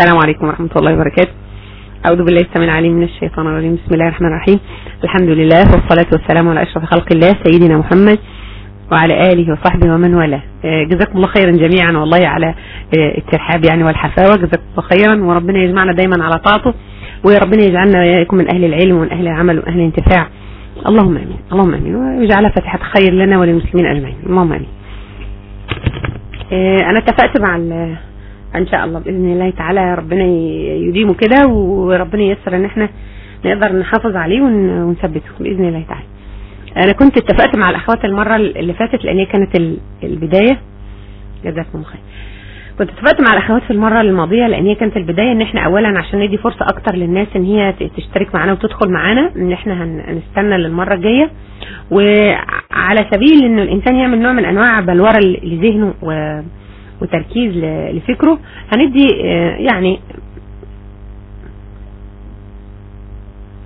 السلام عليكم ورحمة الله وبركاته. أعوذ بالله السميع العليم من الشيطان الرجيم. بسم الله الرحمن الرحيم. الحمد لله والصلاة والسلام على أشرف خلق الله سيدنا محمد وعلى آله وصحبه ومن والاه. آه، جزاكم الله خيرا جميعا والله على آه، الترحاب يعني والحفاوة. جزاكم الله خيرا وربنا يجمعنا دايما على طاعته وربنا يجعلنا وإياكم من أهل العلم ومن أهل العمل ومن أهل الانتفاع. اللهم آمين اللهم آمين. ويجعلها فتحة خير لنا وللمسلمين أجمعين. اللهم آمين. آه، أنا اتفقت مع إن شاء الله بإذن الله تعالى ربنا يديمه كده وربنا ييسر إن إحنا نقدر نحافظ عليه ون- ونثبته بإذن الله تعالى. أنا كنت اتفقت مع الأخوات المرة اللي فاتت لأن هي كانت ال- البداية. جزاكم خير. كنت اتفقت مع الأخوات في المرة الماضية لأن هي كانت البداية إن إحنا اولا عشان ندي فرصة أكتر للناس إن هي تشترك معانا وتدخل معانا إن إحنا هن- هنستنى للمرة الجاية. وعلى سبيل انه الإنسان يعمل نوع من أنواع بلورة لذهنه و وتركيز لفكره هندي آه، يعني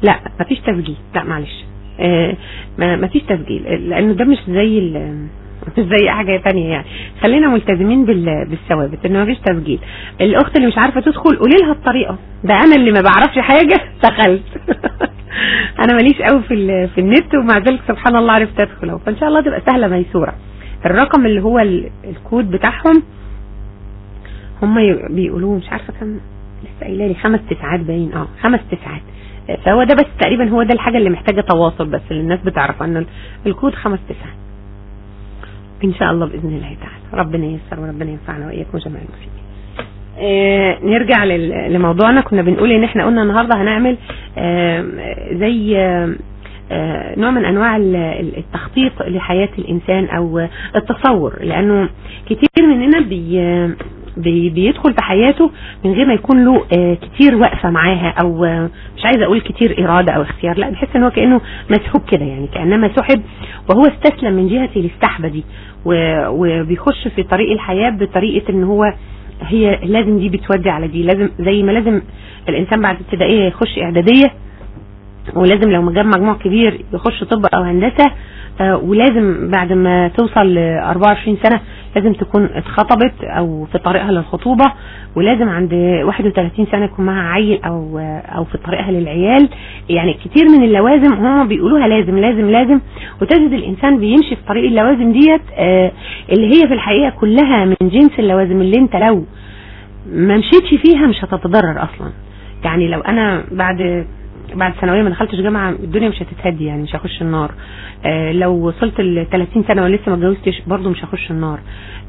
لا مفيش تسجيل لا معلش آه، مفيش تسجيل لأنه ده مش زي مش زي حاجة تانية يعني. خلينا ملتزمين بال- بالثوابت إنه مفيش تسجيل. الأخت اللي مش عارفة تدخل قولي لها الطريقة. ده أنا اللي ما بعرفش حاجة دخلت. أنا ماليش قوي في في النت ومع ذلك سبحان الله عرفت أدخل فإن شاء الله تبقى سهلة ميسورة. الرقم اللي هو ال- الكود بتاعهم هم بيقولوه مش عارفة كم لسه قايلة لي خمس تسعات باين. آه خمس تسعات. فهو ده بس تقريبا هو ده الحاجة اللي محتاجة تواصل بس اللي الناس بتعرف ان ال- الكود خمس تسعات. إن شاء الله بإذن الله تعالى. ربنا ييسر وربنا ينفعنا وإياكم جميع المسلمين. آه نرجع لموضوعنا. كنا بنقول إن إحنا قلنا النهارده هنعمل آه زي آه نوع من أنواع ال- ال- التخطيط لحياة الإنسان أو التصور. لأنه كتير مننا بي بي بيدخل في حياته من غير ما يكون له آه، كتير واقفه معاها أو آه، مش عايزة أقول كتير إرادة أو اختيار لا بحس إن هو كأنه مسحوب كده يعني كأنما سحب وهو استسلم من جهة الاستحبة دي وبيخش في طريق الحياة بطريقة إن هو هي لازم دي بتودي على دي لازم زي ما لازم الإنسان بعد ابتدائية يخش إعدادية ولازم لو جاب مجموع كبير يخش طب أو هندسة آه، ولازم بعد ما توصل ل 24 سنة لازم تكون اتخطبت أو في طريقها للخطوبة ولازم عند 31 سنة يكون معاها عيل أو أو في طريقها للعيال. يعني كتير من اللوازم هم بيقولوها لازم لازم لازم. وتجد الإنسان بيمشي في طريق اللوازم ديت آه، اللي هي في الحقيقة كلها من جنس اللوازم اللي انت لو ما مشيتش فيها مش هتتضرر أصلا. يعني لو أنا بعد بعد ثانوية ما دخلتش جامعة الدنيا مش هتتهدي يعني مش هخش النار. آه لو وصلت ل 30 سنة ولسه ما اتجوزتش برضه مش هخش النار.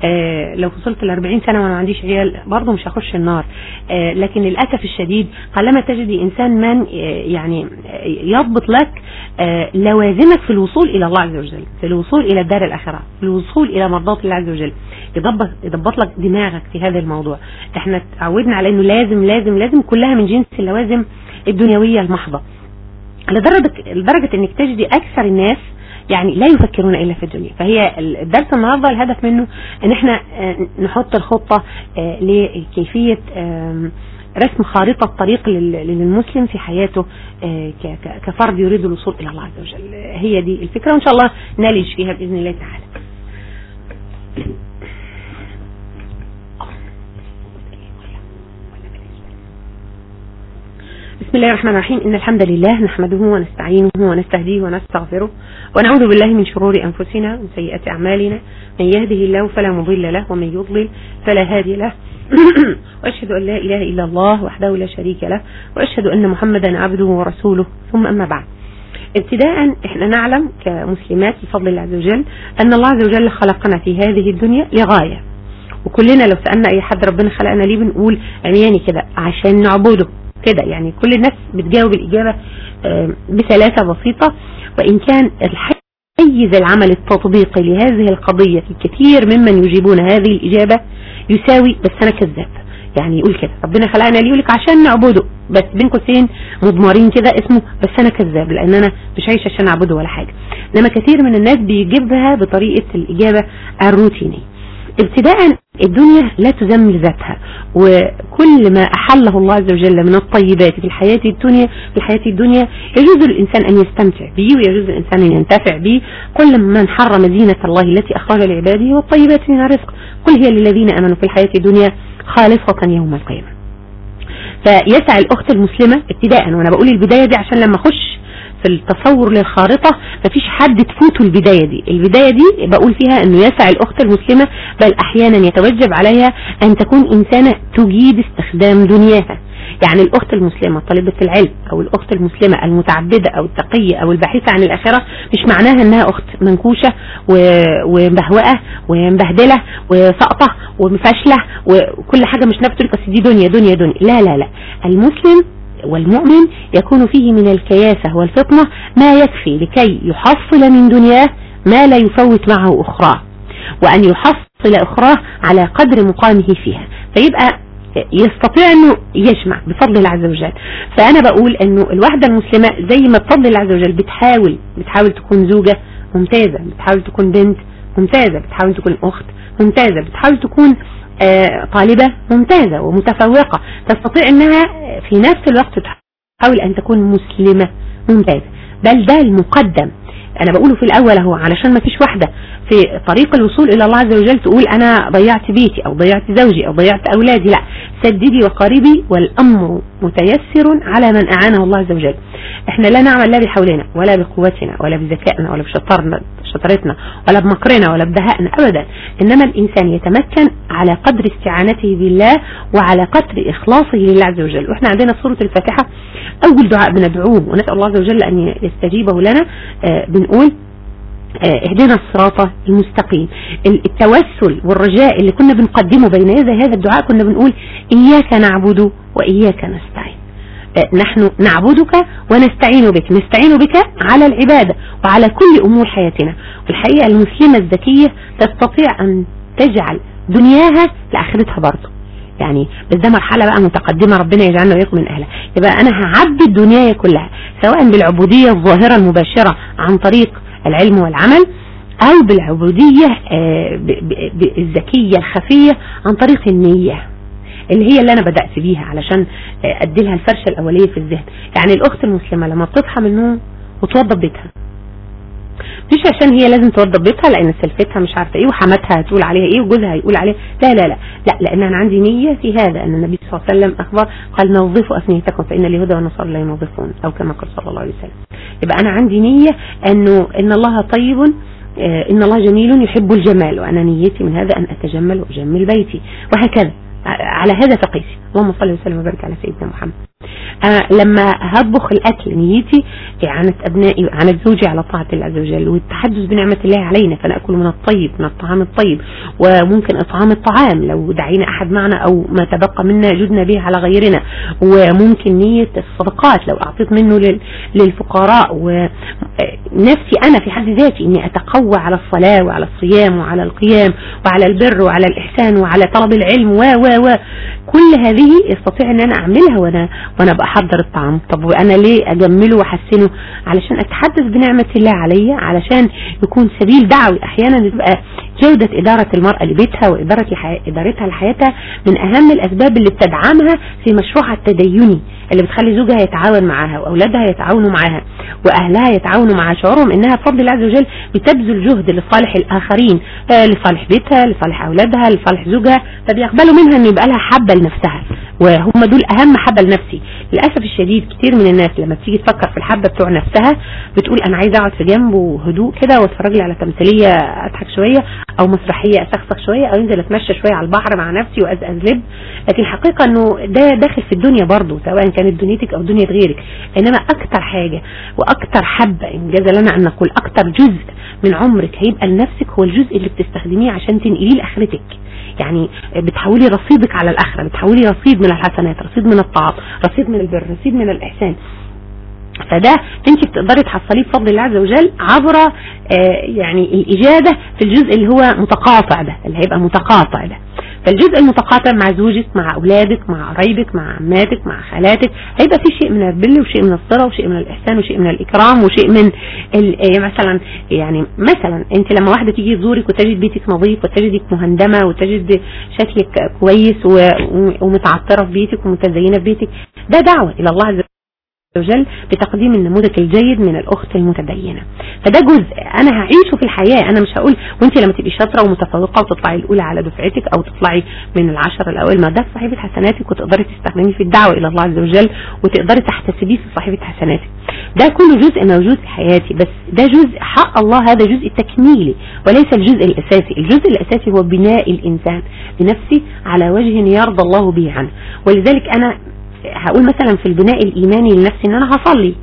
آه لو وصلت ل 40 سنة وأنا ما عنديش عيال برضه مش هخش النار. آه لكن للأسف الشديد قلما تجدي إنسان من يعني يضبط لك لوازمك في الوصول إلى الله عز وجل في الوصول إلى الدار الآخرة في الوصول إلى مرضات الله عز وجل. يضبط يضبط لك دماغك في هذا الموضوع. إحنا اتعودنا على إنه لازم لازم لازم كلها من جنس اللوازم الدنيوية المحضة. لدرجه لدرجة إنك تجدي أكثر الناس يعني لا يفكرون إلا في الدنيا. فهي الدرس النهارده الهدف منه إن إحنا آه، نحط الخطة آه، لكيفية آم، رسم خارطة طريق لل- للمسلم في حياته آه، كفرد يريد الوصول إلى الله عز وجل. هي دي الفكرة وإن شاء الله نالج فيها بإذن الله تعالى. بسم الله الرحمن الرحيم. إن الحمد لله نحمده ونستعينه ونستهديه ونستغفره ونعوذ بالله من شرور أنفسنا ومن سيئات أعمالنا. من يهده الله فلا مضل له ومن يضلل فلا هادي له. وأشهد أن لا إله إلا الله وحده لا شريك له. وأشهد أن محمدا عبده ورسوله. ثم أما بعد. ابتداء إحنا نعلم كمسلمات بفضل الله عز وجل أن الله عز وجل خلقنا في هذه الدنيا لغاية. وكلنا لو سألنا أي حد ربنا خلقنا ليه بنقول عمياني كده عشان نعبده. كده. يعني كل الناس بتجاوب الإجابة آه، بسلاسة بسيطة. وإن كان الحيز العمل التطبيقي لهذه القضية في كثير ممن يجيبون هذه الإجابة يساوي بس أنا كذاب يعني يقول كده ربنا خلقنا ليه لك عشان نعبده بس بين قوسين مضمرين كده اسمه بس أنا كذاب لأن أنا مش عايش عشان أعبده ولا حاجة. إنما كثير من الناس بيجيبها بطريقة الإجابة الروتينية. ابتداء الدنيا لا تزمل ذاتها وكل ما أحله الله عز وجل من الطيبات في الحياة الدنيا في الحياة الدنيا يجوز للإنسان أن يستمتع به ويجوز للإنسان أن ينتفع به. كل من حرم زينة الله التي أخرج لعباده والطيبات من الرزق. قل هي للذين أمنوا في الحياة الدنيا خالصة يوم القيامة. فيسع الأخت المسلمة ابتداء وأنا بقول البداية دي عشان لما أخش في التصور للخارطة مفيش حد تفوته البداية دي. البداية دي بقول فيها إنه يسع الأخت المسلمة بل أحيانا يتوجب عليها أن تكون إنسانة تجيد استخدام دنياها. يعني الأخت المسلمة طالبة العلم أو الأخت المسلمة المتعبدة أو التقية أو الباحثة عن الآخرة مش معناها أنها أخت منكوشة ومبهوئة ومبهدلة وسقطة ومفاشلة وكل حاجة مش نفس بس دي دنيا دنيا دنيا. لا لا لا. المسلم والمؤمن يكون فيه من الكياسة والفطنة ما يكفي لكي يحصل من دنياه ما لا يفوت معه أخراه وأن يحصل أخراه على قدر مقامه فيها. فيبقى يستطيع أنه يجمع بفضل الله عز وجل. فأنا بقول أنه الواحدة المسلمة زي ما بفضل الله عز وجل بتحاول بتحاول تكون زوجة ممتازة بتحاول تكون بنت ممتازة بتحاول تكون أخت ممتازة بتحاول تكون طالبة ممتازة ومتفوقة. تستطيع إنها في نفس الوقت تحاول أن تكون مسلمة ممتازة. بل ده المقدم. أنا بقوله في الأول أهو علشان ما فيش واحدة في طريق الوصول إلى الله عز وجل تقول أنا ضيعت بيتي أو ضيعت زوجي أو ضيعت أولادي. لا سددي وقاربي والأمر متيسر على من أعانه الله عز وجل. إحنا لا نعمل لا بحولنا ولا بقوتنا ولا بذكائنا ولا بشطرنا شطرتنا ولا بمكرنا ولا بدهائنا ابدا. إنما الإنسان يتمكن على قدر استعانته بالله وعلى قدر إخلاصه لله عز وجل. وإحنا عندنا سورة الفاتحة أول دعاء بندعوه. ونسأل الله عز وجل أن يستجيبه لنا. آه بنقول آه، اهدنا الصراط المستقيم. التوسل والرجاء اللي كنا بنقدمه بين يدي هذا الدعاء كنا بنقول إياك نعبد وإياك نستعين. نحن نعبدك ونستعين بك نستعين بك على العبادة وعلى كل أمور حياتنا. والحقيقة المسلمة الذكية تستطيع أن تجعل دنياها لآخرتها برضه. يعني بس ده مرحلة بقى متقدمة ربنا يجعلنا وياكم من أهلها. يبقى أنا هعبد الدنيا كلها سواء بالعبودية الظاهرة المباشرة عن طريق العلم والعمل أو بالعبودية آه، الذكية الخفية عن طريق النية. اللي هي اللي أنا بدأت بيها علشان آه، أدي لها الفرشة الأولية في الذهن. يعني الأخت المسلمة لما بتصحى من النوم وتوضب بيتها مش عشان هي لازم توضب بيتها لأن سلفتها مش عارفة إيه وحماتها هتقول عليها إيه وجوزها هيقول عليها لا لا لا لا لأن أنا عندي نية في هذا أن النبي صلى الله عليه وسلم أخبر قال نظفوا افنيتكم فإن اليهود والنصارى لا ينظفون أو كما قال صلى الله عليه وسلم. يبقى أنا عندي نية أنه إن الله طيب آه، إن الله جميل يحب الجمال وأنا نيتي من هذا أن أتجمل وأجمل بيتي وهكذا. على هذا فقيسي اللهم صل وسلم وبارك على سيدنا محمد. أنا لما هطبخ الأكل نيتي إعانة أبنائي وإعانة زوجي على طاعة الله عز وجل والتحدث بنعمة الله علينا فنأكل من الطيب من الطعام الطيب وممكن إطعام الطعام لو دعينا أحد معنا أو ما تبقى منا جدنا به على غيرنا وممكن نية الصدقات لو أعطيت منه للفقراء ونفسي أنا في حد ذاتي إني أتقوى على الصلاة وعلى الصيام وعلى القيام وعلى البر وعلى الإحسان وعلى طلب العلم و و و كل هذه استطيع إن أنا أعملها وأنا وأنا بحضر الطعام. طب وأنا ليه أجمله وأحسنه؟ علشان أتحدث بنعمة الله عليا علشان يكون سبيل دعوي. أحيانا تبقى جودة إدارة المرأة لبيتها وإدارة إدارتها لحياتها من أهم الأسباب اللي بتدعمها في مشروعها التديني اللي بتخلي زوجها يتعاون معاها وأولادها يتعاونوا معاها وأهلها يتعاونوا مع شعورهم إنها بفضل الله عز وجل بتبذل جهد لصالح الآخرين آه لصالح بيتها لصالح أولادها لصالح زوجها. فبيقبلوا منها ان يبقى لها حبة لنفسها. وهم دول أهم حبة لنفسي. للأسف الشديد كتير من الناس لما بتيجي تفكر في الحبة بتوع نفسها بتقول أنا عايزه أقعد في جنبه هدوء كده وأتفرج لي على تمثيلية أضحك شوية أو مسرحية أسخسخ شوية أو أنزل أتمشى شوية على البحر مع نفسي وازقز لب لكن الحقيقة إنه ده داخل في الدنيا برضه سواء كانت دنيتك أو دنيا غيرك. انما أكتر حاجة وأكتر حبة إنجاز لنا أن نقول أكتر جزء من عمرك هيبقى لنفسك هو الجزء اللي بتستخدميه عشان تنقليه لآخرتك. يعني بتحولي رصيدك على الآخرة بتحولي رصيد من الحسنات رصيد من الطاعات رصيد من البر رصيد من الإحسان. فده انت بتقدري تحصليه بفضل الله عز وجل عبر آه يعني الإجابة في الجزء اللي هو متقاطع ده اللي هيبقى متقاطع ده. فالجزء المتقاطع مع زوجك مع أولادك مع قرايبك مع عماتك مع خالاتك هيبقى في شيء من البر وشيء من الصله وشيء من الإحسان وشيء من الإكرام وشيء من آه، مثلا يعني مثلا أنت لما واحدة تيجي تزورك وتجد بيتك نظيف وتجدك مهندمة وتجد شكلك كويس ومتعطرة في بيتك ومتزينة في بيتك ده دعوة إلى الله عز وجل وجل بتقديم النموذج الجيد من الأخت المتدينة. فده جزء أنا هعيشه في الحياة. أنا مش هقول وأنت لما تبقي شاطرة ومتفوقة وتطلعي الأولى على دفعتك أو تطلعي من العشر الأوائل. ما ده صحيفة حسناتك وتقدري تستخدميه في الدعوة إلى الله عز وجل وتقدري تحتسبيه في صحيفة حسناتك. ده كله جزء موجود في حياتي بس ده جزء حق الله هذا جزء تكميلي وليس الجزء الأساسي. الجزء الأساسي هو بناء الإنسان بنفسه على وجه يرضى الله به عنه. ولذلك أنا هقول مثلا في البناء الإيماني لنفسي إن أنا هصلي.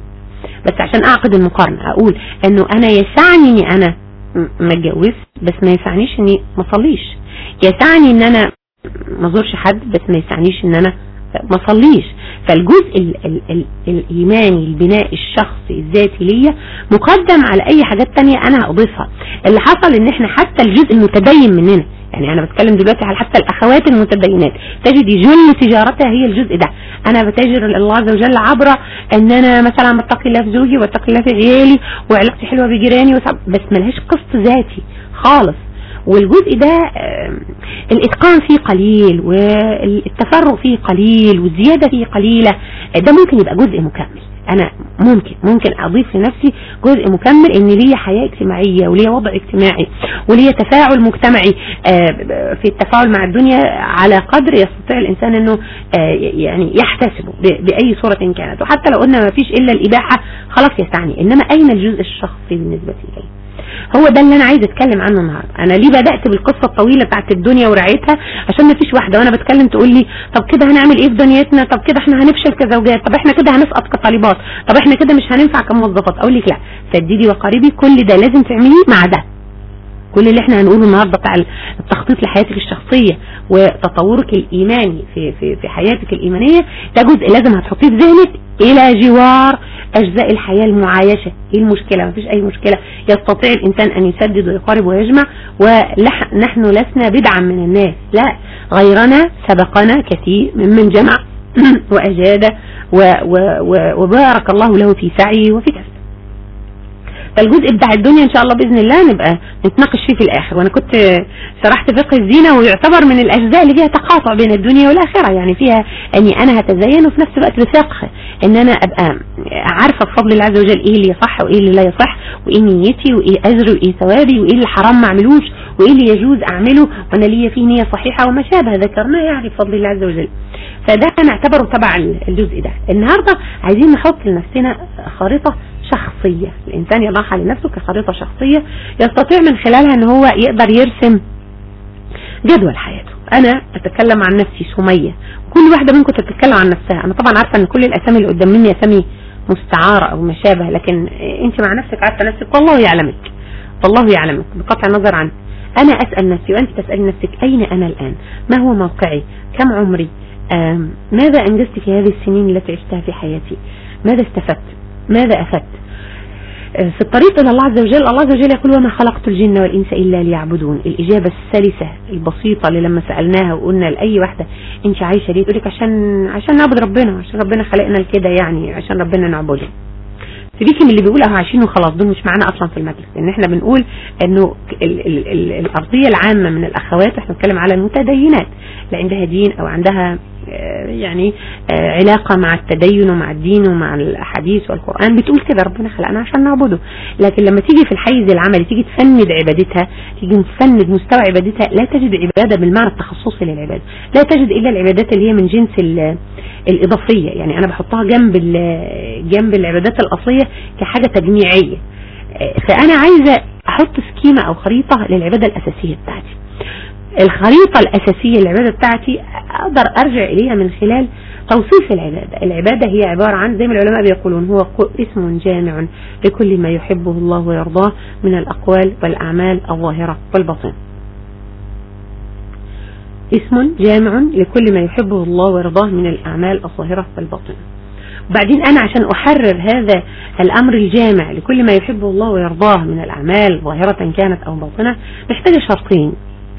بس عشان أعقد المقارنة أقول إنه أنا يسعني إني أنا ما أتجوز بس ما يسعنيش إني ما أصليش. يسعني إن أنا ما أزورش حد بس ما يسعنيش إن أنا ما أصليش. فالجزء ال ال ال الإيماني البناء الشخصي الذاتي ليا مقدم على أي حاجات تانية أنا هاضيفها اللي حصل إن إحنا حتى الجزء المتدين مننا يعني أنا بتكلم دلوقتي على حتى الأخوات المتدينات. تجدي جل تجارتها هي الجزء ده. أنا بتاجر الله عز وجل عبر إن أنا مثلا بتقي الله في زوجي واتقي الله في عيالي وعلاقتي حلوة بجيراني بس ملهاش قسط ذاتي خالص. والجزء ده الإتقان فيه قليل والتفرغ فيه قليل والزيادة فيه قليلة ده ممكن يبقى جزء مكمل. أنا ممكن ممكن أضيف لنفسي جزء مكمل إن ليا حياة اجتماعية وليا وضع اجتماعي وليا تفاعل مجتمعي آه، في التفاعل مع الدنيا على قدر يستطيع الإنسان إنه آه، يعني يحتسبه بأي صورة كانت. وحتى لو قلنا ما فيش إلا الإباحة خلاص يستعني. إنما أين الجزء الشخصي بالنسبة لي؟ هو ده اللي أنا عايز أتكلم عنه النهارده. أنا ليه بدأت بالقصة الطويلة بتاعت الدنيا ورعايتها عشان ما فيش واحدة. وأنا بتكلم تقول لي طب كده هنعمل إيه في دنيتنا؟ طب كده إحنا هنفشل كزوجات؟ طب إحنا كده هنسقط كطالبات طب إحنا كده مش هننفع كموظفات؟ أقول لك لا. سديدي وقريبي كل ده لازم تعمليه مع ده. كل اللي إحنا هنقوله النهارده بتاع التخطيط لحياتك الشخصية. وتطورك الإيماني في في في حياتك الإيمانية ده جزء لازم هتحطيه في ذهنك إلى جوار أجزاء الحياة المعايشة. إيه المشكلة؟ مفيش أي مشكلة. يستطيع الإنسان أن يسدد ويقارب ويجمع ونحن لسنا بدعا من الناس. لا غيرنا سبقنا كثير ممن جمع وأجاد وبارك الله له في سعيه وفي فالجزء بتاع الدنيا إن شاء الله بإذن الله نبقى نتناقش فيه في الآخر. وأنا كنت شرحت فقه الزينة ويعتبر من الأجزاء اللي فيها تقاطع بين الدنيا والآخرة يعني فيها أني أنا هتزين وفي نفس الوقت بفقه إن أنا أبقى عارفة بفضل الله عز وجل إيه اللي يصح وإيه اللي لا يصح وإيه نيتي وإيه اجري وإيه ثوابي وإيه اللي حرام ما أعملوش وإيه اللي يجوز أعمله وأنا ليا فيه نية صحيحة وما شابه ذكرناه يعني بفضل الله عز وجل. فده نعتبره تبع الجزء ده. النهارده عايزين نحط لنفسنا خريطه شخصية. الإنسان يضعها لنفسه كخريطة شخصية يستطيع من خلالها أن هو يقدر يرسم جدول حياته. أنا أتكلم عن نفسي سمية. كل واحدة منكم تتكلم عن نفسها. أنا طبعا عارفة أن كل الأسامي اللي قدام مني أسامي مستعارة أو ما شابه لكن أنت مع نفسك عارفة نفسك والله يعلمك. والله يعلمك. بقطع النظر عنك أنا أسأل نفسي وأنت تسألي نفسك أين أنا الآن؟ ما هو موقعي؟ كم عمري؟ ماذا أنجزت في هذه السنين التي عشتها في حياتي؟ ماذا استفدت؟ ماذا أفدت في الطريق إلى الله عز وجل الله عز وجل يقول وما خلقت الجن والإنس إلا ليعبدون. الإجابة السلسة البسيطة اللي لما سألناها وقلنا لأي واحدة أنت عايشة ليه؟ تقول لك عشان عشان نعبد ربنا عشان ربنا خلقنا لكده يعني عشان ربنا نعبده. سيبيكي من اللي بيقول أهو عايشين وخلاص دول مش معانا أصلا في المجلس. لأن إحنا بنقول إنه ال ال ال الأرضية العامة من الأخوات إحنا بنتكلم على المتدينات اللي عندها دين أو عندها آه، يعني آه، علاقة مع التدين ومع الدين ومع الأحاديث والقرآن. بتقول كده ربنا خلقنا عشان نعبده. لكن لما تيجي في الحيز العملي تيجي تفند عبادتها تيجي تفند مستوى عبادتها لا تجد عبادة بالمعنى التخصصي للعبادة لا تجد إلا العبادات اللي هي من جنس الإضافية. يعني أنا بحطها جنب جنب العبادات الأصلية كحاجة تجميعية. آه، فأنا عايزة أحط سكيمة أو خريطة للعبادة الأساسية بتاعتي. الخريطة الأساسية للعبادة بتاعتي أقدر أرجع إليها من خلال توصيف العبادة. العبادة هي عبارة عن زي ما العلماء بيقولون هو اسم جامع لكل ما يحبه الله ويرضاه من الأقوال والأعمال الظاهرة والباطنة. اسم جامع لكل ما يحبه الله ويرضاه من الأعمال الظاهرة والباطنة. وبعدين أنا عشان أحرر هذا الأمر الجامع لكل ما يحبه الله ويرضاه من الأعمال ظاهرة كانت أو باطنة محتاجة شرطين.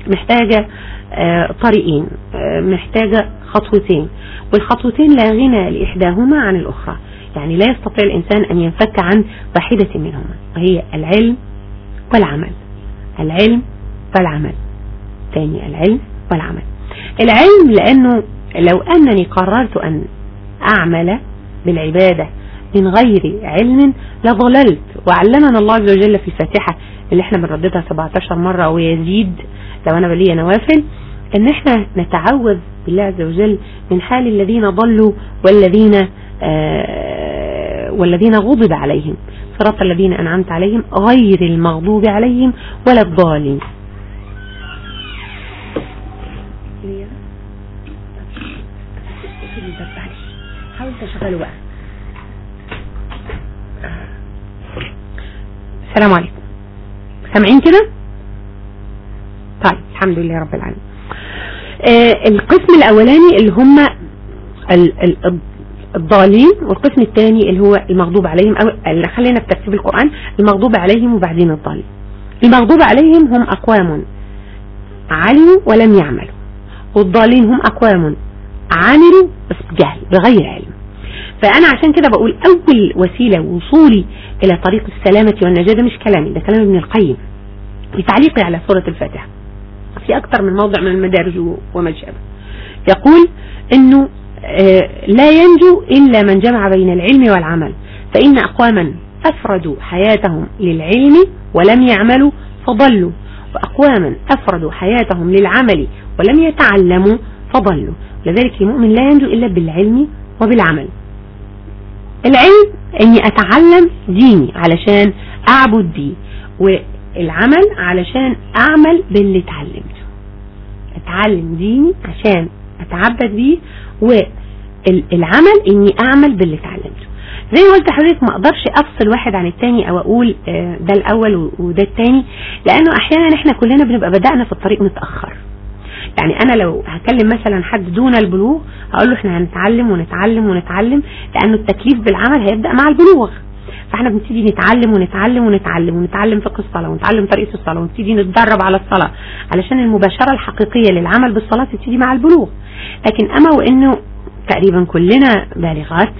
محتاجة آه، طريقين آه، محتاجة خطوتين. والخطوتين لا غنى لإحداهما عن الأخرى. يعني لا يستطيع الإنسان أن ينفك عن واحدة منهما. وهي العلم والعمل. العلم والعمل. ثاني العلم والعمل. العلم لأنه لو أنني قررت أن أعمل بالعبادة من غير علم لضللت. وعلمنا الله عز وجل في الفاتحة اللي إحنا بنرددها 17 مرة ويزيد لو أنا بلي نوافل ان إحنا نتعوذ بالله عز وجل من حال الذين ضلوا والذين آه والذين غضب عليهم. صراط الذين أنعمت عليهم غير المغضوب عليهم ولا الضالين. تشغله بقى. السلام عليكم. سامعين كده؟ طيب الحمد لله رب العالمين. آه القسم الأولاني اللي هم الضالين والقسم الثاني اللي هو المغضوب عليهم أو خلينا في ترتيب القرآن المغضوب عليهم وبعدين الضالين. المغضوب عليهم هم أقوام علموا ولم يعملوا والضالين هم أقوام عملوا بس بجهل بغير علم. فأنا عشان كده بقول أول وسيلة وصولي إلى طريق السلامة والنجاة ده مش كلامي ده كلام ابن القيم بتعليقي على سورة الفاتحة. في أكثر من موضع من المدارج وما شابه يقول أنه آه، لا ينجو إلا من جمع بين العلم والعمل فإن أقواما أفردوا حياتهم للعلم ولم يعملوا فضلوا وأقواما أفردوا حياتهم للعمل ولم يتعلموا فضلوا. لذلك المؤمن لا ينجو إلا بالعلم وبالعمل. العلم إني أتعلم ديني علشان أعبد بيه والعمل علشان أعمل باللي اتعلمته. أتعلم ديني عشان أتعبد بيه والعمل إني أعمل باللي اتعلمته. زي ما قلت لحضرتك ما أقدرش أفصل واحد عن التاني أو أقول آه، ده الأول وده التاني لأنه أحيانا إحنا كلنا بنبقى بدأنا في الطريق متأخر. يعني أنا لو هكلم مثلا حد دون البلوغ هقول له إحنا هنتعلم ونتعلم ونتعلم لأنه التكليف بالعمل هيبدأ مع البلوغ. فاحنا بنبتدي نتعلم ونتعلم ونتعلم ونتعلم فقه الصلاة ونتعلم طريقة الصلاة ونبتدي نتدرب على الصلاة علشان المباشرة الحقيقية للعمل بالصلاة تبتدي مع البلوغ. لكن أما وإنه تقريبا كلنا بالغات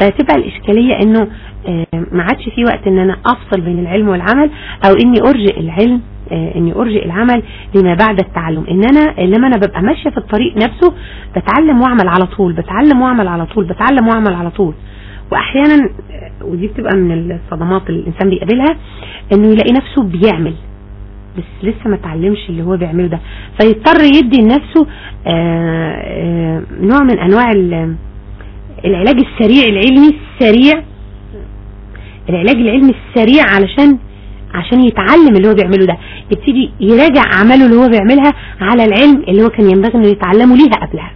فتبقى الإشكالية إنه آه، ما عادش في وقت إن أنا أفصل بين العلم والعمل أو إني أرجئ العلم آه، إني أرجئ العمل لما بعد التعلم. إن أنا إنما أنا ببقى ماشية في الطريق نفسه بتعلم وأعمل على طول بتعلم وأعمل على طول بتعلم وأعمل على طول. وأحيانا آه، ودي بتبقى من الصدمات اللي الإنسان بيقابلها إنه يلاقي نفسه بيعمل بس لسه ما تعلمش اللي هو بيعمله ده. فيضطر يدي لنفسه آه، نوع من أنواع العلاج السريع العلمي السريع العلاج العلمي السريع علشان عشان يتعلم اللي هو بيعمله ده. يبتدي يراجع أعماله اللي هو بيعملها على العلم اللي هو كان ينبغي إنه يتعلمه ليها قبلها.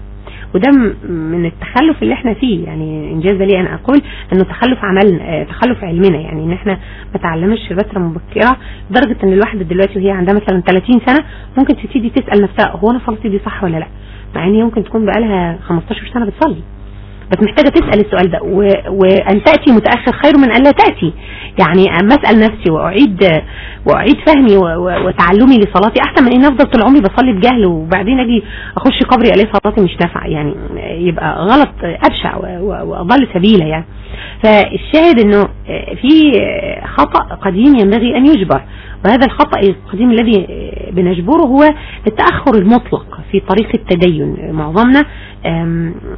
وده من التخلف اللي إحنا فيه. يعني انجاز لي أنا أقول إنه تخلف عمل آه، تخلف علمنا. يعني إن إحنا ما تعلمش في فتره مبكرة لدرجة إن الواحدة دلوقتي وهي عندها مثلا 30 سنة ممكن تبتدي تسأل نفسها هو أنا صلاتي دي صح ولا لأ؟ مع إن هي ممكن تكون بقالها 15 سنة بتصلي. بس محتاجة تسأل السؤال ده. و... وأن تأتي متأخر خير من أن لا تأتي. يعني أما أسأل نفسي وأعيد وأعيد فهمي و... وتعلمي لصلاتي أحسن من أن أفضل طول عمري بصلي بجهل وبعدين أجي أخش قبري ألاقي صلاتي مش نافعة. يعني يبقى غلط أبشع وأضل سبيلة يعني. فالشاهد أنه في خطأ قديم ينبغي أن يجبر. وهذا الخطأ القديم الذي بنجبره هو التأخر المطلق في طريق التدين. معظمنا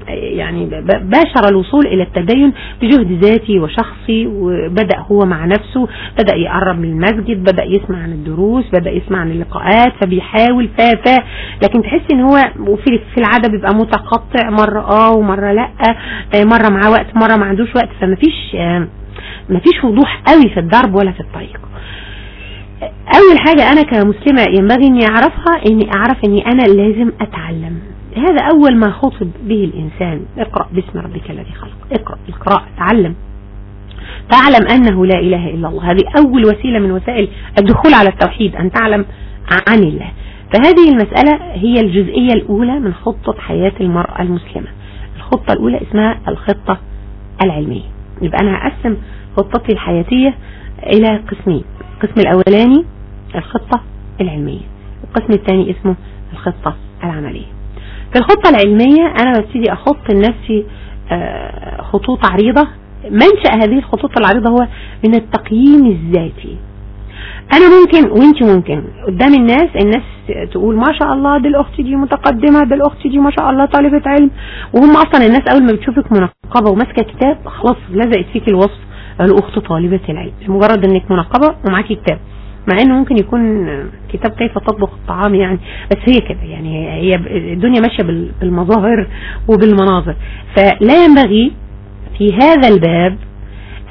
يعني باشر الوصول إلى التدين بجهد ذاتي وشخصي وبدأ هو مع نفسه بدأ يقرب من المسجد بدأ يسمع عن الدروس بدأ يسمع عن اللقاءات فبيحاول فا فا. لكن تحس إن هو في العادة بيبقى متقطع مرة آه ومرة لأ آه، مرة معاه وقت مرة ما عندوش وقت. فمفيش مفيش وضوح قوي في الضرب ولا في الطريق. أول حاجة أنا كمسلمة ينبغي إني أعرفها إني أعرف إني أنا لازم أتعلم. هذا أول ما خطب به الإنسان. اقرأ باسم ربك الذي خلق. اقرأ القراءة تعلم تعلم أنه لا إله إلا الله. هذه أول وسيلة من وسائل الدخول على التوحيد أن تعلم عن الله. فهذه المسألة هي الجزئية الأولى من خطة حياة المرأة المسلمة. الخطة الأولى اسمها الخطة العلمية. يبقى أنا هقسم خطتي الحياتية إلى قسمين. القسم الأولاني الخطة العلمية. القسم الثاني اسمه الخطة العملية. في الخطة العلمية أنا ببتدي أخط لنفسي آه، خطوط عريضة. منشأ هذه الخطوط العريضة هو من التقييم الذاتي. أنا ممكن وإنت ممكن. قدام الناس الناس تقول ما شاء الله دي الأخت دي متقدمة دي الأخت دي ما شاء الله طالبة علم. وهم أصلا الناس أول ما بتشوفك منقبة وماسكة كتاب خلاص لزقت فيك الوصف الأخت طالبة العلم. مجرد إنك منقبة ومعاكي كتاب. مع إنه ممكن يكون كتاب كيف تطبخ الطعام يعني بس هي كده يعني هي الدنيا ماشية بالمظاهر وبالمناظر. فلا ينبغي في هذا الباب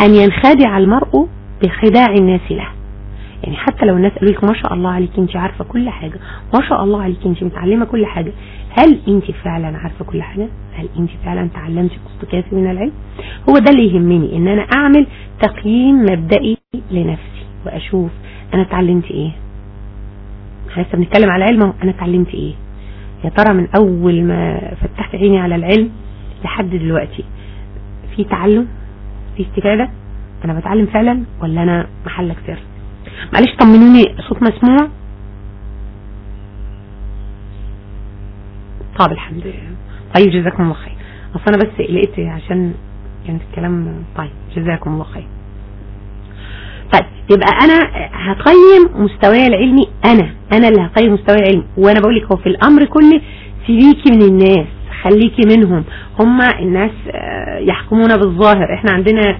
أن ينخدع المرء بخداع الناس له. يعني حتى لو الناس قالوا لك ما شاء الله عليك أنت عارفة كل حاجة. ما شاء الله عليك أنت متعلمة كل حاجة. هل أنت فعلا عارفة كل حاجة؟ هل أنت فعلا تعلمتي قسط كافي من العلم؟ هو ده اللي يهمني إن أنا أعمل تقييم مبدئي لنفسي وأشوف أنا اتعلمت إيه؟ لسه بنتكلم على علم أنا اتعلمت إيه؟ يا ترى من أول ما فتحت عيني على العلم لحد دلوقتي في تعلم؟ في استفادة؟ أنا بتعلم فعلا ولا أنا محلك سر؟ معلش طمنوني صوت مسموع؟ طب الحمد لله. طيب جزاكم الله خير. أصل أنا بس قلقت عشان كانت الكلام طيب. جزاكم الله خير. طيب يبقى أنا هقيم مستواي العلمي أنا أنا اللي هقيم مستواي العلمي. وأنا بقول لك هو في الأمر كله سيبيكي من الناس خليكي منهم. هم الناس يحكمون بالظاهر. إحنا عندنا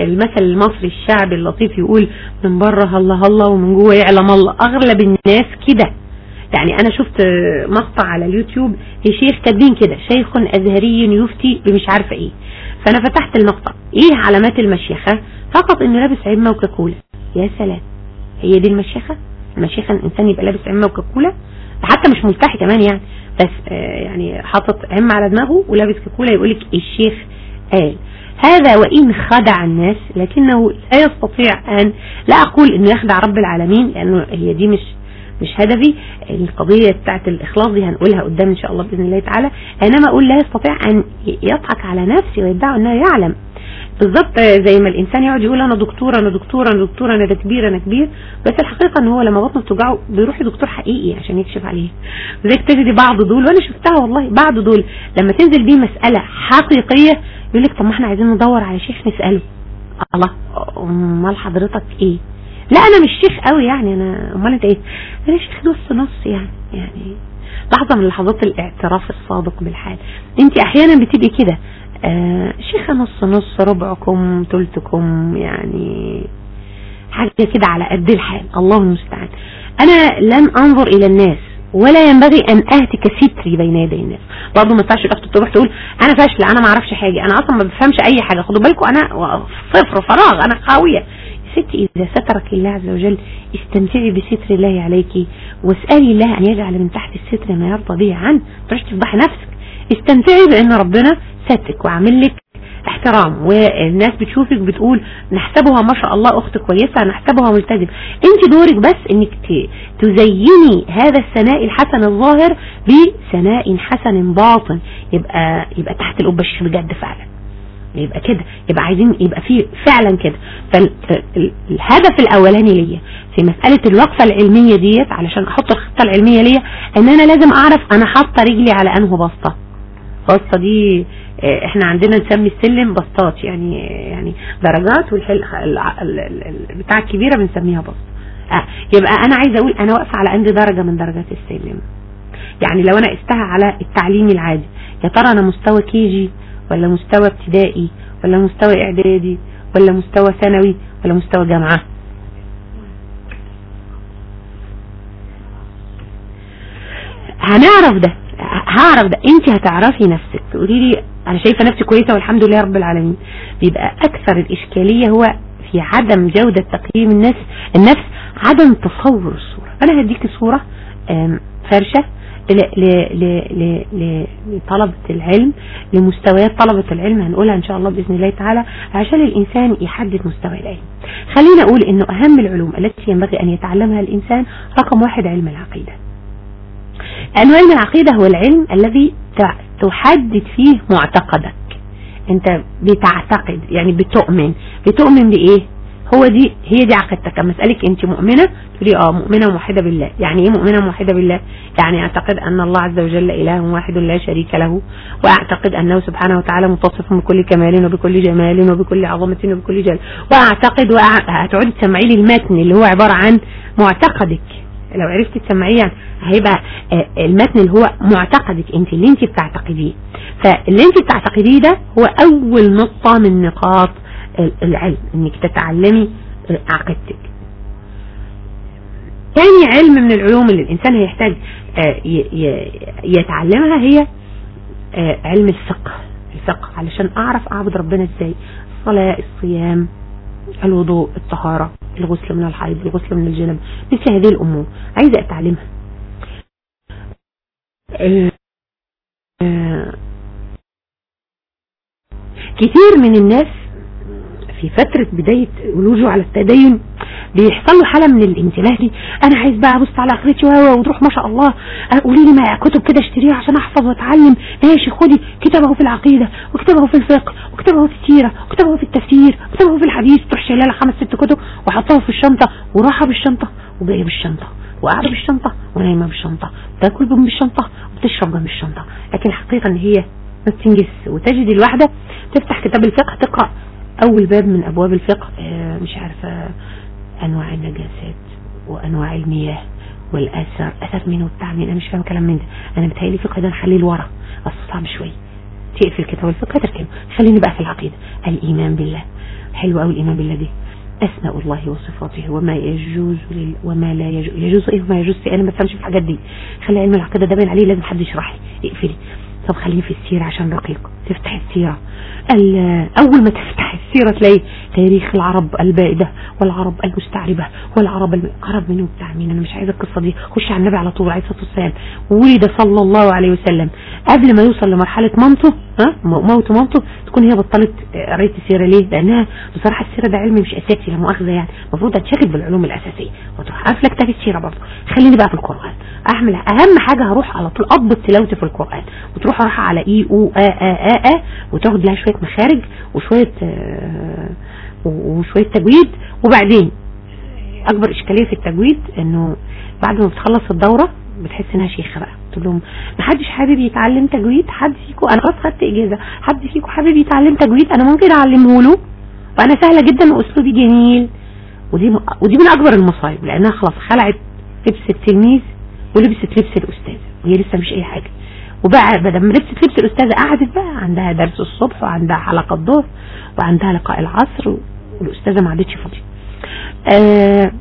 المثل المصري الشعبي اللطيف يقول من بره الله الله ومن جوه يعلم الله أغلب الناس كده. يعني أنا شفت مقطع على اليوتيوب لشيخ كاتبين كده شيخ أزهري يفتي بمش عارفة إيه فأنا فتحت المقطع إيه علامات المشيخة؟ فقط إنه لابس عمة وكاكولا. يا سلام. هي دي المشيخة؟ المشيخة الإنسان يبقى لابس عمة وكاكولا؟ حتى مش ملتحي كمان يعني. بس آه يعني حاطط عمة على دماغه ولابس كاكولا يقول لك الشيخ قال. هذا وإن خدع الناس لكنه لا يستطيع أن لا أقول أنه يخدع رب العالمين لأنه هي دي مش مش هدفي. القضية بتاعت الإخلاص دي هنقولها قدام إن شاء الله بإذن الله تعالى. إنما أقول لا يستطيع أن يضحك على نفسه ويدعي أنه يعلم. بالظبط زي ما الإنسان يقعد يقول أنا دكتور أنا دكتور أنا دكتور أنا ده كبير أنا كبير. بس الحقيقة إن هو لما بطنه بتوجعه بيروح لدكتور حقيقي عشان يكشف عليه. زي تجدي بعض دول وأنا شفتها والله بعض دول. لما تنزل بيه مسألة حقيقية يقول لك طب ما إحنا عايزين ندور على شيخ نسأله. الله أمال حضرتك إيه؟ لا أنا مش شيخ قوي يعني أنا أمال أنت إيه؟ أنا شيخ نص نص يعني يعني لحظة من لحظات الاعتراف الصادق بالحال. أنت أحيانا بتبقي كده. آه شيخة نص نص ربعكم تلتكم يعني حاجة كده على قد الحال. الله المستعان. أنا لن أنظر إلى الناس ولا ينبغي أن أهتك ستري بين يدي الناس. برضه ما ينفعش الأخت تروح تقول أنا فاشلة أنا ما أعرفش حاجة. أنا أصلا ما بفهمش أي حاجة. خدوا بالكم أنا صفر فراغ أنا خاويه ستي إذا سترك الله عز وجل استمتعي بستر الله عليك واسألي الله أن يجعل من تحت الستر ما يرضى به عنه. تروح تفضحي نفسك. استمتعي بأن ربنا ستك وعامل لك احترام. والناس بتشوفك بتقول نحسبها ما شاء الله اخت كويسة نحسبها ملتزم. انت دورك بس إنك تزيني هذا الثناء الحسن الظاهر بثناء حسن باطن. يبقى يبقى تحت القبة الشيخ بجد فعلا. يبقى كده يبقى عايزين يبقى في فعلا كده. فالهدف الأولاني ليا في مسألة الوقفة العلمية ديت علشان أحط الخطة العلمية ليا إن أنا لازم أعرف أنا حاطة رجلي على انه بسطة. بسطة دي إحنا عندنا نسمي السلم بسطات يعني يعني درجات والحل بتاع الكبيرة بنسميها بسط. آه يبقى أنا عايزه أقول أنا واقفة على عندي درجة من درجات السلم. يعني لو أنا قستها على التعليم العادي يا ترى أنا مستوى كيجي ولا مستوى ابتدائي ولا مستوى إعدادي ولا مستوى ثانوي ولا مستوى جامعة؟ هنعرف ده هعرف ده. انت هتعرفي نفسك. تقولي لي أنا شايفة نفسي كويسة والحمد لله رب العالمين. بيبقى أكثر الإشكالية هو في عدم جودة تقييم الناس النفس عدم تصور الصورة. أنا هديك صورة فرشة لطلبة العلم لمستويات طلبة العلم هنقولها إن شاء الله بإذن الله تعالى عشان الإنسان يحدد مستوى العلم. خلينا أقول أنه أهم العلوم التي ينبغي أن يتعلمها الإنسان رقم واحد علم العقيدة. علم العقيدة هو العلم الذي تحدد فيه معتقدك. انت بتعتقد يعني بتؤمن. بتؤمن بإيه؟ هو دي هي دي عقيدتك. اما اسالك انت مؤمنة تقولي آه مؤمنة موحده بالله. يعني إيه مؤمنة موحده بالله؟ يعني أعتقد أن الله عز وجل إله واحد لا شريك له وأعتقد أنه سبحانه وتعالى متصف بكل كمال وبكل جمال وبكل عظمة وبكل جلال. وأعتقد هتقعدي تسمعي لي المتن اللي هو عبارة عن معتقدك. لو عرفت تسمعيه هيبقى آه، المتن اللي هو معتقدك انت اللي انت بتعتقديه. فاللي انت بتعتقديه ده هو أول نقطة من نقاط العلم إنك تتعلمي عقيدتك. ثاني علم من العلوم اللي الإنسان هيحتاج آه، يتعلمها هي آه، علم الفقه. الفقه علشان أعرف أعبد ربنا إزاي؟ الصلاة الصيام الوضوء الطهارة. الغسل من الحيض الغسل من الجنب مثل هذه الأمور. عايزة أتعلمها. آه، كتير من الناس في فترة بداية ولوجه على التدين بيحصل له حالة من الانتباه دي. أنا عايز بقى أبص على اخرتي وتروح ما شاء الله. قولي لي ما كتب كده اشتريها عشان أحفظ وأتعلم. ماشي خدي. كتابه في العقيدة وكتابه في الفقه وكتابه في السيرة وكتابه في التفسير وكتابه في الحديث. تروح شايلة خمس ست كتب وحطها في الشنطة وراحة بالشنطة وجاية بالشنطة وقاعدة بالشنطة ونايمة بالشنطة. تاكل بالشنطة وتشرب جنب الشنطة. لكن الحقيقة إن هي ما بتنجز وتجد الواحدة تفتح كتاب الفقه تقرأ. أول باب من أبواب الفقه آه، مش عارفة أنواع النجاسات وأنواع المياه والأثر أثر مين وبتاع مين أنا مش فاهم كلام من ده. أنا بتهيألي فقه ده نحليه لورا أصل صعب شوية تقفل كتاب الفقه تركنه خليني بقى في العقيدة. الإيمان بالله. حلو قوي الإيمان بالله دي. أسماء الله وصفاته وما يجوز لل... وما لا يجوز يجوز إيه وما يجوز أنا ما بفهمش في الحاجات دي. خلي علم العقيدة ده باين عليه لازم حد يشرح لي. اقفلي. طب خليني في السيرة عشان رقيق. تفتح السيرة. أول ما تفتح السيرة تلاقي تاريخ العرب البائدة والعرب المستعربة والعرب العرب منه. بتاع مين؟ أنا مش عايزة القصة دي. خش على النبي على طول عليه الصلاة والسلام ولد صلى الله عليه وسلم. قبل ما يوصل لمرحلة مامته ها موت مامته تكون هي بطلت قريت السيرة. ليه؟ لأنها بصراحة السيرة ده علم مش أساسي لا مؤاخذة يعني. المفروض أتشغل بالعلوم الأساسية. وتروح قافلة كتاب السيرة برضه. خليني بقى في القرآن. أعمل أهم حاجة هروح على طول أضبط تلاوتي في القرآن. وتروح رايحة على إي أو آ آ آ وتاخد لها شوية مخارج وشوية آه وشوية تجويد. وبعدين أكبر إشكالية في التجويد إنه بعد ما بتخلص الدورة بتحس إنها شيخة بقى. تقول لهم ما حدش حابب يتعلم تجويد حد فيكم أنا خلاص خدت إجازة حد فيكم حابب يتعلم تجويد؟ أنا ممكن أعلمه له. وأنا سهلة جدا وأسلوبي جميل. ودي ودي من أكبر المصايب لأنها خلاص خلعت لبس التلميذ ولبست لبس الأستاذ وهي لسه مش أي حاجة. وبقى بدل ما لبست لبس الأستاذة قعدت بقى عندها درس الصبح وعندها حلقة الظهر وعندها لقاء العصر والأستاذة ما عادتش فاضية. آه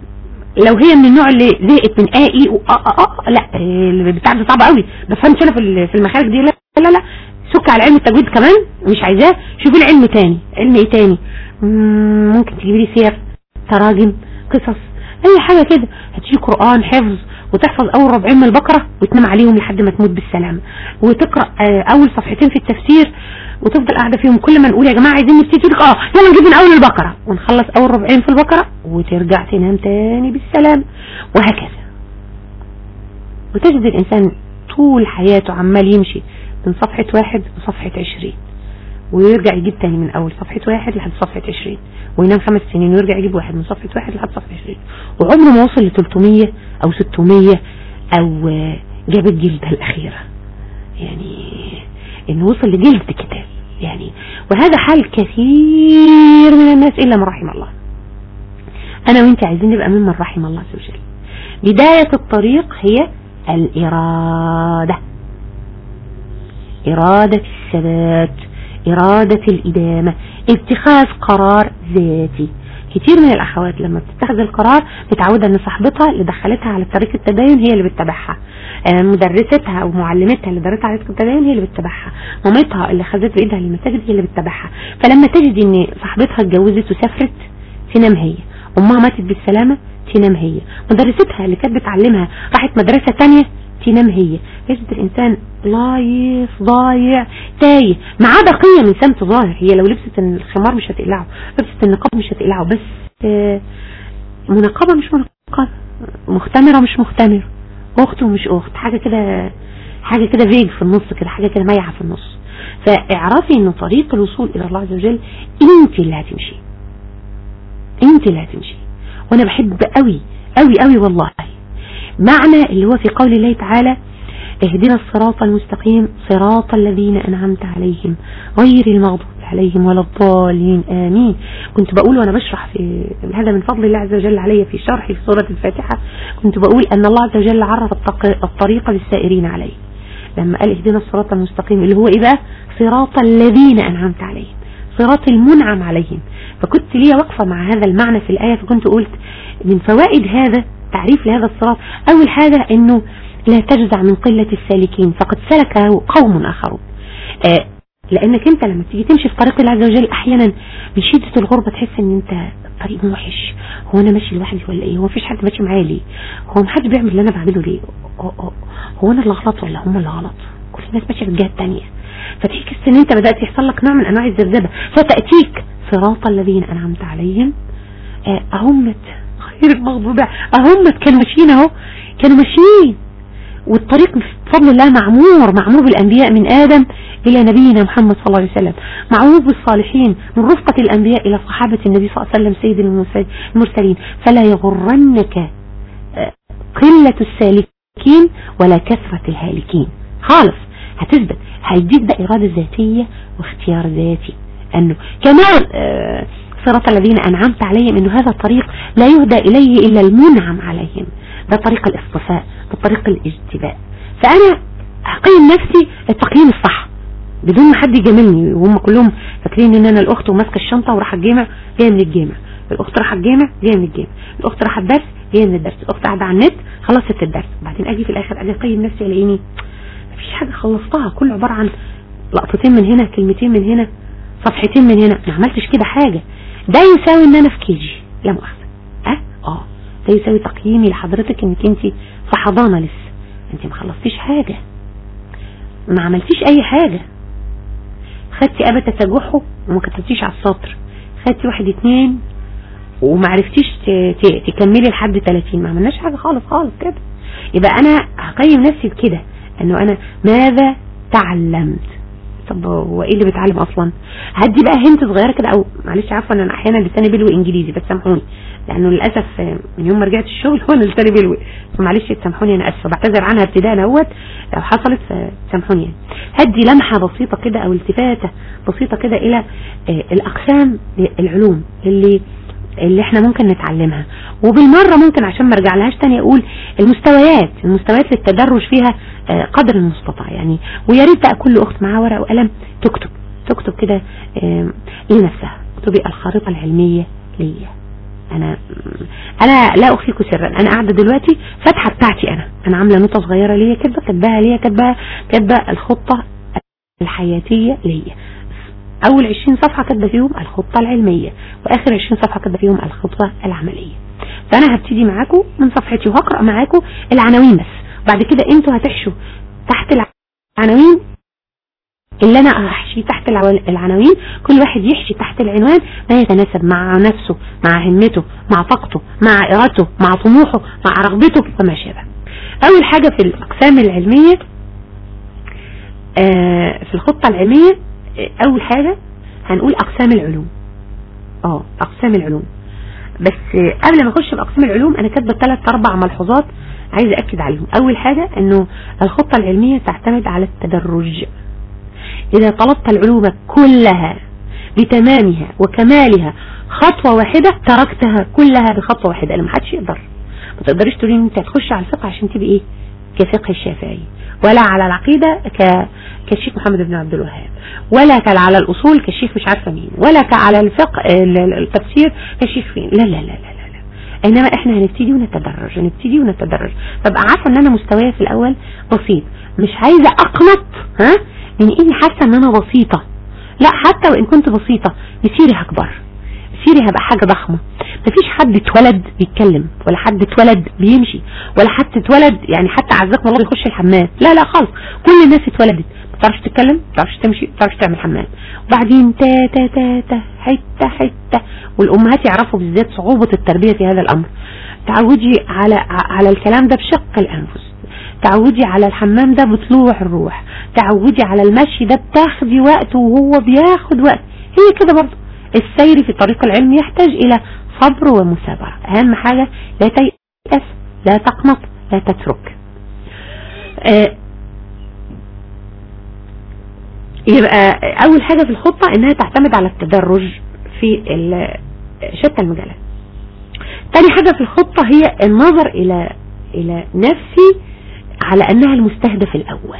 لو هي من النوع اللي زهقت من إي اي وآ آ آ لا البتاع ده صعب قوي. ما فهمتش أنا في المخارج دي. لا لا لا سك على علم التجويد كمان مش عايزاه. شوفي العلم تاني. علم إيه تاني؟ ممكن تجيبي لي سير تراجم قصص أي حاجة كده. هتجي قرآن حفظ وتحفظ أول ربعين من البقرة وتنام عليهم لحد ما تموت بالسلامة وتقرأ آه، أول صفحتين في التفسير وتفضل قاعدة فيهم كل ما نقول يا جماعة عايزين نبتدي آه يلا نجيب من أول البقرة. ونخلص أول ربعين في البقرة وترجع تنام تاني بالسلام. وهكذا. وتجد الإنسان طول حياته عمال يمشي من صفحة واحد لصفحة عشرين. ويرجع يجيب تاني من أول صفحة واحد لحد صفحة عشرين وينام خمس سنين ويرجع يجيب واحد من صفحة واحد لحد صفحة عشرين. وعمره ما وصل ل 300 أو 600 أو جاب الجلدة الأخيرة. يعني إنه وصل لجلد كتاب. يعني وهذا حال كثير من الناس إلا من رحم الله. أنا وانت عايزين نبقى ممن رحم الله عز وجل. بداية الطريق هي الإرادة. إرادة الثبات. إرادة الإدامة اتخاذ قرار ذاتي. كتير من الأخوات لما بتتخذ القرار متعودة إن صاحبتها اللي دخلتها على طريق التدين هي اللي بتتبعها. آه، مدرستها أو معلمتها اللي درستها على طريق التدين هي اللي بتتبعها. مامتها اللي خدت بايدها للمساجد هي اللي بتتبعها. فلما تجد إن صاحبتها اتجوزت وسافرت تنام هي. أمها ماتت بالسلامة تنام هي. مدرستها اللي كانت بتعلمها راحت مدرسة تانية تنام هي. يجد الإنسان لايف ضايع تايه. ما عدا قيم سمت ظاهر هي لو لبست الخمار مش هتقلعه لبست النقاب مش هتقلعه بس آه، منقبة مش منقبة مختمرة مش مختمرة أخت ومش أخت حاجة كده حاجة كده فيج في النص كده حاجة كده مايعة في النص. فاعرفي إن طريق الوصول إلى الله عز وجل أنت اللي هتمشي. أنت اللي هتمشي. وأنا بحب قوي قوي قوي والله. معنى اللي هو في قول الله تعالى اهدنا الصراط المستقيم صراط الذين أنعمت عليهم غير المغضوب عليهم ولا الضالين آمين. كنت بقول وأنا بشرح في هذا من فضل الله عز وجل علي في شرحي في سورة الفاتحة كنت بقول أن الله عز وجل عرف الطريق للسائرين عليه. لما قال اهدنا الصراط المستقيم اللي هو إيه بقى؟ صراط الذين أنعمت عليهم صراط المنعم عليهم. فكنت لي وقفة مع هذا المعنى في الآية فكنت قلت من فوائد هذا تعريف لهذا الصراط أول حاجة أنه لا تجزع من قلة السالكين فقد سلكه قوم آخرون. آه لأنك أنت لما تيجي تمشي في طريق الله عز وجل أحيانا من شدة الغربة تحس أن أنت الطريق موحش. هو أنا ماشي لوحدي ولا إيه؟ هو مفيش حد ماشي معايا ليه؟ هو محدش بيعمل اللي أنا بعمله ليه؟ هو أنا اللي غلط ولا هم اللي غلط؟ كل الناس ماشية في الجهة الثانية فتحس أن أنت بدأت يحصل لك نوع من أنواع الذبذبة. فتأتيك صراط الذين أنعمت عليهم. آه أهمت خير المغضوب أهمت كانوا ماشيين أهو. كانوا ماشيين. والطريق بفضل الله معمور معمور بالأنبياء من آدم إلى نبينا محمد صلى الله عليه وسلم. معمور بالصالحين من رفقة الأنبياء إلى صحابة النبي صلى الله عليه وسلم سيد المرسلين. فلا يغرنك آه، قلة السالكين ولا كثرة الهالكين. خالص. هتثبت. هيديك ده إرادة ذاتية واختيار ذاتي. أنه كمان آه، صراط الذين أنعمت عليهم أنه هذا الطريق لا يهدى إليه إلا المنعم عليهم. ده طريق الاصطفاء ده طريق الاجتباء. فأنا أقيم نفسي التقييم الصح. بدون ما حد يجاملني وهم كلهم فاكرين إن أنا الأخت وماسكة الشنطة وراح الجامع جاية من الجامع. الأخت راح الجامع جاية من الجامع. الأخت راح الدرس جاية من الدرس. الأخت قاعدة على النت خلصت الدرس. بعدين أجي في الآخر أجي أقيم نفسي ألاقيني مفيش حاجة خلصتها. كله عبارة عن لقطتين من هنا كلمتين من هنا. صفحتين من هنا. ما عملتش كده حاجة. ده يساوي إن أنا في كيجي لا مؤاخذة. أه؟ آه. ده يساوي تقييمي لحضرتك إنك أنت في حضانة لسه. أنت ما خلصتيش حاجة. ما عملتيش أي حاجة. خدتي أبا تتجحه وما كتبتيش على السطر. خدتي واحد اتنين وما عرفتيش تكملي لحد 30 ما عملناش حاجة خالص خالص كده. يبقى أنا هقيم نفسي بكده. إنه أنا ماذا تعلمت؟ طب هو إيه اللي بيتعلم أصلا؟ هدي بقى هنت صغيرة كده أو معلش عفوا أنا أحيانا لساني بلوي إنجليزي بس سامحوني لأنه للأسف من يوم ما رجعت الشغل هو لساني بلوي فمعلش تسامحوني أنا آسفة بعتذر عنها ابتداء اهوت لو حصلت فسامحوني هدي لمحة بسيطة كده أو التفاتة بسيطة كده إلى آه، الأقسام العلوم اللي اللي إحنا ممكن نتعلمها. وبالمرة ممكن عشان ما ارجع لهاش تاني أقول المستويات المستويات للتدرج فيها آه، قدر المستطاع. يعني ويا ريت بقى كل أخت معاها ورقة وقلم تكتب تكتب كده لنفسها اكتبي الخريطة العلمية ليا. أنا أنا لا اخفيكم سرا أنا قاعدة دلوقتي فاتحة بتاعتي أنا. أنا عاملة نوتة صغيرة ليا كاتبة كاتباها ليا كاتبة كاتبة الخطة الحياتية ليا. أول 20 صفحة كاتبه فيهم الخطة العلمية وآخر 20 صفحة كاتبه فيهم الخطة العملية. فأنا هبتدي معاكم من صفحتي وهقرأ معاكم العناوين بس. بعد كده أنتوا هتحشوا تحت العناوين اللي أنا احشي تحت العناوين. كل واحد يحشي تحت العنوان ما يتناسب مع نفسه مع همته مع طاقته مع إرادته مع طموحه مع رغبته وما شابه. أول حاجة في الأقسام العلمية آه في الخطة العلمية أول حاجة هنقول أقسام العلوم. آه أقسام العلوم. بس قبل ما أخش في أقسام العلوم أنا كاتبة ثلاث أربع ملحوظات عايز أكد عليهم. أول حاجة إنه الخطة العلمية تعتمد على التدرج. إذا طلبت العلوم كلها بتمامها وكمالها خطوة واحدة تركتها كلها بخطوة واحدة. أنا ما حدش يقدر. ما تقدريش تقولي أنت تخش على الفقه عشان تبقي إيه كفقه الشافعي. ولا على العقيدة ك... كالشيخ محمد بن عبد الوهاب ولا على الأصول كالشيخ مش عارفة مين ولا على الفقه التفسير كالشيخ فين لا لا لا لا لا. إنما إحنا هنبتدي ونتدرج هنبتدي ونتدرج. فبقى عارفة إن أنا مستواي في الأول بسيط مش عايزة أقنط ها؟ من إني حاسة إن أنا بسيطة. لا حتى وإن كنت بسيطة مسيري هكبر. مسيري هبقى حاجة ضخمة. مفيش حد اتولد بيتكلم ولا حد اتولد بيمشي ولا حد اتولد يعني حتى عزكم الله بيخش الحمام. لا لا خالص. كل الناس اتولدت. ما بتعرفش تتكلم ما بتعرفش تمشي ما بتعرفش تعمل حمام. وبعدين تا تا تا تا حتة حتة. والأمهات يعرفوا بالذات صعوبة التربية في هذا الأمر. تعودي على على الكلام ده بشق الأنفس. تعودي على الحمام ده بطلوع الروح. تعودي على المشي ده بتاخدي وقت وهو بياخد وقت. هي كده برضه. السير في طريق العلم يحتاج إلى صبر ومثابرة. أهم حاجة لا تيأس لا تقنط لا تترك. آه، يبقى أول حاجة في الخطة إنها تعتمد على التدرج في شتى المجالات. تاني حاجة في الخطة هي النظر إلى إلى نفسي على أنها المستهدف الأول.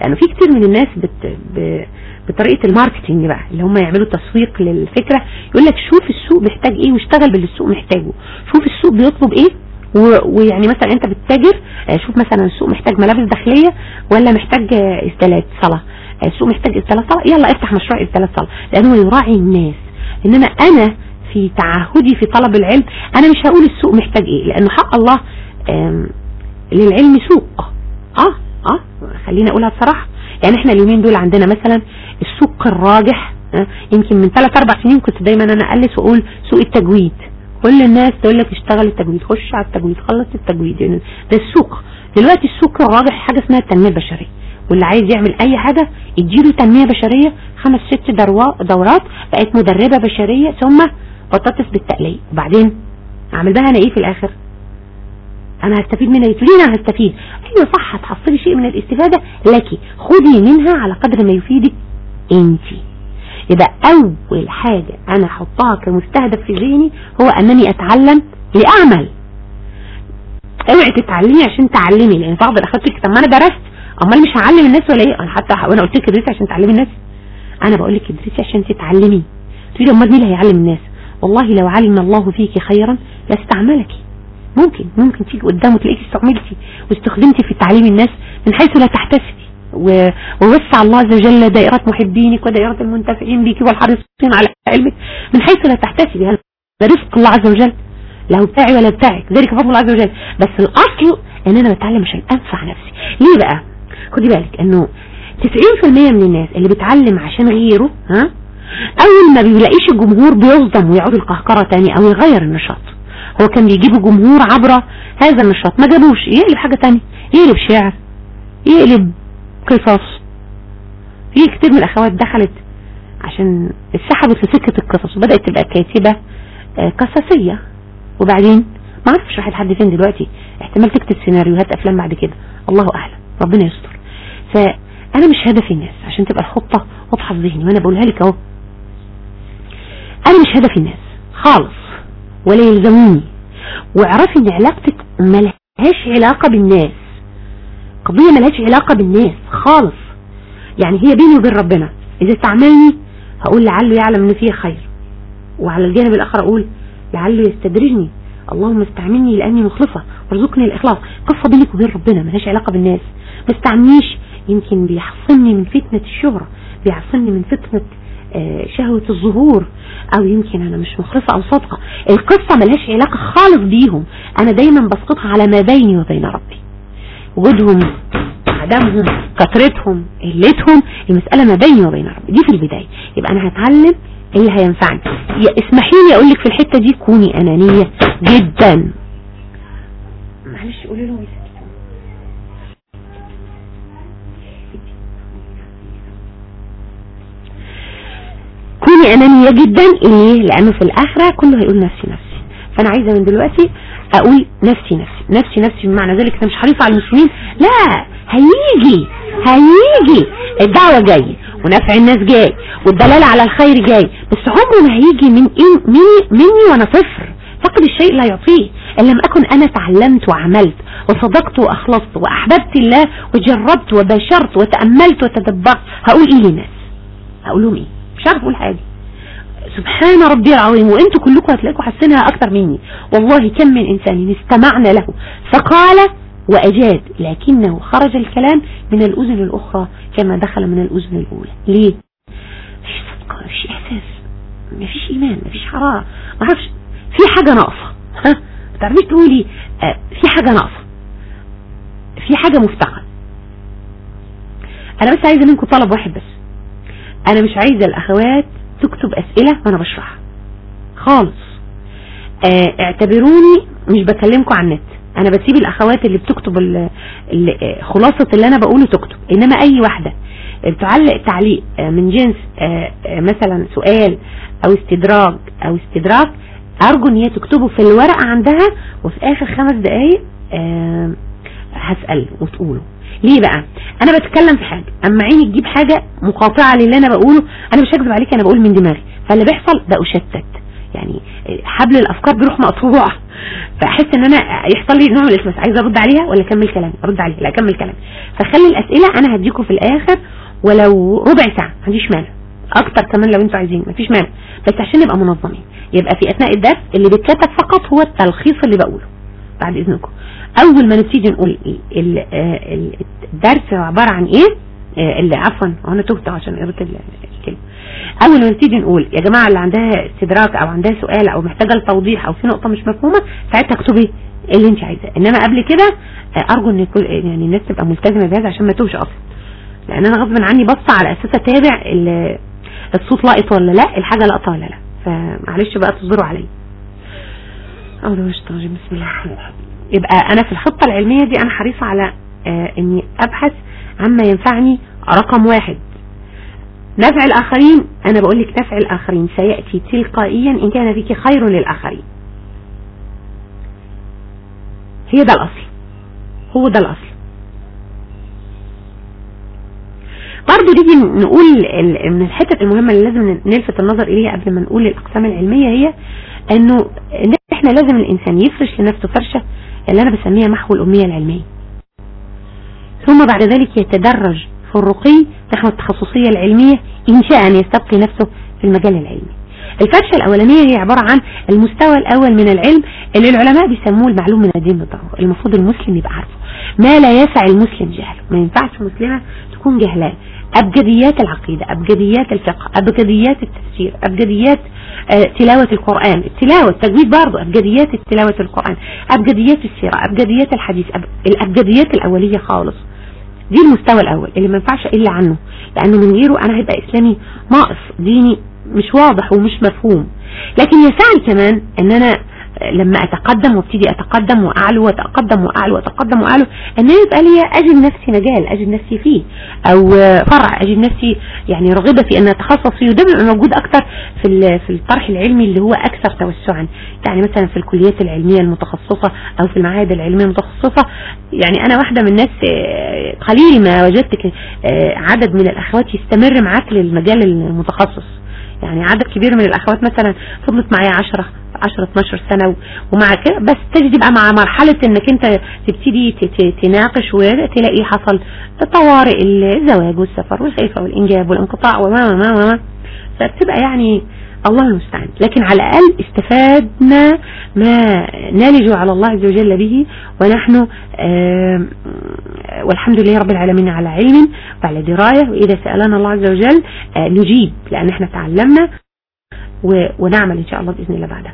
لأنه في كتير من الناس بت ب... بطريقة الماركتينج بقى اللي هم يعملوا تسويق للفكرة يقول لك شوف السوق محتاج إيه واشتغل باللي السوق محتاجه. شوف السوق بيطلب إيه ويعني مثلا أنت بتتاجر آه، شوف مثلا السوق محتاج ملابس داخلية ولا محتاج استالات صلاة آه، السوق محتاج استالات صلاة يلا افتح مشروع استالات صلاة لأنه يراعي الناس. إنما أنا في تعهدي في طلب العلم أنا مش هقول السوق محتاج إيه لأنه حق الله للعلم سوق. آه آه خليني أقولها بصراحة. يعني إحنا اليومين دول عندنا مثلا السوق الراجح يمكن من ثلاث أربع سنين كنت دايما أنا ألس وأقول سوق التجويد. كل الناس تقول لك اشتغل التجويد خش على التجويد خلص التجويد. يعني ده السوق. دلوقتي السوق الراجح حاجة اسمها التنمية البشرية. واللي عايز يعمل أي حاجة يديله تنمية بشرية. خمس ست دورات بقت مدربة بشرية ثم بطاطس بالتقلية وبعدين أعمل بها أنا إيه في الآخر؟ أنا هستفيد منها أنا هستفيد. أيوه صح هتحصلي شيء من الاستفادة لك. خدي منها على قدر ما يفيدك انت. يبقى أول حاجة أنا احطها كمستهدف في ذهني هو أنني أتعلم لاعمل اوعي تتعلمي عشان تعلمي لأن بعض الأخوات طب ما أنا درست. أمال مش هعلم الناس ولا إيه؟ أنا حتى وأنا قلت لك ادرسي عشان تعلمي الناس. أنا بقول لك ادرسي عشان تتعلمي. تقولي أمال مين اللي هيعلم الناس؟ والله لو علم الله فيك خيرا لاستعملك. ممكن ممكن تيجي قدامه تلاقيكي استعملتي واستخدمتي في تعليم الناس من حيث لا تحتسبي. ووسع الله عز وجل دائرة محبينك ودائرة المنتفعين بك والحريصين على علمك من حيث لا تحتسبي. هذا رزق الله عز وجل؟ لا بتاعي ولا بتاعك ذلك فضل الله عز وجل. بس الأصل ان أنا بتعلم عشان انفع نفسي. ليه بقى؟ خدي بالك إنه 90% من الناس اللي بتعلم عشان غيره ها أول ما بيلاقيش الجمهور بيصدم ويعود القهقرة تاني أو يغير النشاط. هو كان بيجيب جمهور عبر هذا النشاط ما جابوش يقلب حاجة تانية يقلب شعر يقلب قصص. في كتير من الأخوات دخلت عشان اتسحبت سكة القصص وبدأت تبقى كاتبة آه، قصصية. وبعدين ما عرفش راحت لحد فين دلوقتي احتمال تكتب سيناريوهات أفلام بعد كده. الله أعلم ربنا يستر. فأنا مش هدفي الناس عشان تبقى الخطة واضحة في ذهني وأنا بقولها لك أهو. أنا مش هدفي الناس خالص. ولا يلزموني. واعرفي إن علاقتك ملهاش علاقة بالناس. قضية ملهاش علاقة بالناس خالص. يعني هي بيني وبين ربنا. إذا استعملني هقول لعله يعلم ان فيه خير. وعلى الجانب الآخر أقول لعله يستدرجني. اللهم استعملني لأني مخلصة. وارزقني الإخلاص. قصة بينك وبين ربنا ملهاش علاقة بالناس. ما استعملنيش. يمكن بيحصلني من فتنة الشهرة. بيحصلني من فتنة شهوة الظهور أو يمكن أنا مش مخلصة أو صادقة. القصة ملهاش علاقة خالص بيهم. أنا دايما بسقطها على ما بيني وبين ربي. وجودهم عدمهم كثرتهم قلتهم المسألة ما بيني وبين ربي. دي في البداية. يبقى أنا هتعلم اللي هينفعني. اسمحي لي أقول لك في الحتة دي كوني أنانية جدا. معلش قولي له كوني أنانية جدا ليه لأنه في الآخرة كله هيقول نفسي نفسي. فأنا عايزة من دلوقتي أقول نفسي نفسي نفسي نفسي بمعنى ذلك أنا مش حريصة على المسلمين. لا هيجي هيجي. الدعوة جاي ونفع الناس جاي والدلالة على الخير جاي. بس عمره ما هيجي من إيه مني, مني وأنا صفر فقد الشيء لا يعطيه إن لم أكن أنا تعلمت وعملت وصدقت وأخلصت وأحببت الله وجربت وبشرت وتأملت وتدبرت هقول إيه للناس هقول لهم إيه؟ مش عارف أقول حاجة. سبحان ربي العظيم وانتوا كلكم هتلاقوا حاسينها أكتر مني. والله كم من إنسان استمعنا له فقال واجاد لكنه خرج الكلام من الأذن الأخرى كما دخل من الأذن الأولى. ليه؟ مفيش صدق مفيش إحساس مفيش إيمان مفيش حرارة ما أعرفش. في حاجة ناقصة. ها؟ تعرفيش تقولي آه في حاجة ناقصة. في حاجة مفتقد أنا بس عايزة منكم طلب واحد بس. أنا مش عايزة الأخوات تكتب أسئلة وأنا بشرح خالص. آه اعتبروني مش بكلمكم عن النت. أنا بسيب الأخوات اللي بتكتب خلاصة اللي أنا بقوله تكتب. إنما أي واحدة بتعلق تعليق من جنس مثلا سؤال أو استدراج أو استدراك أرجو إن هي تكتبه في الورقة عندها وفي آخر خمس دقايق هسأل وتقوله. ليه بقى؟ أنا بتكلم في حاجة. أما عيني تجيب حاجة مقاطعة للي أنا بقوله أنا مش هكذب عليك أنا بقول من دماغي. فاللي بيحصل ده أشتت. يعني حبل الأفكار بيروح مقطوع. فأحس إن أنا يحصل لي نوع من الإسماس. عايزة أرد عليها ولا أكمل كلامي أرد عليها لا أكمل كلامي فخلي الأسئلة أنا هديكم في الآخر ولو ربع ساعة. ما عنديش مانع. أكتر كمان لو أنتوا عايزين. مفيش مانع. بس عشان نبقى منظمين. يبقى في أثناء الدرس اللي بيتكتب فقط هو التلخيص اللي بقوله. بعد إذنكم. أول ما نبتدي نقول الدرس عبارة عن إيه؟ اللي عفوا أنا تهت عشان قريت الكلمة. أول ما نبتدي نقول يا جماعة اللي عندها استدراك أو عندها سؤال أو محتاجة لتوضيح أو في نقطة مش مفهومة ساعتها اكتبي اللي أنت عايزاه. إنما قبل كده أرجو إن كل يعني الناس تبقى ملتزمة بهذا عشان ما توهش أصلا. لأن أنا غصب عني بص على أساس أتابع الصوت لاقط ولا لا الحاجة لاقطة ولا لا. فمعلش بقى تصبروا عليا. أعوذ بالله بسم الله الرحمن الرحيم. يبقى أنا في الخطة العلمية دي أنا حريصة على آه إني أبحث عما ينفعني رقم واحد. نفع الآخرين أنا بقول لك نفع الآخرين سيأتي تلقائيا إن كان فيك خير للآخرين. هي ده الأصل. هو ده الأصل. برضه نيجي نقول من الحتت المهمة اللي لازم نلفت النظر إليها قبل ما نقول الأقسام العلمية هي إنه إن إحنا لازم الإنسان يفرش لنفسه فرشة اللي أنا بسميها محو الأمية العلمية. ثم بعد ذلك يتدرج في الرقي نحو التخصصية العلمية إن شاء أن يستبقي نفسه في المجال العلمي. الفرشة الأولانية هي عبارة عن المستوى الأول من العلم اللي العلماء بيسموه المعلوم من الدين بالضرورة المفروض المسلم يبقى عارفه. ما لا يسع المسلم جهله ما ينفعش مسلمة تكون جهلان. أبجديات العقيدة أبجديات الفقه أبجديات التفسير أبجديات آه تلاوة القرآن. التلاوة التجويد برضه أبجديات تلاوة القرآن أبجديات السيرة أبجديات الحديث أب... الأبجديات الأولية خالص. دي المستوى الأول اللي ما ينفعش إلا عنه لأنه من غيره أنا هيبقى إسلامي ناقص ديني مش واضح ومش مفهوم. لكن يسعني كمان إن أنا لما أتقدم وأبتدي أتقدم وأعلو وأتقدم وأعلو وأتقدم وأعلو إن يبقى لي أجد نفسي مجال أجد نفسي فيه أو فرع أجد نفسي يعني راغبه في أن أتخصص فيه وده بيبقى موجود أكتر في في الطرح العلمي اللي هو أكثر توسعا. يعني مثلا في الكليات العلمية المتخصصة أو في المعاهد العلمية المتخصصة يعني أنا واحدة من الناس قليل ما وجدت عدد من الأخوات يستمر معاك للمجال المتخصص. يعني عدد كبير من الاخوات مثلا فضلت معايا 10 10 12 سنه ومع كده بس تجي بقى مع مرحله انك انت تبتدي تناقش وتلاقي حصل طوارئ الزواج والسفر والخلفه والانجاب والانقطاع وما وما وما فبتبقى يعني الله المستعان. لكن على الأقل استفادنا ما نلج على الله عز وجل به ونحن والحمد لله رب العالمين على علم وعلى دراية. وإذا سألنا الله عز وجل نجيب لأن إحنا تعلمنا ونعمل إن شاء الله بإذن الله بعدها.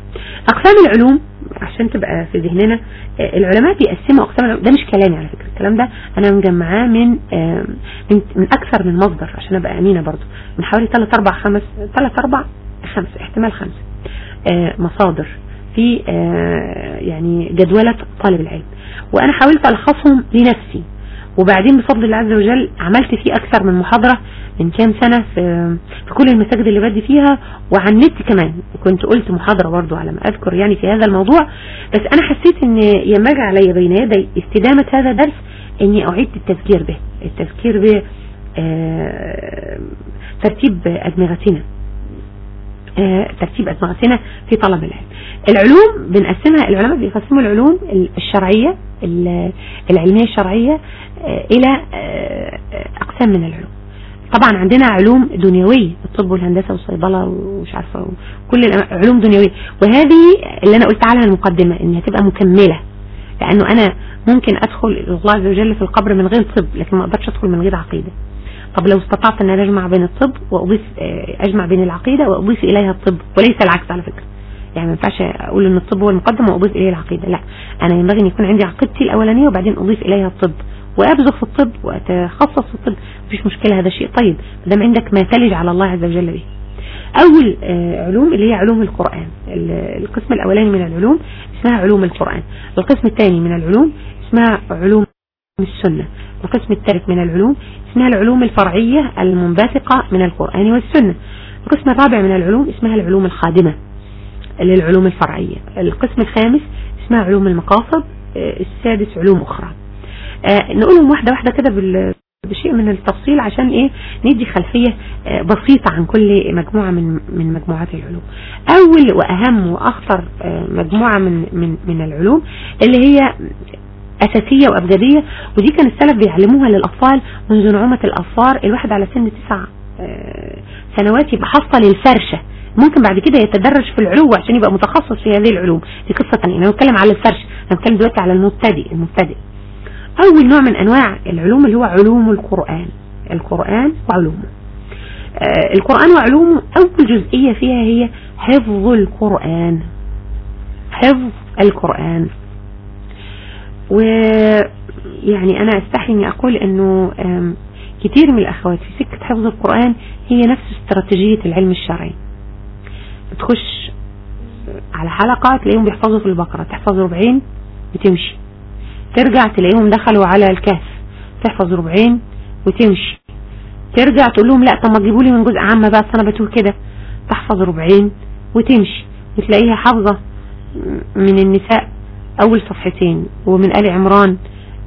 أقسام العلوم عشان تبقى في ذهننا العلماء بيقسموا أقسام العلوم. ده مش كلامي على فكرة الكلام ده أنا مجمعاه من من, من أكثر من مصدر عشان أبقى أمينة برضو من حوالي 3 4 5 3 4 خمس احتمال خمسة. آه مصادر في آه يعني جدولة طالب العلم. وأنا حاولت ألخصهم لنفسي. وبعدين بفضل الله عز وجل عملت فيه أكثر من محاضرة من كام سنة في, كل المساجد اللي بدي فيها. وعن النت كمان. كنت قلت محاضرة برضو على ما أذكر يعني في هذا الموضوع. بس أنا حسيت إن ينبغي علي بين يدي استدامة هذا الدرس إني أعيد التذكير به. التذكير به آه ترتيب أدمغتنا. ترتيب أدمغتنا في طلب العلم. العلوم بنقسمها العلماء بيقسموا العلوم الشرعية العلمية الشرعية إلى أقسام من العلوم. طبعا عندنا علوم دنيوية الطب والهندسة والصيدلة ومش عارفة كل علوم دنيوية. وهذه اللي أنا قلت عنها المقدمة إنها تبقى مكملة. لأنه أنا ممكن أدخل الله عز وجل في القبر من غير طب لكن ما أقدرش أدخل من غير عقيدة. طب لو استطعت أن أنا أجمع بين الطب وأضيف أجمع بين العقيدة وأضيف إليها الطب وليس العكس على فكرة. يعني ما ينفعش أقول إن الطب هو المقدم وأضيف اليه العقيدة لا. أنا ينبغي أن يكون عندي عقيدتي الأولانية وبعدين أضيف إليها الطب وابزغ في الطب وأتخصص في الطب. مفيش مشكلة هذا شيء طيب. دام عندك ما تلج على الله عز وجل به. أول علوم اللي هي علوم القرآن. القسم الأولاني من العلوم اسمها علوم القرآن. القسم الثاني من العلوم اسمها علوم السنة القسم الثالث من العلوم اسمها العلوم الفرعية المنبثقة من القرآن والسنة. القسم الرابع من العلوم اسمها العلوم الخادمة للعلوم الفرعية. القسم الخامس اسمها علوم المقاصد آه، السادس علوم أخرى. آه، نقولهم واحدة واحدة كده بشيء من التفصيل عشان إيه؟ ندي خلفية آه، بسيطة عن كل مجموعة من من مجموعات العلوم. أول وأهم وأخطر مجموعة من من من العلوم اللي هي أساسية وأبجدية ودي كان السلف بيعلموها للأطفال منذ نعومة الأظفار الواحد على سن تسع آه، سنوات يبقى حصل الفرشة ممكن بعد كده يتدرج في العلو عشان يبقى متخصص في هذه العلوم. دي قصة ثانية أنا بتكلم على الفرش. أنا بتكلم دلوقتي على المبتدئ المبتدئ. أول نوع من أنواع العلوم اللي هو علوم القرآن. القرآن وعلومه. آه القرآن وعلومه أول جزئية فيها هي حفظ القرآن. حفظ القرآن. ويعني أنا أستحي أني أقول أنه كثير من الأخوات في سكة حفظ القرآن هي نفس استراتيجية العلم الشرعي. تخش على حلقة تلاقيهم بيحفظوا في البقرة تحفظ ربعين وتمشي. ترجع تلاقيهم دخلوا على الكهف تحفظ ربعين وتمشي. ترجع تقول لهم لا طب ما تجيبوا لي من جزء عامة بقى أنا بتقول كده. تحفظ ربعين وتمشي. وتلاقيها حافظة من النساء. أول صفحتين ومن آل عمران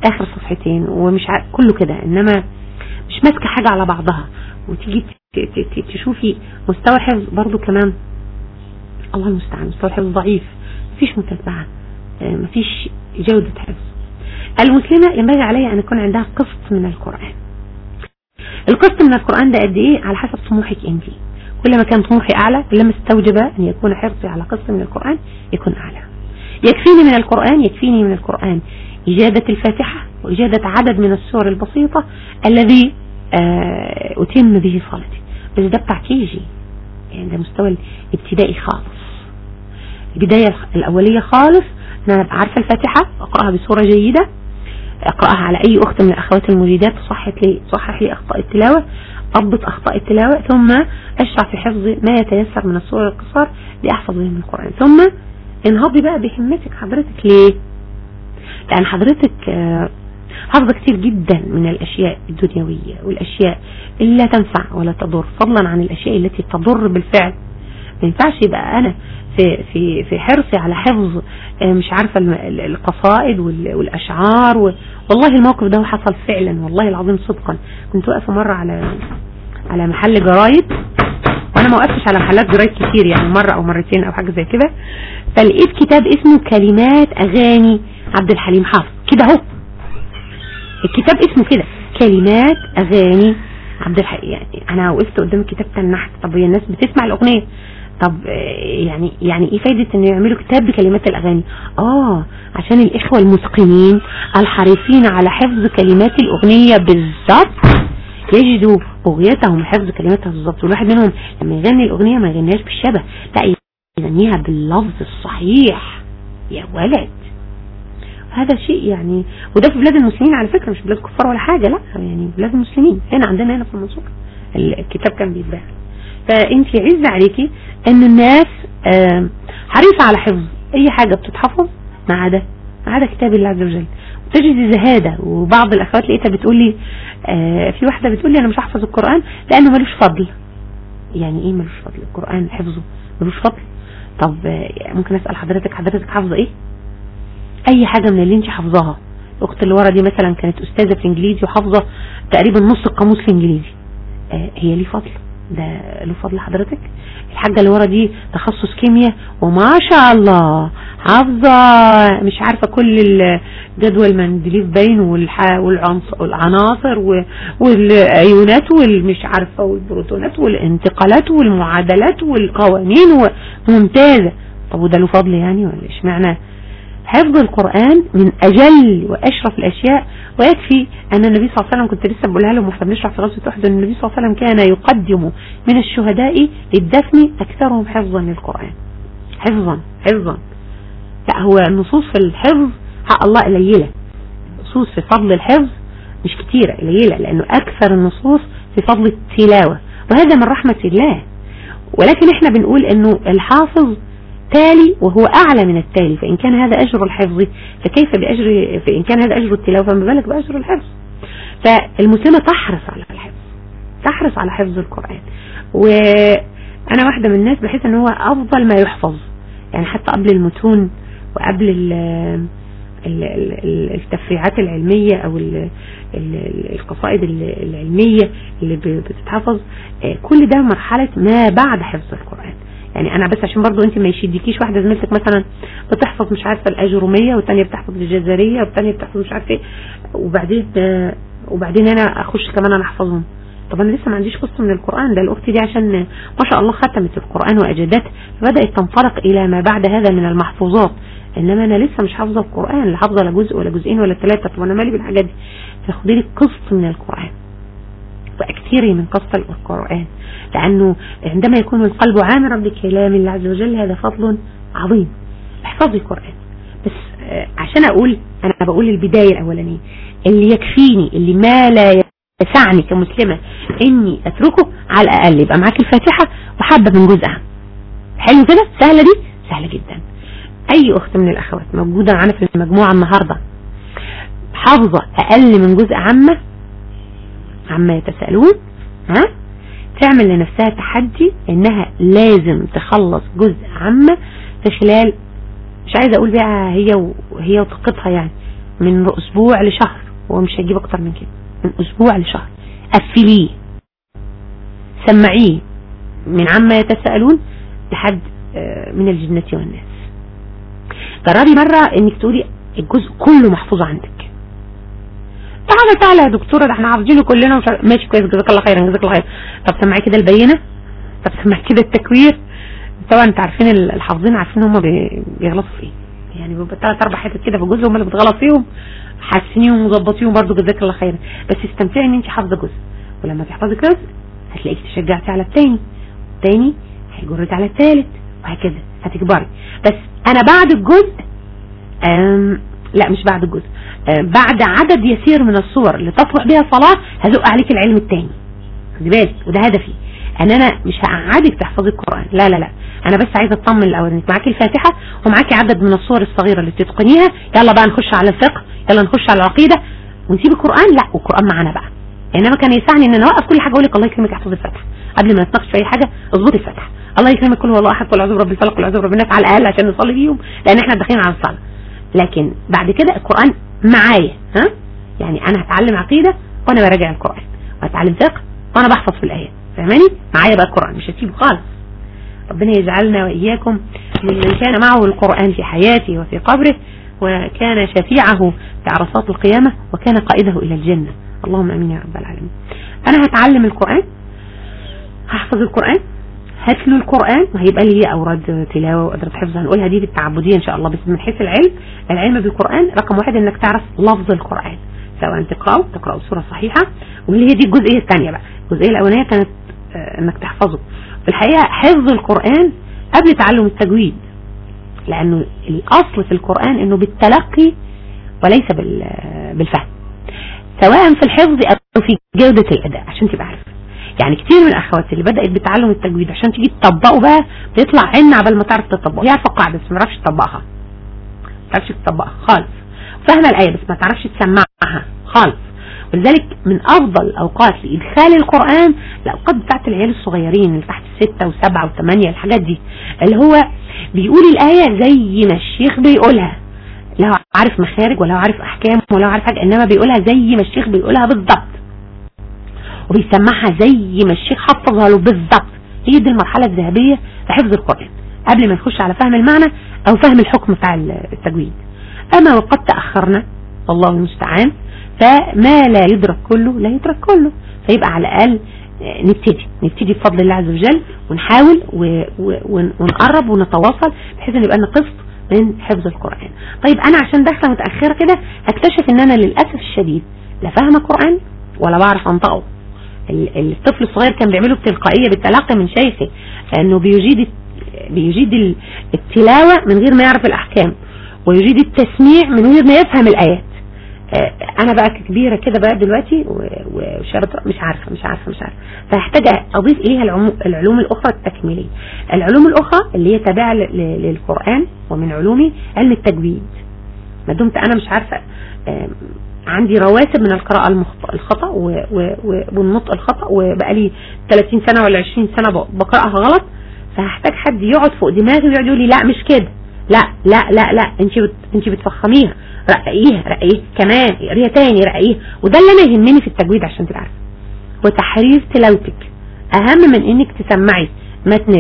آخر صفحتين ومش كله كده إنما مش ماسكة حاجة على بعضها. وتيجي تشوفي مستوى حفظ برضو كمان. الله المستعان مستوى حفظ ضعيف. مفيش متابعة آه، مفيش جودة حفظ. المسلمة ينبغي عليها أن يكون عندها قسط من القرآن. القسط من القرآن ده قد إيه؟ على حسب طموحك انت. كلما كان طموحي أعلى كلما استوجب أن يكون حرصي على قسط من القرآن يكون أعلى. يكفيني من القرآن يكفيني من القرآن. إجادة الفاتحة وإجادة عدد من السور البسيطة الذي آه، أتم به صلاتي. بس ده بتاع كيجي يعني ده مستوى الابتدائي خالص. البداية الأولية خالص. أنا عارفة الفاتحة أقرأها بصورة جيدة. أقرأها على أي أخت من الأخوات المجيدات تصحح لي صحح لي أخطاء التلاوة أضبط أخطاء التلاوة ثم أشرع في حفظ ما يتيسر من السور القصار لأحفظ من القرآن. ثم انهضي بقى بهمتك حضرتك ليه؟ لأن حضرتك آه، حافظة كتير جدا من الأشياء الدنيوية والأشياء اللي لا تنفع ولا تضر فضلا عن الأشياء التي تضر بالفعل. ما ينفعش يبقى أنا في في في حرصي على حفظ آه، مش عارفة القصائد والأشعار والله الموقف ده حصل فعلا والله العظيم صدقا. كنت واقفة مرة على على محل جرايد وأنا ما وقفتش على محلات جرايد كتير يعني مرة أو مرتين أو حاجة زي كده فلقيت كتاب اسمه كلمات أغاني عبد الحليم حافظ. كده أهو. الكتاب اسمه كده كلمات أغاني عبد الحليم يعني أنا وقفت قدام الكتاب تنحت طب هي الناس بتسمع الأغنية؟ طب يعني يعني إيه فايدة إن يعملوا كتاب بكلمات الأغاني؟ آه عشان الإخوة المتقنين الحريصين على حفظ كلمات الأغنية بالظبط. يجدوا بغيتهم حفظ كلماتها بالظبط. والواحد منهم لما يغني الأغنية ما يغنيهاش بالشبه لا يغنيها باللفظ الصحيح. يا ولد! هذا شيء يعني وده في بلاد المسلمين على فكرة مش بلاد كفار ولا حاجة لا يعني بلاد المسلمين. هنا عندنا هنا في المنصورة. الكتاب كان بيتباع. فأنت عز عليكي إن الناس حريصة على حفظ أي حاجة بتتحفظ ما عدا ما عدا كتاب الله عز وجل. تجد زهادة. وبعض الأخوات لقيتها بتقول لي آه في واحدة بتقول لي أنا مش هحفظ القرآن لأنه ملوش فضل. يعني إيه ملوش فضل؟ القرآن حفظه. ملوش فضل. طب آه ممكن أسأل حضرتك حضرتك حافظة إيه؟ أي حاجة من اللي انت حافظاها. الاخت اللي ورا دي مثلا كانت أستاذة في إنجليزي وحافظة تقريبا نص القاموس في إنجليزي. آه هي ليه فضل؟ ده له فضل حضرتك؟ الحاجة اللي ورا دي تخصص كيمياء وما شاء الله حافظة مش عارفة كل الجدول مندليف باين والعناصر والايونات والمش عارفة والبروتونات والانتقالات والمعادلات والقوانين ممتازة. طب وده له فضل يعني ولا اشمعنى حفظ القرآن من أجل وأشرف الأشياء. ويكفي أن النبي صلى الله عليه وسلم كنت لسه بقولها لهم وإحنا بنشرح في غزوة أحد. النبي صلى الله عليه وسلم كان يقدم من الشهداء للدفن أكثرهم حفظا للقرآن. حفظا حفظا. لا هو النصوص في الحفظ حق الله قليلة. النصوص في فضل الحفظ مش كتيرة قليلة لأنه أكثر النصوص في فضل التلاوة. وهذا من رحمة الله. ولكن إحنا بنقول إنه الحافظ التالي وهو أعلى من التالي فإن كان هذا أجر الحفظ فكيف بأجر فإن كان هذا أجر التلاوة فما بالك بأجر الحفظ؟ فالمسلمة تحرص على الحفظ تحرص على حفظ القرآن. وأنا واحدة من الناس بحيث أن هو أفضل ما يحفظ. يعني حتى قبل المتون وقبل التفريعات العلمية أو القصائد العلمية اللي بتتحفظ آه، كل ده مرحلة ما بعد حفظ القرآن. يعني أنا بس عشان برضو أنت ما يشدكيش واحدة زميلتك مثلا بتحفظ مش عارفة الأجرومية والتانية بتحفظ الجزرية والتانية بتحفظ مش عارفة إيه وبعدين آه، وبعدين أنا أخش كمان أنا أحفظهم. طب أنا لسه ما عنديش قصة من القرآن ده الاخت دي عشان ما شاء الله ختمت القرآن واجدته فبدأت تنطلق إلى ما بعد هذا من المحفوظات. إنما أنا لسه مش حافظة القرآن لا حافظة لا جزء ولا جزئين ولا ثلاثة طب أنا مالي بالحاجات دي؟ فخدي لي قسط من القرآن. واكثري من قسط القرآن. لأنه عندما يكون القلب عامرا بكلام الله عز وجل هذا فضل عظيم. احفظي القرآن. بس آه، عشان أقول أنا بقول البداية الأولانية. اللي يكفيني اللي ما لا يسعني كمسلمة إني أتركه على الأقل. يبقى معاك الفاتحة وحبة من جزءها حلو كده؟ سهلة دي؟ سهلة جدا. أي أخت من الأخوات موجودة معانا في المجموعة النهاردة. حافظة أقل من جزء عامة؟ عما يتسألون ها؟ تعمل لنفسها تحدي إنها لازم تخلص جزء عامة في خلال مش عايزة أقول بقى هي وهي وطاقتها يعني من أسبوع لشهر. هو مش هيجيب أكتر من كده. من أسبوع لشهر. قفليه. سمعيه. من عما يتساءلون لحد آه، من الجنة والناس. جربي مرة إنك تقولي الجزء كله محفوظ عندك. تعالى تعالى يا دكتورة ده إحنا حافظينه كلنا ماشي كويس جزاك الله خيرا جزاك الله خير طب سمعي كده البينة؟ طب سمعي كده التكوير؟ طبعا أنت عارفين الحافظين عارفين هم بيغلطوا في إيه. يعني بيبقى ثلاث أربع حتت كده في الجزء هم اللي بتغلط فيهم حاسينيهم ومظبطيهم برضه جزاك الله خيرا. بس استمتعي إن أنت حافظة جزء. ولما تحفظي جزء هتلاقيك تشجعتي على الثاني الثاني هيجرك على الثالث وهكذا. هتكبري. بس أنا بعد الجزء لا مش بعد الجزء. بعد عدد يسير من الصور اللي تصلح بها الصلاة هزق عليك العلم التاني. خدي بالك وده هدفي. إن أنا مش هقعدك تحفظي القرآن. لا لا لا. أنا بس عايزة أطمن الأول إنك معاكي الفاتحة ومعاكي عدد من الصور الصغيرة اللي تتقنيها يلا بقى نخش على الفقه يلا نخش على العقيدة. ونسيب القرآن؟ لا والقرآن معانا بقى. إنما كان يسعني إن أنا أوقف كل حاجة أقول لك الله يكرمك احفظي الفاتحة. قبل ما نتناقش في أي حاجة اظبطي الفاتحة. الله يكرمك كل والله أحد كل عذر رب الفلق كل رب الناس على الأقل عشان نصلي بيهم لأن إحنا داخلين على الصلاة. لكن بعد كده القرآن معايا ها؟ يعني أنا هتعلم عقيدة وأنا براجع القرآن وهتعلم فقه وأنا بحفظ في الآيات. فاهماني؟ معايا بقى القرآن مش هسيبه خالص. ربنا يجعلنا وإياكم ممن كان معه القرآن في حياته وفي قبره وكان شفيعه في عرصات القيامة وكان قائده إلى الجنة. اللهم آمين يا رب العالمين. أنا هتعلم القرآن هحفظ القرآن هات القرآن وهيبقى لي أوراد تلاوة وقدرة حفظ هنقولها دي بالتعبدية إن شاء الله بس من حيث العلم العلم بالقرآن رقم واحد إنك تعرف لفظ القرآن سواء تقرأه تقرأه بصورة صحيحة واللي هي دي الجزئية الثانية بقى الجزئية الأولانية كانت آه، إنك تحفظه. في الحقيقة حفظ القرآن قبل تعلم التجويد لأنه الأصل في القرآن إنه بالتلقي وليس بالفهم سواء في الحفظ أو في جودة الأداء عشان تبقى عارف. يعني كتير من الاخوات اللي بدأت بتعلم التجويد عشان تيجي تطبقه بقى بيطلع عين عبال ما تعرف تطبقه. هي عارفه القاعده بس ما تعرفش تطبقها. ما تعرفش تطبقها. خالص. فاهمة الآية بس ما تعرفش تسمعها. خالص. ولذلك من أفضل الاوقات لإدخال القرآن الأوقات بتاعت العيال الصغيرين اللي تحت الستة وسبعة وثمانية الحاجات دي. اللي هو بيقول الآية زي ما الشيخ بيقولها. لا عارف مخارج ولا عارف أحكام ولا عارف حاجة إنما بيقولها زي ما الشيخ بيقولها بالضبط. وبيسمعها زي ما الشيخ حفظها له بالظبط هي دي المرحلة الذهبية في حفظ القرآن قبل ما نخش على فهم المعنى أو فهم الحكم بتاع التجويد. أما وقد تأخرنا والله المستعان فما لا يدرك كله لا يدرك كله. فيبقى على الأقل نبتدي نبتدي بفضل الله عز وجل ونحاول ونقرب ونتواصل بحيث ان يبقى لنا قسط من حفظ القرآن. طيب أنا عشان داخلة متأخرة كده اكتشف إن أنا للأسف الشديد لا فاهمة قرآن ولا بعرف أنطقه. الطفل الصغير كان بيعمله بتلقائية بالتلقي من شيخه لأنه بيجيد بيجيد التلاوة من غير ما يعرف الأحكام ويجيد التسميع من غير ما يفهم الآيات. آه، أنا بقى كبيرة كده بقى دلوقتي وشرط مش عارفة مش عارفة مش عارفة. فهحتاج أضيف اليها العلوم الأخرى التكميلية. العلوم الأخرى اللي هي تابعة للقرآن ومن علومي علم التجويد. ما دمت أنا مش عارفة عندي رواتب من القراءة الخطأ والنطق الخطأ وبقالي 30 سنة ولا 20 سنة بقرأها غلط فهحتاج حد يقعد فوق دماغي ويقعد يقول لي لا مش كده. لا لا لا لا انت بت... انت بتفخميها. رققيها رققيها كمان اقريها تاني رققيها وده اللي أنا يهمني في التجويد عشان تبقى عارفة. وتحرير تلاوتك أهم من إنك تسمعي متن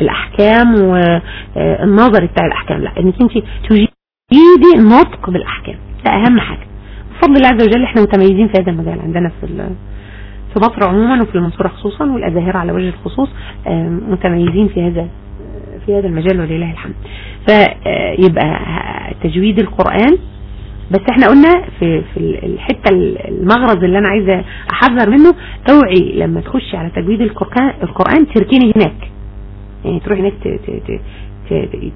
الأحكام والنظر بتاع الأحكام. لا إنك انت تجيدي النطق بالأحكام. ده أهم حاجة. بفضل الله عز وجل إحنا متميزين في هذا المجال عندنا في في مصر عموما وفي المنصورة خصوصا والأزاهرة على وجه الخصوص متميزين في هذا في هذا المجال ولله الحمد. فيبقى تجويد القرآن بس إحنا قلنا في في الحتة المغرض اللي أنا عايزة أحذر منه اوعي لما تخشي على تجويد القرآن القرآن تركيني هناك. يعني تروحي هناك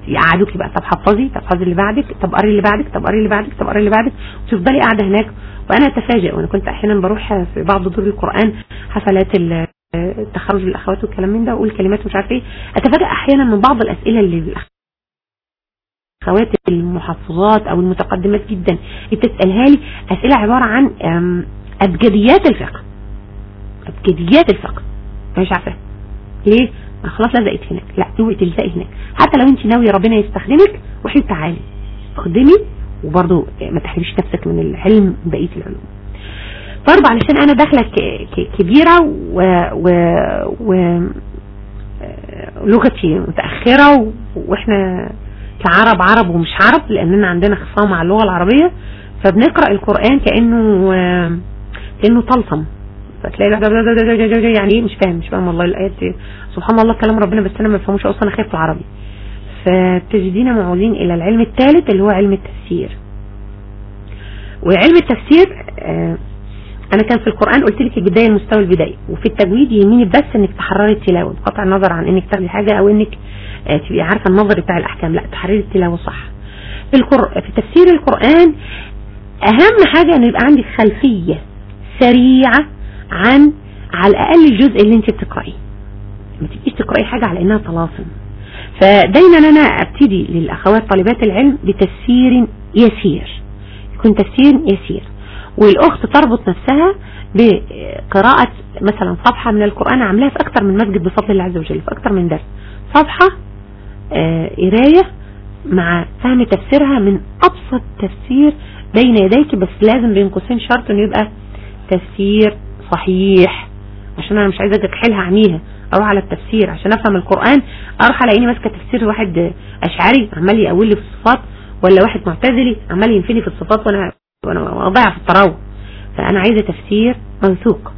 يقعدوكي بقى طب حفظي طب حفظي اللي بعدك طب قري اللي بعدك طب قري اللي بعدك طب قري اللي بعدك وتفضلي قاعدة هناك. وأنا أتفاجئ وأنا كنت أحيانا بروح في بعض دور القرآن حفلات التخرج للاخوات والكلام من ده وأقول كلمات مش عارف إيه. أتفاجئ أحيانا من بعض الأسئلة اللي الأخوات المحفظات أو المتقدمات جدا بتسألها لي. أسئلة عبارة عن أبجديات الفقه. أبجديات الفقه. مش عارفة. ليه؟ خلاص لزقت هناك. لا اوعي تلزقي هناك. حتى لو انت ناوية ربنا يستخدمك روحي تعالي. خدمي وبرضه ما تحرميش نفسك من العلم بقية العلوم. برضه علشان أنا داخلة كبيرة و, و, و لغتي متأخرة وإحنا كعرب عرب ومش عرب لأننا عندنا خصام مع اللغة العربية فبنقرأ القرآن كأنه كأنه طلسم فتلاقي يعني إيه؟ مش فاهم مش فاهم والله الآيات سبحان الله كلام ربنا بس أنا ما بفهموش أصلا أنا خايف العربي فتجدينا معوزين إلى العلم الثالث اللي هو علم التفسير. وعلم التفسير آه أنا كان في القرآن قلت لك البداية المستوى البداية وفي التجويد يهمني بس إنك تحرري التلاوة بقطع النظر عن إنك تاخدي حاجة أو إنك آه تبقي عارفة النظر بتاع الأحكام. لا تحرري التلاوة صح. في, القر... في تفسير القرآن أهم حاجة ان يبقى عندك خلفية سريعة عن على الأقل الجزء اللي انت بتقرأيه. ما تبقيش تقرأي حاجة على إنها طلاسم. فدايما أنا أبتدي للأخوات طالبات العلم بتفسير يسير. يكون تفسير يسير. والأخت تربط نفسها بقراءة مثلا صفحة من القرآن عاملاها في أكتر من مسجد بفضل الله عز وجل في أكتر من درس. صفحة آه قراية مع فهم تفسيرها من أبسط تفسير بين يديك بس لازم بين قوسين شرط إنه يبقى تفسير صحيح. عشان أنا مش عايزة أكحلها عنيها أروح على التفسير عشان أفهم القرآن أروح الاقيني ماسكة تفسير واحد أشعري عمال يقول لي في الصفات ولا واحد معتزلي عمال ينفني في الصفات وأنا وأنا ضايع في التراوح فأنا عايزة تفسير موثوق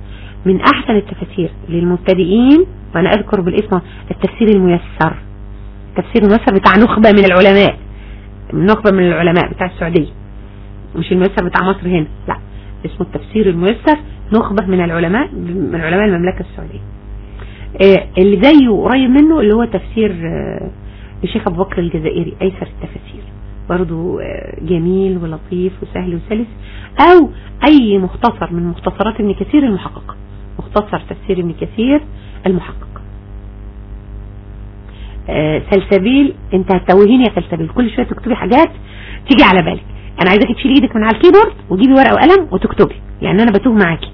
من أحسن التفاسير للمبتدئين وأنا أذكر بالاسم التفسير الميسر. التفسير الميسر بتاع نخبة من العلماء. نخبة من العلماء بتاع السعودية. مش الميسر بتاع مصر هنا لا. اسمه التفسير الميسر نخبة من العلماء من علماء المملكة السعودية. اللي زيه قريب منه اللي هو تفسير الشيخ أبو بكر الجزائري أيسر التفاسير. برضو جميل ولطيف وسهل وسلس. أو أي مختصر من مختصرات ابن كثير المحقق. مختصر تفسير ابن كثير المحقق. سلسبيل انت هتتوهيني يا سلسبيل. كل شوية تكتبي حاجات تيجي على بالك. أنا عايزاكي تشيلي إيدك من على الكيبورد وتجيبي ورقة وقلم وتكتبي يعني أنا بتوه معاكي.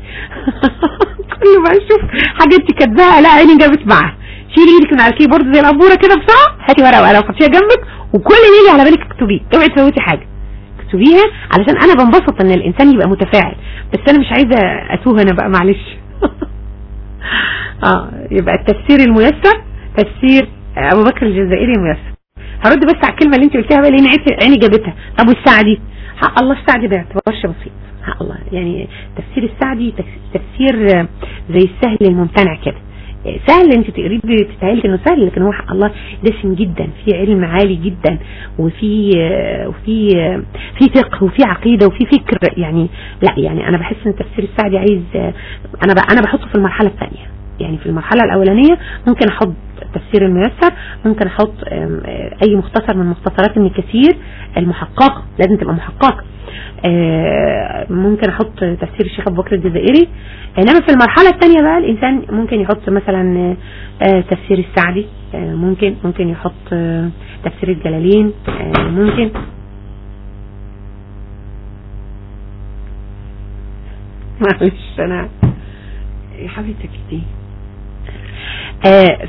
كل ما أشوف حاجة انت كاتباها لا عيني جابت معاها. شيلي إيدك من على الكيبورد زي العبوره كده بسرعة هاتي ورقة وقلم وحطيها جنبك وكل اللي يجي على بالك اكتبيه. اوعي تفوتي حاجة. اكتبيها علشان أنا بنبسط ان الانسان يبقى متفاعل. بس أنا مش عايزة اتوه أنا بقى معلش. آه يبقى التفسير الميسر تفسير أبو بكر الجزائري الميسر. هرد بس على الكلمة اللي انت قلتيها بقى لأن عيني جابتها. طب والسعدي حق الله السعدي ده اعتبارش بسيط حق الله يعني تفسير السعدي تفسير زي السهل الممتنع كده. سهل انت تقريه بتتهيألك إنه سهل لكن هو حق الله دسم جدا في علم عالي جدا وفي وفي في فقه وفي عقيدة وفي فكر يعني لا يعني أنا بحس إن تفسير السعدي عايز أنا أنا بحطه في المرحلة الثانية. يعني في المرحلة الأولانية ممكن أحط التفسير الميسر ممكن أحط أي مختصر من مختصرات ابن كثير المحققة لازم تبقى محققة. ممكن أحط تفسير الشيخ أبو بكر الجزائري. انما في المرحلة الثانية بقى الإنسان ممكن يحط مثلا تفسير السعدي. ممكن ممكن يحط تفسير الجلالين. ممكن. معلش أنا دي. آه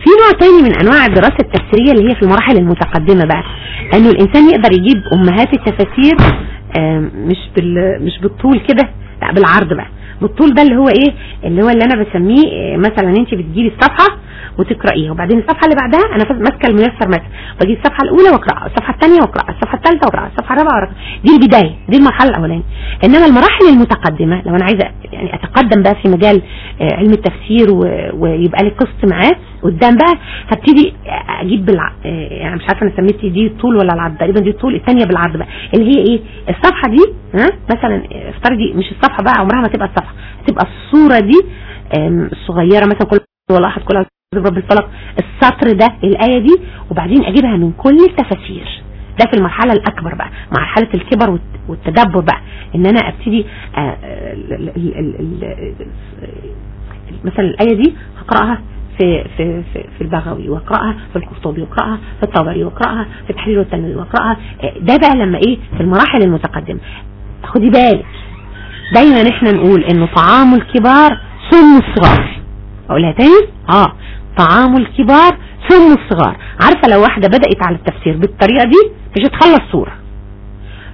في نوع تاني من أنواع الدراسة التفسيرية اللي هي في المراحل المتقدمة بقى انه الإنسان يقدر يجيب أمهات التفاسير آه مش بال مش بالطول كده لا بالعرض بقى. بالطول ده اللي هو إيه؟ اللي هو اللي أنا بسميه آه مثلا أنت بتجيبي الصفحة وتقرأيها. وبعدين الصفحة اللي بعدها أنا ماسكة الميسر مثلا بجيب الصفحة الأولى واقراها الصفحة الثانية واقراها الصفحة الثالثة واقراها الصفحة الرابعة واقراها دي البداية دي المرحلة الأولانية. إنما المراحل المتقدمة لو أنا عايزة يعني أتقدم بقى في مجال علم التفسير ويبقى لي قسط معاه قدام بقى هبتدي أجيب بالع... يعني مش عارفة أنا سميت دي الطول ولا العرض تقريبا دي الطول الثانية بالعرض بقى. اللي هي إيه؟ الصفحة دي ها مثلا افترضي مش الصفحة بقى عمرها ما تبقى الصفحة تبقى الصورة دي الصغيره مثلا كل ولا احد كل رب الفلق السطر ده الآية دي وبعدين أجيبها من كل التفاسير. ده في المرحلة الأكبر بقى مرحلة الكبر والتدبر بقى. إن أنا أبتدي مثلا الآية دي هقرأها في في في, في البغوي وأقرأها في القرطبي وأقرأها في الطبري وأقرأها في التحرير والتنوير وأقرأها ده بقى لما إيه؟ في المراحل المتقدمة. خدي بالك دايما إحنا نقول إنه طعام الكبار سم الصغار. أقولها تاني؟ آه. طعام الكبار سم الصغار. عارفة لو واحدة بدأت على التفسير بالطريقة دي مش هتخلص سوره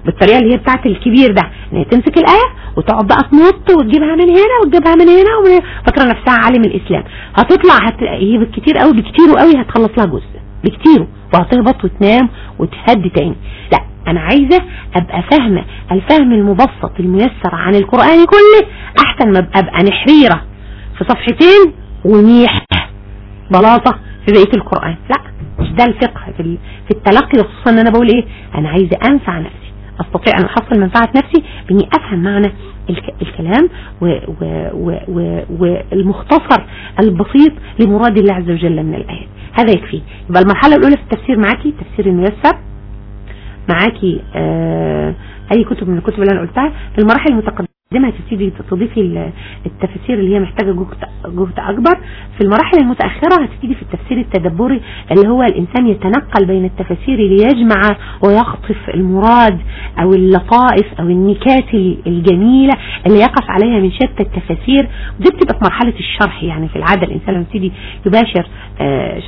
بالطريقة اللي هي بتاعت الكبير ده إن هي تمسك الآية وتقعد بقى تنط وتجيبها من هنا وتجيبها من هنا ومن فاكرة نفسها عالم الإسلام. هتطلع هت... هي بالكتير قوي بكتير قوي هتخلص لها جزء. بكتير. وهتهبط وتنام وتهد تاني. لا أنا عايزة أبقى فاهمة الفهم المبسط الميسر عن القرآن كله أحسن ما أبقى نحريرة في صفحتين وميح بلاطة في بقية القرآن. لا مش ده الفقه في التلقي وخصوصا إن أنا بقول إيه أنا عايزة أنفع نفسي أستطيع أن أحصل منفعة نفسي بإني أفهم معنى الكلام والمختصر البسيط لمراد الله عز وجل من الآيات. هذا يكفي. يبقى المرحلة الأولى في التفسير معاكي تفسير الميسر معاكي آه أي كتب من الكتب اللي أنا قلتها. في المراحل المتقدمه هتبتدي تضيفي التفاسير اللي هي محتاجة جهد أكبر. في المراحل المتأخرة هتبتدي في التفسير التدبري اللي هو الإنسان يتنقل بين التفاسير ليجمع ويخطف المراد أو اللطائف أو النكات الجميلة اللي يقف عليها من شتى التفاسير. ودي بتبقى في مرحلة الشرح يعني في العادة. الإنسان لما يبتدي يباشر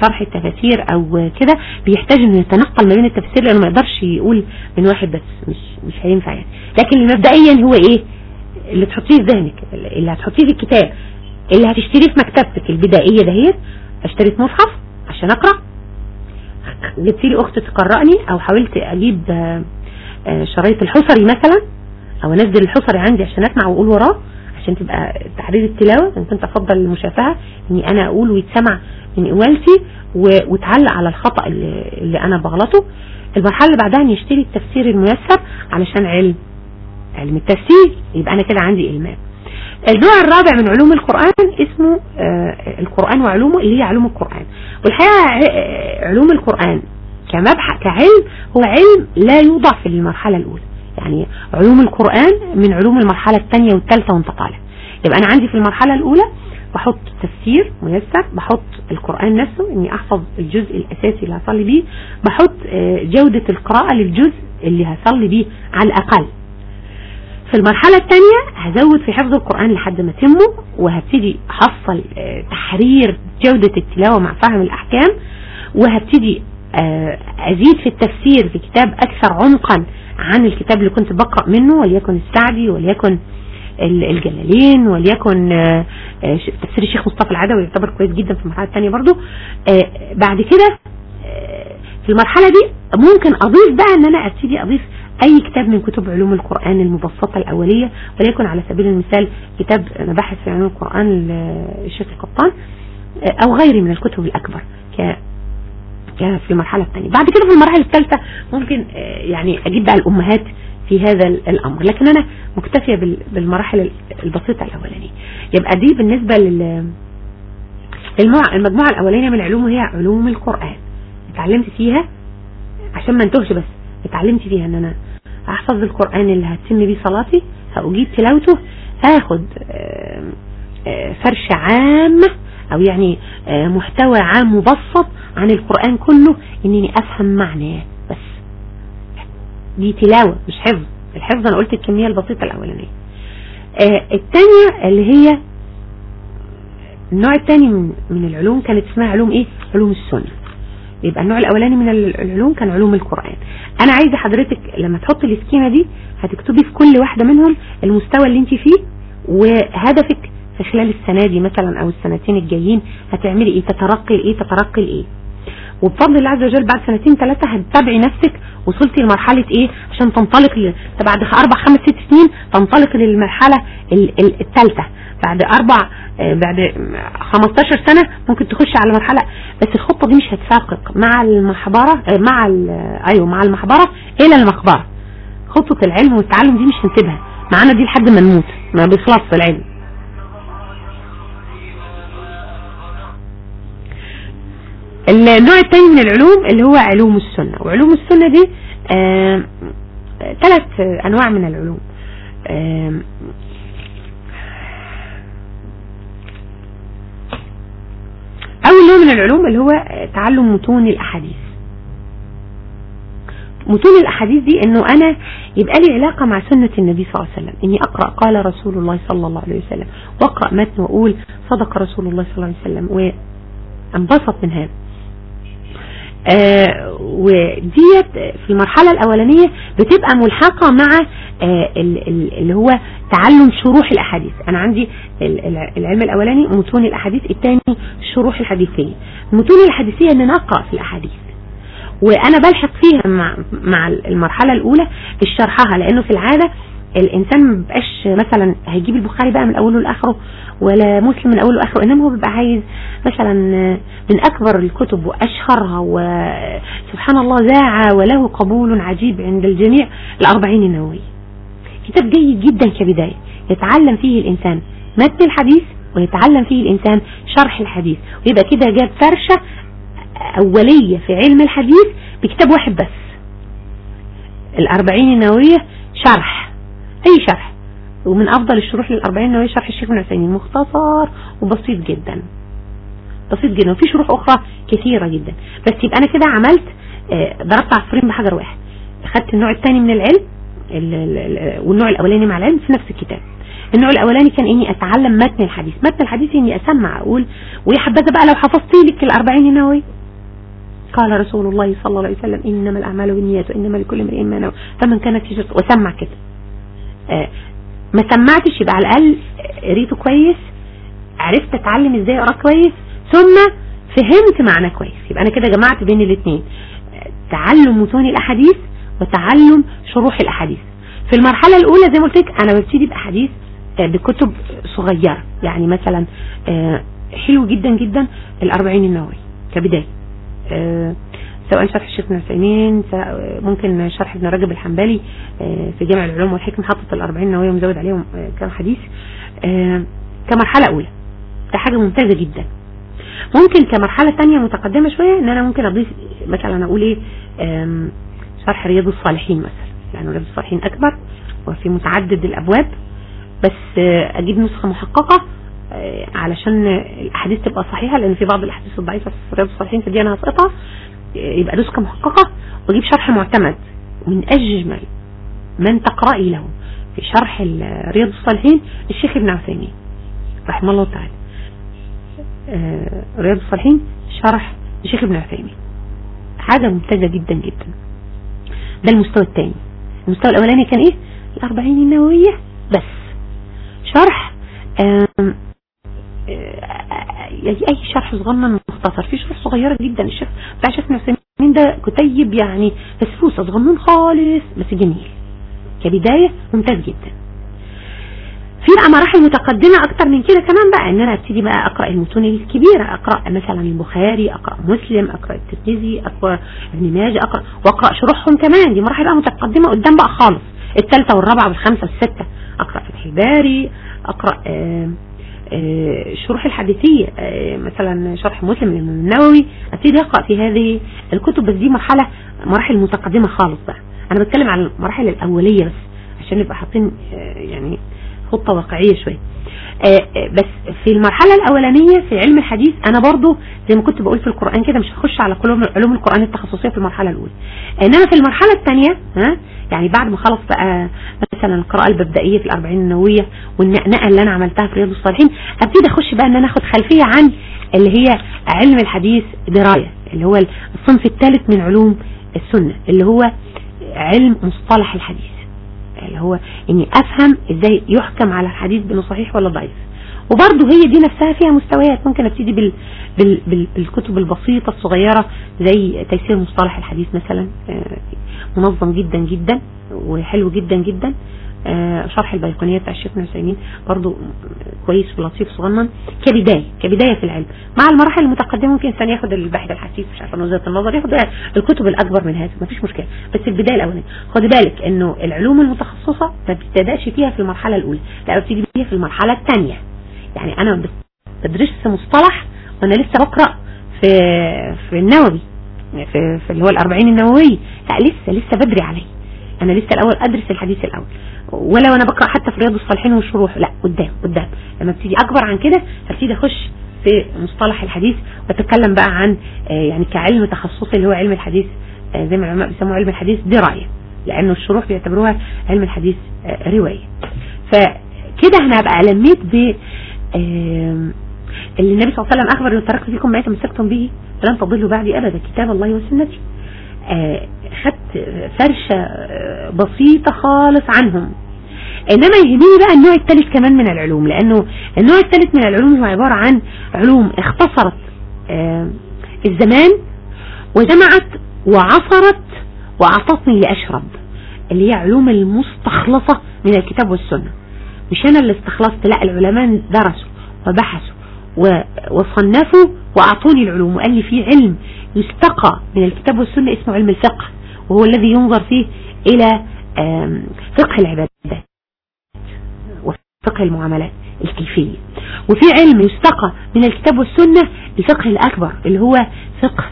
شرح التفاسير أو كده بيحتاج إنه يتنقل ما بين التفاسير لأنه ما يقدرش يقول من واحد بس. مش مش هينفع يعني. لكن مبدئيا هو إيه؟ اللي تحطيه في ذهنك اللي هتحطيه في الكتاب اللي هتشتريه في مكتبتك البدائية دهيت اشتريت مصحف عشان أقرأ. جبت لي اخت تقرأني أو حاولت أجيب شرايط الحصري مثلا أو أنزل الحصري عندي عشان أسمع وأقول وراه عشان تبقى تحرير التلاوة أنا كنت أفضل المشافهة إني أنا أقول ويتسمع من قوالتي وتعلق على الخطأ اللي, اللي أنا بغلطه. المرحلة اللي بعدها إني أشتري التفسير الميسر علشان علم. علم التفسير يبقى أنا كده عندي المام النوع الرابع من علوم القرآن اسمه آه القرآن وعلومه اللي هي علوم القرآن. والحقيقة علوم القرآن كمبحث كعلم هو علم لا يوضع في المرحلة الأولى. يعني علوم القرآن من علوم المرحلة الثانية والثالثة وانتقالها يبقى أنا عندي في المرحلة الأولى بحط تفسير ميسر بحط القرآن نفسه إني أحفظ الجزء الأساسي اللي هصلي بيه بحط آه جودة القراءة للجزء اللي هصلي بيه على الأقل. في المرحلة الثانية هزود في حفظ القرآن لحد ما تمه وهبتدي احصل تحرير جودة التلاوة مع فهم الأحكام وهبتدي أزيد في التفسير في كتاب أكثر عمقا عن الكتاب اللي كنت بقرأ منه وليكن السعدي وليكن الجلالين وليكن تفسير الشيخ مصطفى العدوي يعتبر كويس جدا في المرحلة الثانية برضو بعد كده في المرحلة دي ممكن أضيف بقى أن أنا أبتدي أضيف أي كتاب من كتب علوم القرآن المبسطة الأولية وليكن على سبيل المثال كتاب مباحث في علوم القرآن للشيخ القطان أو غيره من الكتب الأكبر ك في المرحلة الثانية. بعد كده في المرحلة الثالثة ممكن يعني أجيب بقى الأمهات في هذا الأمر. لكن أنا مكتفية بالمراحل البسيطة الأولانية. يبقى دي بالنسبة لل المجموعة الأولانية من العلوم هي علوم القرآن. اتعلمت فيها عشان ما انتهش بس اتعلمت فيها إن أنا أحفظ القرآن اللي هتتم بيه صلاتي هأجيب تلاوته هاخد فرش عامة أو يعني محتوى عام مبسط عن القرآن كله إنني أفهم معناه بس. دي تلاوة مش حفظ. الحفظ أنا قلت الكمية البسيطة الأولانية. الثانية اللي هي النوع الثاني من العلوم كانت اسمها علوم إيه؟ علوم السنة. يبقى النوع الأولاني من العلوم كان علوم القرآن. أنا عايزة حضرتك لما تحطي السكيمة دي هتكتبي في كل واحدة منهم المستوى اللي انت فيه وهدفك في خلال السنة دي مثلا أو السنتين الجايين هتعملي إيه؟ تترقي لإيه؟ تترقي لإيه؟ وبفضل الله عز وجل بعد سنتين ثلاثة هتتابعي نفسك. وصلتي لمرحلة إيه؟ عشان تنطلق بعد أربع خمس ست سنين تنطلق للمرحلة الثالثة بعد أربع بعد 15 سنة ممكن تخش على مرحلة. بس الخطة دي مش هتساقق مع المحبرة مع أيوه مع المحبرة إلى المقبرة خطة العلم والتعلم دي مش هنسيبها. معانا دي لحد ما نموت ما بيخلص العلم. النوع الثاني من العلوم اللي هو علوم السنة. وعلوم السنة دي ثلاث أنواع من العلوم. أول نوع من العلوم اللي هو تعلم متون الأحاديث. متون الأحاديث دي إنه أنا يبقى لي علاقة مع سنة النبي صلى الله عليه وسلم. إني أقرأ قال رسول الله صلى الله عليه وسلم. وأقرأ متن وأقول صدق رسول الله صلى الله عليه وسلم. وأنبسط من هذا. وديت في المرحلة الأولانية بتبقى ملحقة مع آه اللي هو تعلم شروح الأحاديث. أنا عندي العلم الأولاني متون الأحاديث الثاني الشروح الحديثية. المتون الحديثية أن نقرأ في الأحاديث. وأنا بلحق فيها مع, المرحلة الأولى الشرحها لأنه في العادة الإنسان ما بيبقاش مثلا هيجيب البخاري بقى من أوله لآخره ولا مسلم من أوله لآخره إنما هو بيبقى عايز مثلا من أكبر الكتب وأشهرها وسبحان الله ذاع وله قبول عجيب عند الجميع الأربعين النووية كتاب جيد جدا كبداية. يتعلم فيه الإنسان متن الحديث ويتعلم فيه الإنسان شرح الحديث. ويبقى كده جاب فرشة أولية في علم الحديث بكتاب واحد بس. الأربعين النووية شرح. أي شرح؟ ومن أفضل الشروح للأربعين النووية شرح الشيخ ابن عثيمين. مختصر وبسيط جدا. بسيط جدا. وفي شروح أخرى كثيرة جدا. بس يبقى أنا كده عملت ضربت عصفورين بحجر واحد. خدت النوع الثاني من العلم والنوع الأولاني مع العلم في نفس الكتاب. النوع الأولاني كان إني أتعلم متن الحديث. متن الحديث إني أسمع أقول ويا حبذا بقى لو حفظتي لك الأربعين النووي قال رسول الله صلى الله عليه وسلم إنما الأعمال بالنيات وإنما لكل امرئ ما نوى. فمن كانت هجرته وسمع كده. آه ما سمعتش يبقى على الأقل قريته كويس عرفت أتعلم إزاي أقرأ كويس ثم فهمت معنى كويس. يبقى أنا كده جمعت بين الاثنين تعلم متون الأحاديث وتعلم شروح الأحاديث. في المرحلة الأولى زي ما قلت لك أنا ببتدي بأحاديث بكتب صغيرة. يعني مثلا حلو جدا جدا الأربعين النووي كبداية. سواء شرح الشيخ ابن عثيمين ممكن شرح ابن رجب الحنبلي في جامع العلوم والحكم حاطط الأربعين النووية ومزود عليهم كم حديث. كمرحلة أولى. ده حاجة ممتازة جدا. ممكن كمرحلة تانية متقدمة شوية إن أنا ممكن أضيف مثلا أقول إيه شرح رياض الصالحين مثلا. لأنه رياض الصالحين أكبر وفي متعدد الأبواب بس أجيب نسخة محققة علشان الأحاديث تبقى صحيحة لأن في بعض الأحاديث الضعيفة في رياض الصالحين فدي أنا هسقطها يبقى نسخة محققة وأجيب شرح معتمد من اجمل من تقرأي له. في شرح رياض الصالحين الشيخ ابن عثيمين رحمه الله تعالى. رياض الصالحين شرح الشيخ ابن عثيمين. حاجة ممتازة جدا جدا. ده المستوى الثاني. المستوى الأولاني كان إيه؟ الأربعين النووية بس. شرح أي شرح صغنن مختصر. في شرح صغيرة جدا. الشيخ بتاع ابن عثيمين ده؟ كتيب يعني فسفوسة صغنون خالص بس جميل. كبداية ممتاز جدا. في بقى مراحل متقدمة أكتر من كده كمان بقى. إن أنا أبتدي بقى أقرأ المتون الكبيرة. أقرأ مثلا البخاري أقرأ مسلم أقرأ الترمذي أقرأ ابن ماجه أقرأ وأقرأ شروحهم كمان. دي مراحل بقى متقدمة قدام بقى خالص. الثالثة والرابعة والخامسة والستة. أقرأ فتح الباري أقرأ آآ الشروح الحديثية مثلا شرح مسلم النووي أبتدي أقرأ في هذه الكتب بس دي مرحلة مراحل متقدمة خالص بقى. أنا بتكلم عن المراحل الأولية بس عشان نبقى حاطين يعني خطة واقعية شوية. بس في المرحلة الأولانية في علم الحديث أنا برضو زي ما كنت بقول في القرآن كده مش هخش على علوم القرآن التخصصية في المرحلة الأولى. إنما في المرحلة الثانية ها يعني بعد ما خلص بقى مثلا القراءة المبدئية في الأربعين النووية والنقنقة اللي أنا عملتها في رياض الصالحين أبتدي أخش بقى إن أنا أخد خلفية عن اللي هي علم الحديث دراية اللي هو الصنف الثالث من علوم السنة اللي هو علم مصطلح الحديث. اللي هو إني أفهم إزاي يحكم على الحديث بإنه صحيح ولا ضعيف. وبرضه هي دي نفسها فيها مستويات. ممكن أبتدي بال... بال... بال... بالكتب البسيطة الصغيرة زي تيسير مصطلح الحديث مثلا منظم جدا جدا وحلو جدا جدا. شرح البيقونية بتاع الشيخ ابن عثيمين برضه كويس ولطيف صغنن. كبداية كبداية في العلم. مع المراحل المتقدمة ممكن الإنسان ياخد البحث الحسيس مش عارفة وجهة النظر ياخد الكتب الأكبر من هذا مفيش مشكلة. بس البداية الأولانية. خد بالك إنه العلوم المتخصصة ما بتبدأش فيها في المرحلة الأولى لا بتيجي فيها في المرحلة الثانية. يعني أنا بدرس مصطلح وأنا لسه بقرأ في في النووي في, في اللي هو الأربعين النووي. لا لسه لسه بدري علي. أنا لسه الأول أدرس الحديث الأول. ولا وأنا بقرأ حتى في رياض الصالحين والشروح. لا قدام قدام. لما ابتدي أكبر عن كده هبتدي أخش في مصطلح الحديث وأتكلم بقى عن يعني كعلم تخصصي اللي هو علم الحديث زي ما العلماء بيسموه علم الحديث دراية لأنه الشروح بيعتبروها علم الحديث رواية. فكده أنا هبقى لميت ب اللي النبي صلى الله عليه وسلم أخبر ان تركت فيكم ما تمسكتم به فلن تضلوا بعدي أبدا كتاب الله وسنتي. خدت فرشة بسيطة خالص عنهم. إنما يهمني بقى النوع الثالث كمان من العلوم لأنه النوع الثالث من العلوم هو عبارة عن علوم اختصرت الزمان وجمعت وعصرت وأعطتني لأشرب اللي هي علوم المستخلصة من الكتاب والسنة. مش أنا اللي استخلصت لا العلماء درسوا وبحثوا وصنفوا وأعطوني العلوم وقال لي في علم يستقى من الكتاب والسنة اسمه علم الفقه. وهو الذي ينظر فيه إلى فقه العبادات وفقه المعاملات الكيفية. وفي علم يستقى من الكتاب والسنة الفقه الأكبر اللي هو فقه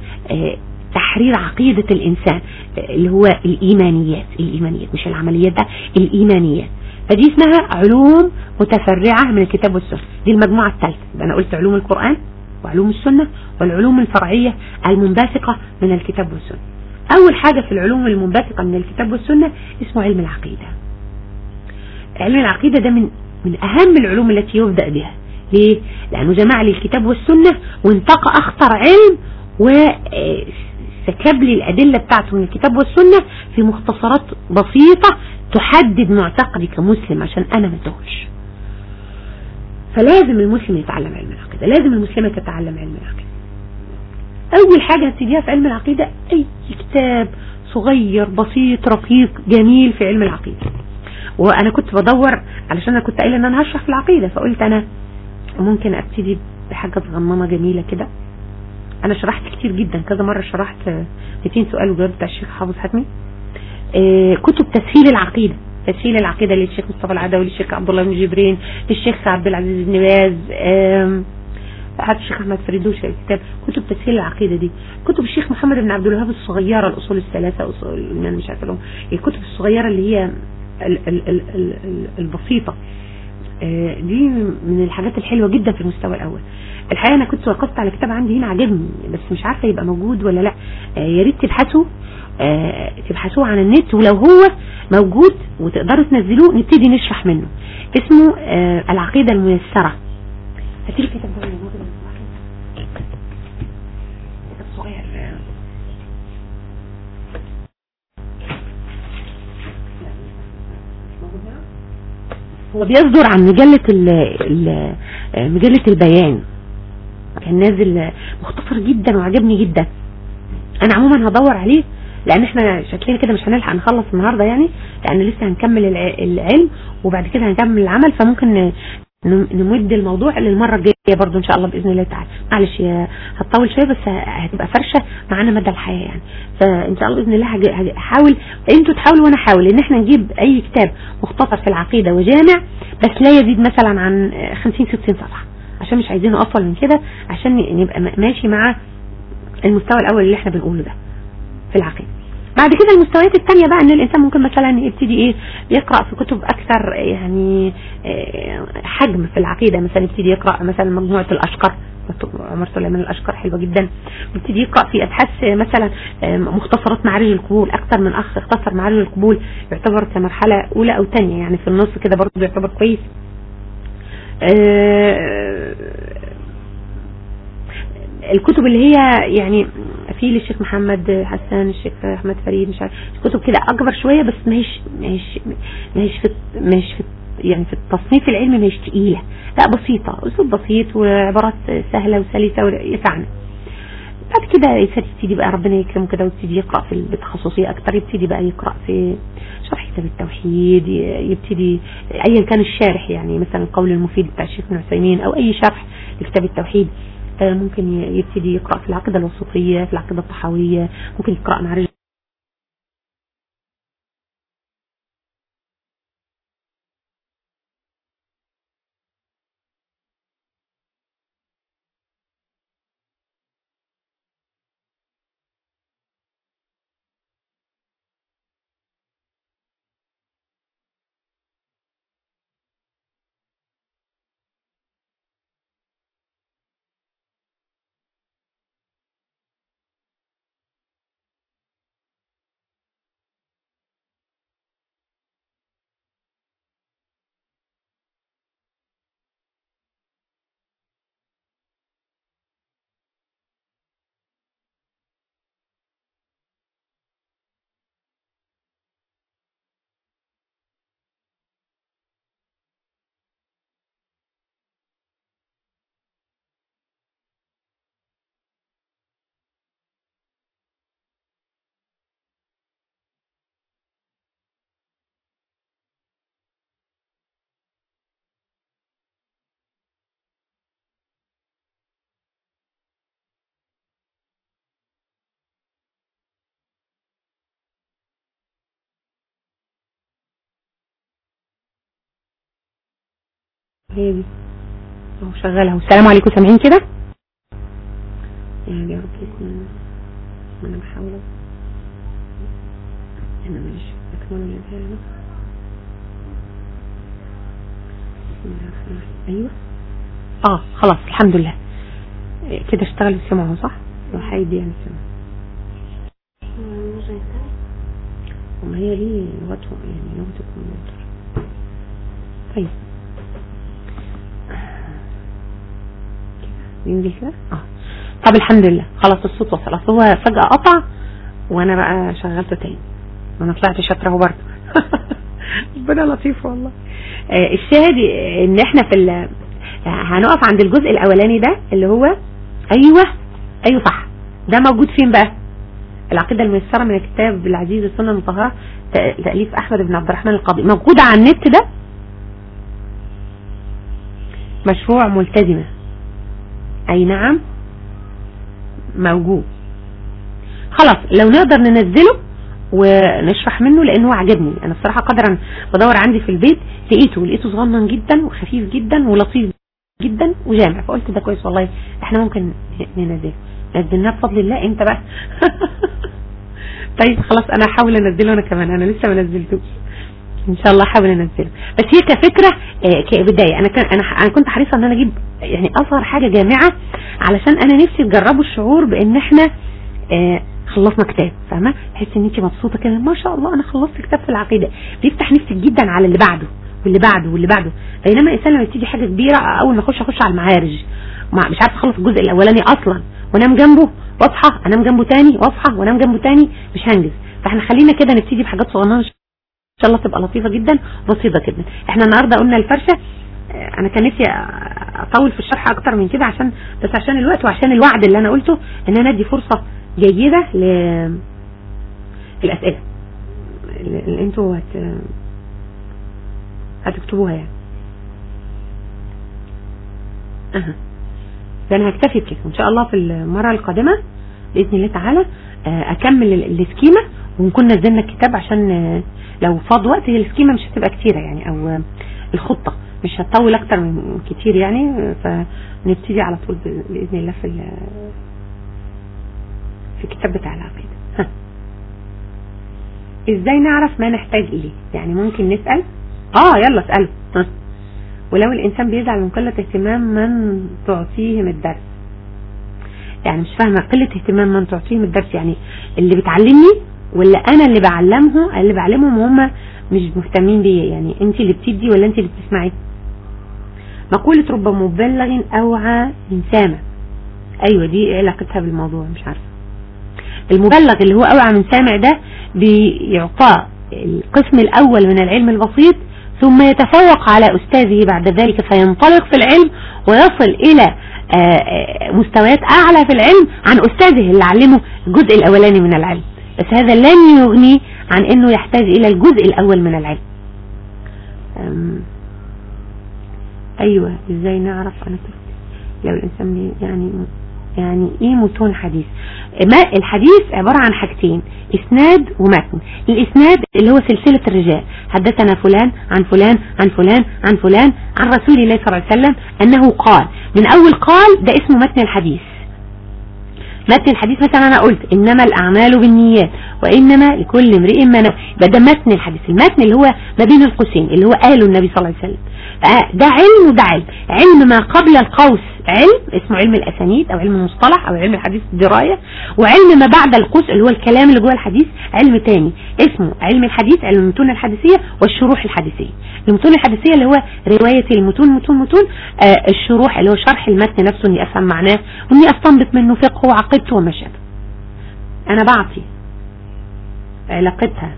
تحرير عقيدة الإنسان اللي هو الإيمانيات الإيمانيات مش العمليات ده الإيمانيات. فدي اسمها علوم متفرعة من الكتاب والسنة. دي المجموعة الثالثة. أنا قلت علوم القرآن وعلوم السنة والعلوم الفرعية المنبثقة من الكتاب والسنة. أول حاجة في العلوم المنبثقة من الكتاب والسنة اسمه علم العقيدة. علم العقيدة ده من من أهم العلوم التي يبدأ بها. ليه؟ لأنه جمع لي الكتاب والسنة وانتقى أخطر علم وسكب لي الأدلة بتاعته من الكتاب والسنة في مختصرات بسيطة تحدد معتقدي كمسلم عشان أنا ما فلازم المسلم يتعلم علم العقيدة. لازم المسلمة تتعلم علم العقيدة. أول حاجة هتديها في علم العقيدة أي كتاب صغير بسيط رقيق جميل في علم العقيدة. وأنا كنت بدور علشان أنا كنت قايلة إن أنا هشرح في العقيدة فقلت أنا ممكن أبتدي بحاجة صغننة جميلة كده. أنا شرحت كتير جدا كذا مرة شرحت 200 سؤال وجواب بتاع الشيخ حافظ حتمي كتب تسهيل العقيدة تسهيل العقيدة للشيخ مصطفى العدوي للشيخ عبد الله بن جبرين للشيخ عبد العزيز بن باز حتى الشيخ أحمد فريدوش الكتاب. كتب تسهيل العقيدة دي. كتب الشيخ محمد بن عبد الوهاب الصغيرة الأصول الثلاثة أصول أنا مش عارفة لهم. الكتب الصغيرة اللي هي ال ال ال ال ال البسيطة. دي من الحاجات الحلوة جدا في المستوى الأول. الحقيقة أنا كنت وقفت على كتاب عندي هنا عجبني بس مش عارفة يبقى موجود ولا لأ. يا ريت تبحثوا. تبحثوه عن النت ولو هو موجود وتقدروا تنزلوه نبتدي نشرح منه. اسمه العقيدة الميسرة. هاتي الكتاب ده هو بيصدر عن مجلة ال ال مجلة البيان. كان نازل مختصر جدا وعجبني جدا. أنا عموما هدور عليه لأن إحنا شكلنا كده مش هنلحق نخلص النهارده يعني لأن لسه هنكمل العلم وبعد كده هنكمل العمل فممكن نمد الموضوع للمرة الجاية برضو إن شاء الله بإذن الله تعالى. معلش هتطول شوية بس هتبقى فرشة معانا مدى الحياة يعني. فإن شاء الله بإذن الله هحاول أنتوا تحاولوا وأنا أحاول إن إحنا نجيب أي كتاب مختصر في العقيدة وجامع بس لا يزيد مثلا عن 50 60 صفحة. عشان مش عايزينه أطول من كده عشان نبقى ماشي مع المستوى الأول اللي إحنا بنقوله ده في العقيدة. بعد كده المستويات الثانية بقى إن الإنسان ممكن مثلا يبتدي إيه؟ يقرأ في كتب أكثر يعني آه، حجم في العقيدة. مثلا يبتدي يقرأ مثلا مجموعة الأشقر. عمر سليمان الأشقر حلوة جدا. يبتدي يقرأ في أبحاث مثلا آه، مختصرات معارج القبول. أكثر من أخ اختصر معارج القبول. يعتبر كمرحلة أولى أو ثانية يعني في النص كده برضه يعتبر كويس. آه، الكتب اللي هي يعني في للشيخ محمد حسان الشيخ أحمد فريد مش عارف كتب كده أكبر شوية بس ماهيش ماهيش ماهيش في ماهيش في يعني في التصنيف العلمي ماهيش تقيلة. لا بسيطة أسلوب بسيط وعبارات سهلة وسلسة ويسعنا بعد كده يبتدي بقى ربنا يكرمه كده ويبتدي يقرأ في التخصصيه أكتر يبتدي بقى يقرأ في شرح كتاب التوحيد يبتدي ايا كان الشارح يعني مثلا القول المفيد بتاع الشيخ ابن عثيمين أو أي شرح لكتاب التوحيد. ممكن يبتدي يقرأ في العقيدة الوسطية في العقيدة الطحاوية ممكن يقرأ معرج هي دي أهو شغالة السلام عليكم. سامعين كده؟ يعني يا رب يكون أنا بحاول أنا ماليش أكمل أيوه. آه خلاص الحمد لله. كده اشتغل وسمعوا صح؟ وحيد يعني سمع وما هي ليه لغته يعني لغة الكمبيوتر ينزل كده آه. طب الحمد لله. خلاص الصوت وصل. هو فجأة قطع وأنا بقى شغلته تاني. وأنا طلعت شاطرة برضه. ربنا لطيف والله. آه الشاهد إن إحنا في هنقف عند الجزء الأولاني ده اللي هو أيوه أيوه صح. ده موجود فين بقى؟ العقيدة الميسرة من الكتاب العزيز السنة المطهرة تأليف أحمد بن عبد الرحمن القاضي. موجوده على النت ده؟ مشروع ملتزمة. أي نعم؟ موجود. خلاص لو نقدر ننزله ونشرح منه لأنه عجبني. أنا الصراحة قدرا بدور عندي في البيت لقيته لقيته صغنن جدا وخفيف جدا ولطيف جدا وجامع. فقلت ده كويس والله إحنا ممكن ننزله. نزلناه بفضل الله. أنت بقى؟ طيب خلاص أنا هحاول أنزله أنا كمان. أنا لسه ما نزلتوش. إن شاء الله احاول انزله بس هي كفكرة آه، كبداية. أنا كان أنا كنت حريصة إن أنا أجيب يعني أصغر حاجة جامعة علشان أنا نفسي تجربوا الشعور بإن إحنا آه، خلصنا كتاب فاهمة؟ تحس إن انت مبسوطة كده. ما شاء الله أنا خلصت كتاب في العقيدة. بيفتح نفسك جدا على اللي بعده واللي بعده واللي بعده. بينما الإنسان لما تيجي حاجة كبيرة أول ما أخش أخش على المعارج. مش عارفة أخلص الجزء الأولاني أصلا. وأنام جنبه وأصحى. أنام جنبه تاني وأصحى. وأنام جنبه تاني مش هنجز. فإحنا خلينا كده نبتدي بحاجات صغننة. إن شاء الله تبقى لطيفة جدا بسيطة جدا. إحنا النهاردة قلنا الفرشة آه، أنا كان نفسي أطول في الشرح أكتر من كده عشان بس عشان الوقت وعشان الوعد اللي أنا قلته إن أنا أدي فرصة جيدة ل الأسئلة. اللي أنتوا هت... هتكتبوها يعني. أه. فأنا هكتفي بكده. إن شاء الله في المرة القادمة بإذن الله تعالى آه، أكمل السكيمة ونكون نزلنا الكتاب عشان آه، لو فاض وقت هي السكيمة مش هتبقى كتيرة يعني آه، الخطة مش هتطول أكتر من كتير يعني فنبتدي على طول بإذن الله في في الكتاب بتاع العقيدة. إزاي نعرف ما نحتاج إليه؟ يعني ممكن نسأل؟ آه يلا اسأله. ولو الإنسان بيزعل من قلة اهتمام من تعطيهم الدرس. يعني مش فاهمة قلة اهتمام من تعطيهم الدرس يعني اللي بتعلمني ولا أنا اللي بعلمه اللي بعلمهم وهم مش مهتمين بيا. يعني أنت اللي بتدي ولا أنت اللي بتسمعي؟ مقولة رب مبلغ أوعى من سامع أيوه دي علاقتها بالموضوع مش عارفة. المبلغ اللي هو أوعى من سامع ده بيعطاه القسم الأول من العلم البسيط ثم يتفوق على أستاذه بعد ذلك فينطلق في العلم ويصل إلى آه، آه، مستويات أعلى في العلم عن أستاذه اللي علمه الجزء الأولاني من العلم. بس هذا لن يغني عن أنه يحتاج إلى الجزء الأول من العلم. أيوة إزاي نعرف؟ أنا لو الإنسان يعني يعني إيه متون حديث؟ ما الحديث عبارة عن حاجتين إسناد ومتن. الإسناد اللي هو سلسلة الرجال. حدثنا فلان عن فلان عن فلان عن فلان عن رسول الله صلى الله عليه وسلم أنه قال. من أول قال ده اسمه متن الحديث. متن الحديث مثلا أنا قلت إنما الأعمال بالنيات وإنما لكل امرئ ما نوى يبقى ده متن الحديث. المتن اللي هو ما بين القوسين اللي هو قاله النبي صلى الله عليه وسلم. ده علم وده علم. علم ما قبل القوس. علم اسمه علم الأسانيد أو علم المصطلح أو علم الحديث الدراية وعلم ما بعد القوس اللي هو الكلام اللي جوه الحديث علم تاني اسمه علم الحديث علم المتون الحديثية والشروح الحديثية. المتون الحديثية اللي هو رواية المتون متون متون آه الشروح اللي هو شرح المتن نفسه إني أفهم معناه وإني أستنبط منه فقه وعقيدته وما شابه أنا بعطي علاقتها.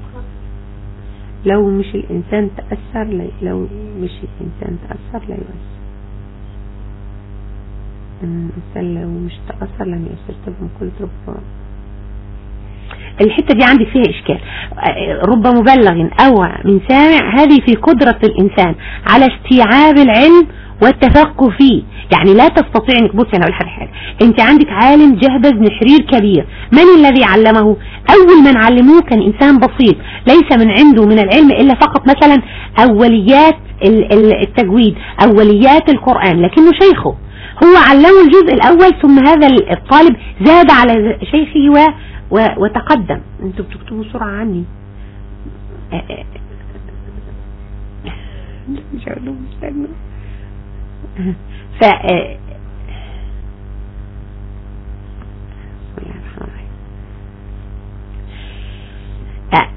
لو مش الإنسان تأثر لو مش الإنسان تأثر لا يؤثر. الإنسان لو مش تأثر لم يؤثر طب من كل الحتة دي عندي فيها إشكال. رب مبلغ أو من سامع هذه في قدرة الإنسان على استيعاب العلم والتفقه فيه. يعني لا تستطيع إنك بصي أنا أقول لك حاجة. أنت عندك عالم جهبذ نحرير كبير. من الذي علمه؟ أول من علموه كان إنسان بسيط. ليس من عنده من العلم إلا فقط مثلا أوليات التجويد أوليات القرآن لكنه شيخه. هو علمه الجزء الأول ثم هذا الطالب زاد على شيخه و وتقدم. أنتوا بتكتبوا بسرعة عني. مش لهم ف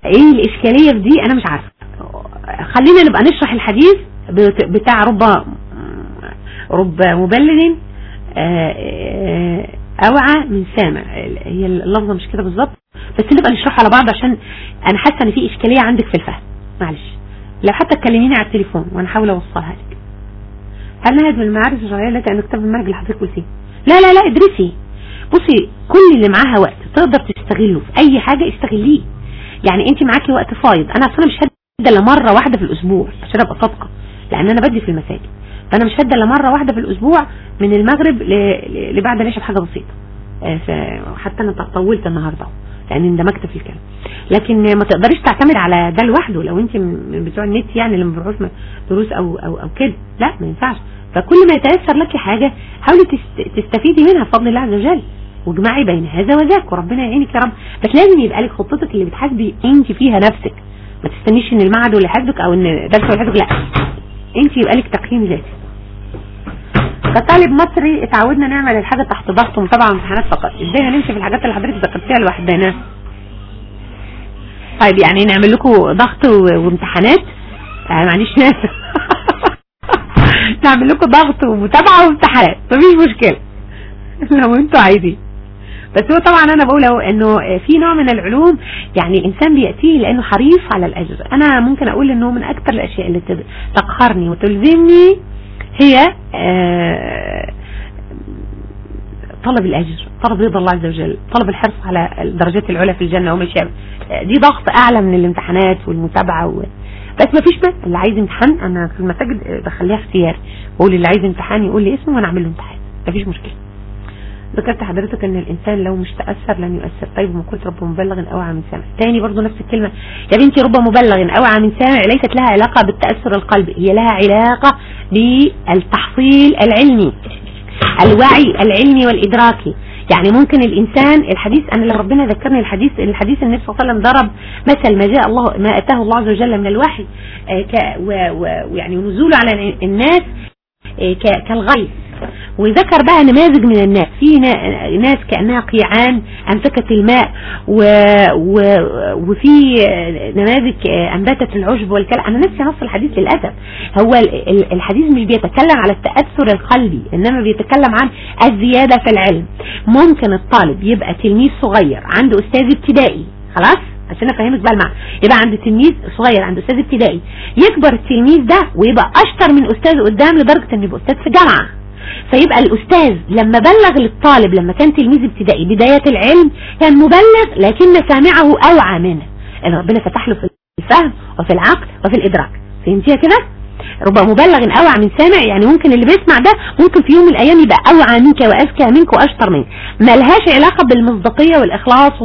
إيه الإشكالية في دي؟ أنا مش عارفة. خلينا نبقى نشرح الحديث بتاع رب رب مبلغ أوعى من سامع هي اللفظة مش كده بالظبط؟ بس نبقى نشرحها على بعض عشان أنا حاسة إن في إشكالية عندك في الفهم. معلش. لو حتى تكلميني على التليفون وأنا احاول أوصلها لك. هل نهج من المعارف الشرعية لك أن نكتب المنهج اللي حضرتك قلتيه لا لا لا ادرسي. بصي كل اللي معاها وقت تقدر تستغله في أي حاجة استغليه. يعني أنت معاكي وقت فايض. أنا أصلا مش هدى إلا مرة واحدة في الأسبوع عشان أبقى صادقة لأن أنا بدي في المساجد. فأنا مش هدى إلا مرة واحدة في الأسبوع من المغرب لبعد العشاء بحاجة بسيطة. آه، حتى أنا طولت النهاردة لأن اندمجت في الكلام. لكن ما تقدريش تعتمد على ده لوحده. لو أنت من بتوع النت يعني اللي ما بيروحوش دروس أو أو أو كده لا ما ينفعش. فكل ما يتيسر لك حاجة حاولي تستفيدي منها بفضل الله عز وجل. واجمعي بين هذا وذاك وربنا يعينك يا رب. بس لازم يبقى لك خطتك اللي بتحاسبي أنت فيها نفسك. ما تستنيش إن المعهد اللي يحاسبك أو إن درس اللي يحاسبك لا. انت يبقى لك تقييم ذاتي. كطالب مصري اتعودنا نعمل الحاجة تحت ضغط ومتابعة امتحانات فقط. إزاي هنمشي في الحاجات اللي حضرتك ذكرتيها لوحدنا؟ طيب يعني نعمل لكم ضغط وامتحانات؟ يعني معلش ناس. نعمل لكم ضغط ومتابعة وامتحانات. مفيش مشكلة. لو أنتوا عايزين. بس هو طبعا أنا بقول إنه في نوع من العلوم يعني الإنسان بيأتيه لأنه حريص على الأجر. أنا ممكن أقول إنه من أكثر الأشياء اللي تقهرني وتلزمني هي آه، طلب الأجر طلب رضا الله عز وجل طلب الحرص على الدرجات العلى في الجنة وما شابه. دي ضغط أعلى من الامتحانات والمتابعة بس ما فيش مانع. اللي عايز امتحان أنا في المساجد بخليها اختياري. بقول اللي عايز امتحان يقول لي اسمه وأنا أعمل له امتحان. ما فيش مشكلة. ذكرت حضرتك إن الإنسان لو مش تأثر لن يؤثر. طيب وما قلت رب مبلغ اوعى من سامع تاني برضو نفس الكلمة. يا بنتي رب مبلغ اوعى من سامع ليست لها علاقة بالتأثر القلبي. هي لها علاقة بالتحصيل العلمي الوعي العلمي والإدراكي. يعني ممكن الإنسان الحديث أنا لو ربنا ذكرني الحديث الحديث النبي صلى الله عليه وسلم ضرب مثل ما جاء الله ما أتاه الله عز وجل من الوحي آه، ويعني ونزوله على الناس. آه، كالغيث وذكر بقى نماذج من الناس. في ناس كأنها قيعان أنفكت الماء و... و... وفي نماذج أنبتت العشب والكلام أنا نفسي نص الحديث للأسف. هو الحديث مش بيتكلم على التأثر القلبي إنما بيتكلم عن الزيادة في العلم. ممكن الطالب يبقى تلميذ صغير عنده أستاذ ابتدائي خلاص؟ عشان افهمك بقى المعنى. يبقى عند تلميذ صغير عند أستاذ ابتدائي يكبر التلميذ ده ويبقى أشطر من أستاذ قدام لدرجة انه يبقى أستاذ في جامعة. فيبقى الأستاذ لما بلغ للطالب لما كان تلميذ ابتدائي بداية العلم كان مبلغ لكن سامعه أوعى منه. إن ربنا فتح له في الفهم وفي العقل وفي الإدراك. فهمتيها كده؟ ربما مبلغ أوعى من سامع يعني ممكن اللي بيسمع ده ممكن في يوم من الأيام يبقى أوعى منك وأذكى منك وأشطر منك. ملهاش علاقة بالمصداقية والإخلاص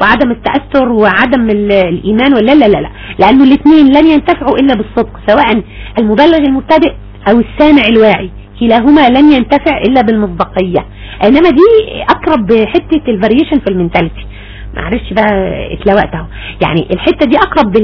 وعدم التأثر وعدم الإيمان ولا لا لا لا. لأنه الاثنين لن ينتفعوا إلا بالصدق سواء المبلغ المبتدئ أو السامع الواعي. كلاهما لن ينتفع إلا بالمصداقية. إنما دي أقرب لحتة ال variation في ال mentality معلش بقى اتلوقت اهو. يعني الحتة دي أقرب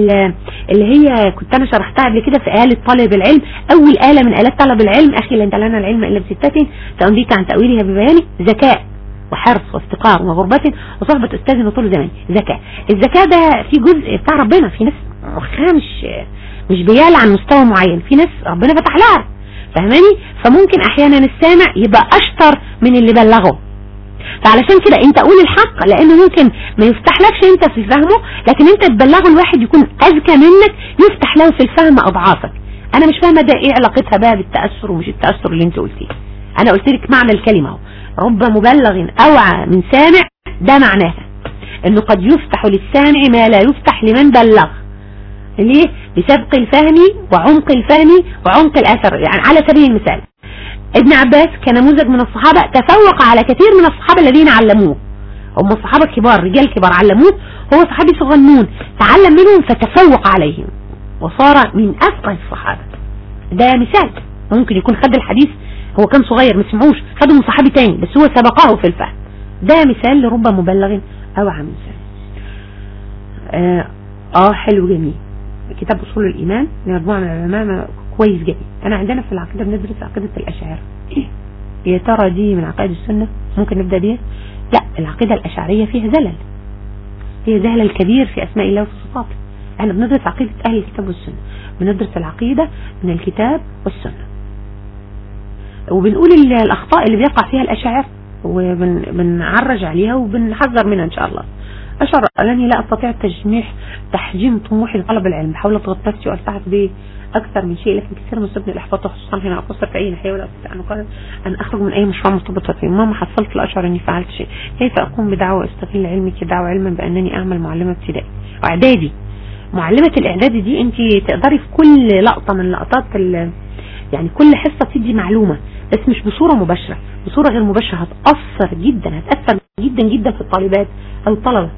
اللي هي كنت أنا شرحتها قبل كده في آلة طالب العلم. أول آلة من آلات طلب العلم أخي لن لنا العلم إلا بستة. تأنبيك عن تأويلها ببياني ذكاء وحرص وافتقار وغربة وصحبة أستاذ وطول زمان ذكاء. الذكاء ده في جزء بتاع ربنا. في ناس مخها مش مش بيال عن مستوى معين. في ناس ربنا فتح لها فاهماني؟ فممكن أحيانا السامع يبقى أشطر من اللي بلغه. فعلشان كده انت قول الحق لأنه ممكن ما يفتحلكش انت في فهمه لكن انت تبلغه الواحد يكون أذكى منك يفتح له في الفهم أضعافك. أنا مش فاهمة ده إيه علاقتها بقى بالتأثر ومش التأثر اللي انت قلتيه. أنا قلت لك معنى الكلمة أهو. رب مبلغ أوعى من سامع ده معناها. إنه قد يفتح للسامع ما لا يفتح لمن بلغ. ليه؟ بسبق الفهم وعمق الفهم وعمق الأثر. يعني على سبيل المثال ابن عباس كنموذج من الصحابة تفوق على كثير من الصحابة الذين علموه. هم الصحابة الكبار رجال كبار علموه هو صحابي صغنون تعلم منهم فتفوق عليهم وصار من أفقه الصحابة. ده مثال. ممكن يكون خد الحديث هو كان صغير ما سمعوش خده من صحابي تاني بس هو سبقه في الفهم. ده مثال لرب مبلغ أو عام. مثال آه, آه حلو جميل. كتاب أصول الإيمان لمجموعة من العلماء كويس جدا. أنا عندنا في العقيدة بندرس عقيدة الأشاعرة. يا ترى دي من عقائد السنة؟ ممكن نبدأ بيها؟ لا العقيدة الأشعرية فيها زلل. فيها زلل كبير في أسماء الله وصفاته إحنا بندرس عقيدة أهل الكتاب والسنة. بندرس العقيدة من الكتاب والسنة. وبنقول الأخطاء اللي بيقع فيها الأشاعرة. وبنعرج عليها وبنحذر منها إن شاء الله. أشعر أنني لا أستطيع تجميح تحجيم طموحي لطلب العلم. بحاول أضغط نفسي وأرتعد به أكثر من شيء لكن كثير من سبني الإحباط خصوصا هنا أقصر في أي ناحية ولا أستطيع أن أن أخرج من أي مشروع مرتبط فيه ما حصلت لأشعر أني فعلت شيء. كيف أقوم بدعوة أستغل علمي كدعوة علما بأنني أعمل معلمة ابتدائي؟ وإعدادي معلمة الإعدادي دي أنت تقدري في كل لقطة من لقطات يعني كل حصة تدي معلومة بس مش بصورة مباشرة. بصورة غير مباشرة هتأثر جدا هتأثر جدا جدا في الطالبات الطلبة.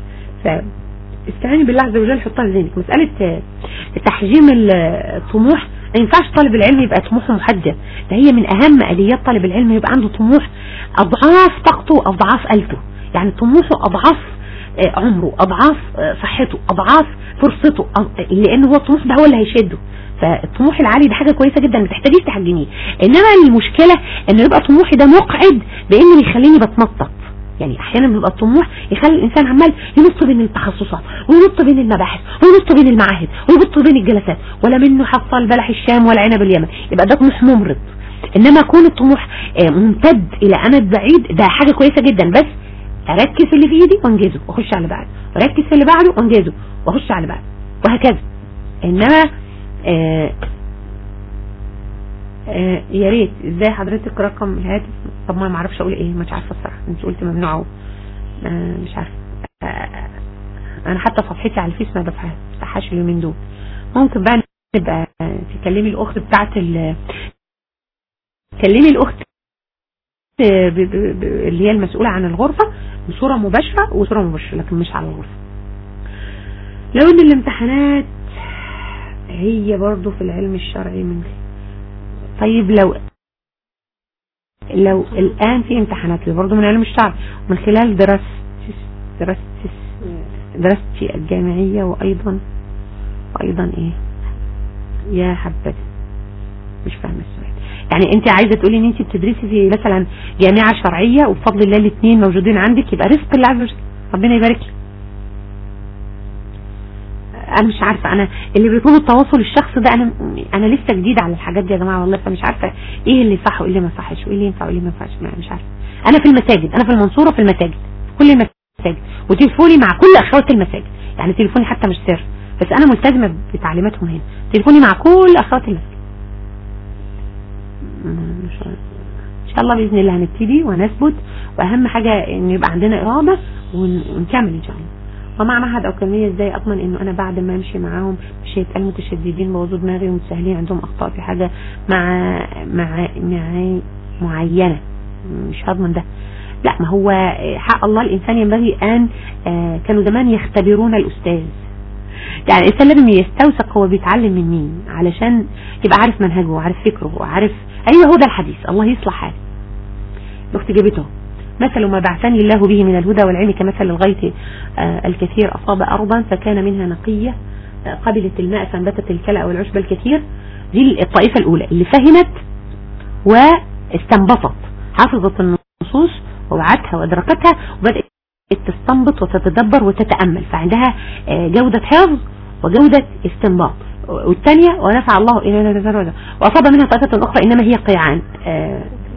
استعيني بالله عز وجل حطها ذهنك. مسألة تحجيم الطموح ما ينفعش طالب العلم يبقى طموحه محدد. ده هي من أهم آليات طالب العلم يبقى عنده طموح أضعاف طاقته أضعاف آلته يعني طموحه أضعاف آه، عمره أضعاف آه، صحته أضعاف فرصته لأن هو الطموح ده هو اللي هيشده. فالطموح العالي ده حاجة كويسة جدا ما تحتاجيش تحجميه. إنما المشكلة إن يبقى طموحي ده مقعد بإنه يخليني بتنطط. يعني أحيانا بيبقى الطموح يخلي الإنسان عمال ينط بين التخصصات وينط بين المباحث وينط بين المعاهد وينط بين الجلسات ولا منه حصل بلح الشام ولا عنب اليمن. يبقى ده طموح ممرض. إنما يكون الطموح آه، ممتد إلى امد بعيد ده حاجة كويسة جدا. بس أركز اللي في إيدي وأنجزه وأخش على بعده. أركز اللي بعده وأنجزه وأخش على بعده. وهكذا. إنما آه آه يا ريت. إزاي حضرتك رقم الهاتف؟ طب ما أعرفش أقول إيه مش عارفة الصراحة. أنت قلت ممنوع آه مش عارفة. آه أنا حتى صفحتي على الفيس ما بفتحهاش اليومين دول. ممكن بقى نبقى تكلمي الأخت بتاعت ال كلمي الأخت اللي هي المسؤولة عن الغرفة بصورة مباشرة وصورة مباشرة لكن مش على الغرفة. لو إن الامتحانات هي برضو في العلم الشرعي من طيب لو لو الآن في امتحانات برضو من علم الشرع من خلال دراستي دراستي دراستي الجامعية وأيضا وأيضا إيه؟ يا حبتي مش فاهمة السؤال. يعني أنت عايزة تقولي إن أنت بتدرسي في مثلا جامعة شرعية وبفضل الله الاثنين موجودين عندك يبقى رزق الله عز وجل ربنا يبارك لك. أنا مش عارفة أنا اللي بيطلب التواصل الشخص ده أنا أنا لسه جديدة على الحاجات دي يا جماعة والله فمش عارفة إيه اللي صح وإيه اللي ما صحش وإيه اللي ينفع وإيه اللي ما ينفعش مش عارفة. أنا في المساجد أنا في المنصورة في المساجد كل المساجد وتليفوني مع كل اخوات المساجد يعني تليفوني حتى مش سر بس أنا ملتزمة بتعليماتهم هنا تليفوني مع كل اخوات المساجد. إن شاء الله بإذن الله هنبتدي وهنثبت وأهم حاجة إن يبقى عندنا إرادة ونكمل إن شاء الله. ومع معهد أو كلمية إزاي أضمن إنه أنا بعد ما أمشي معاهم مش هيتقال متشددين بوظوا دماغي ومتساهلين عندهم أخطاء في حاجة مع مع مع معينة. مش هضمن ده. لا ما هو حق الله الإنسان ينبغي أن كانوا زمان يختبرون الأستاذ. يعني الإنسان لازم يستوثق هو بيتعلم من مين علشان يبقى عارف منهجه وعارف فكره وعارف أيوه هو ده الحديث. الله يصلح حاله. الاخت جابته. مثل ما بعثني الله به من الهدى والعلم كمثل الغيث الكثير أصاب أرضا فكان منها نقية قبلت الماء فانبتت الكلى والعشب الكثير دي الطائفة الأولى اللي فهمت واستنبطت حافظت النصوص ووعتها وأدركتها وبدأت تستنبط وتتدبر وتتأمل فعندها جودة حفظ وجودة استنباط والثانية ونفع الله وأصاب منها طائفة أخرى إنما هي قيعان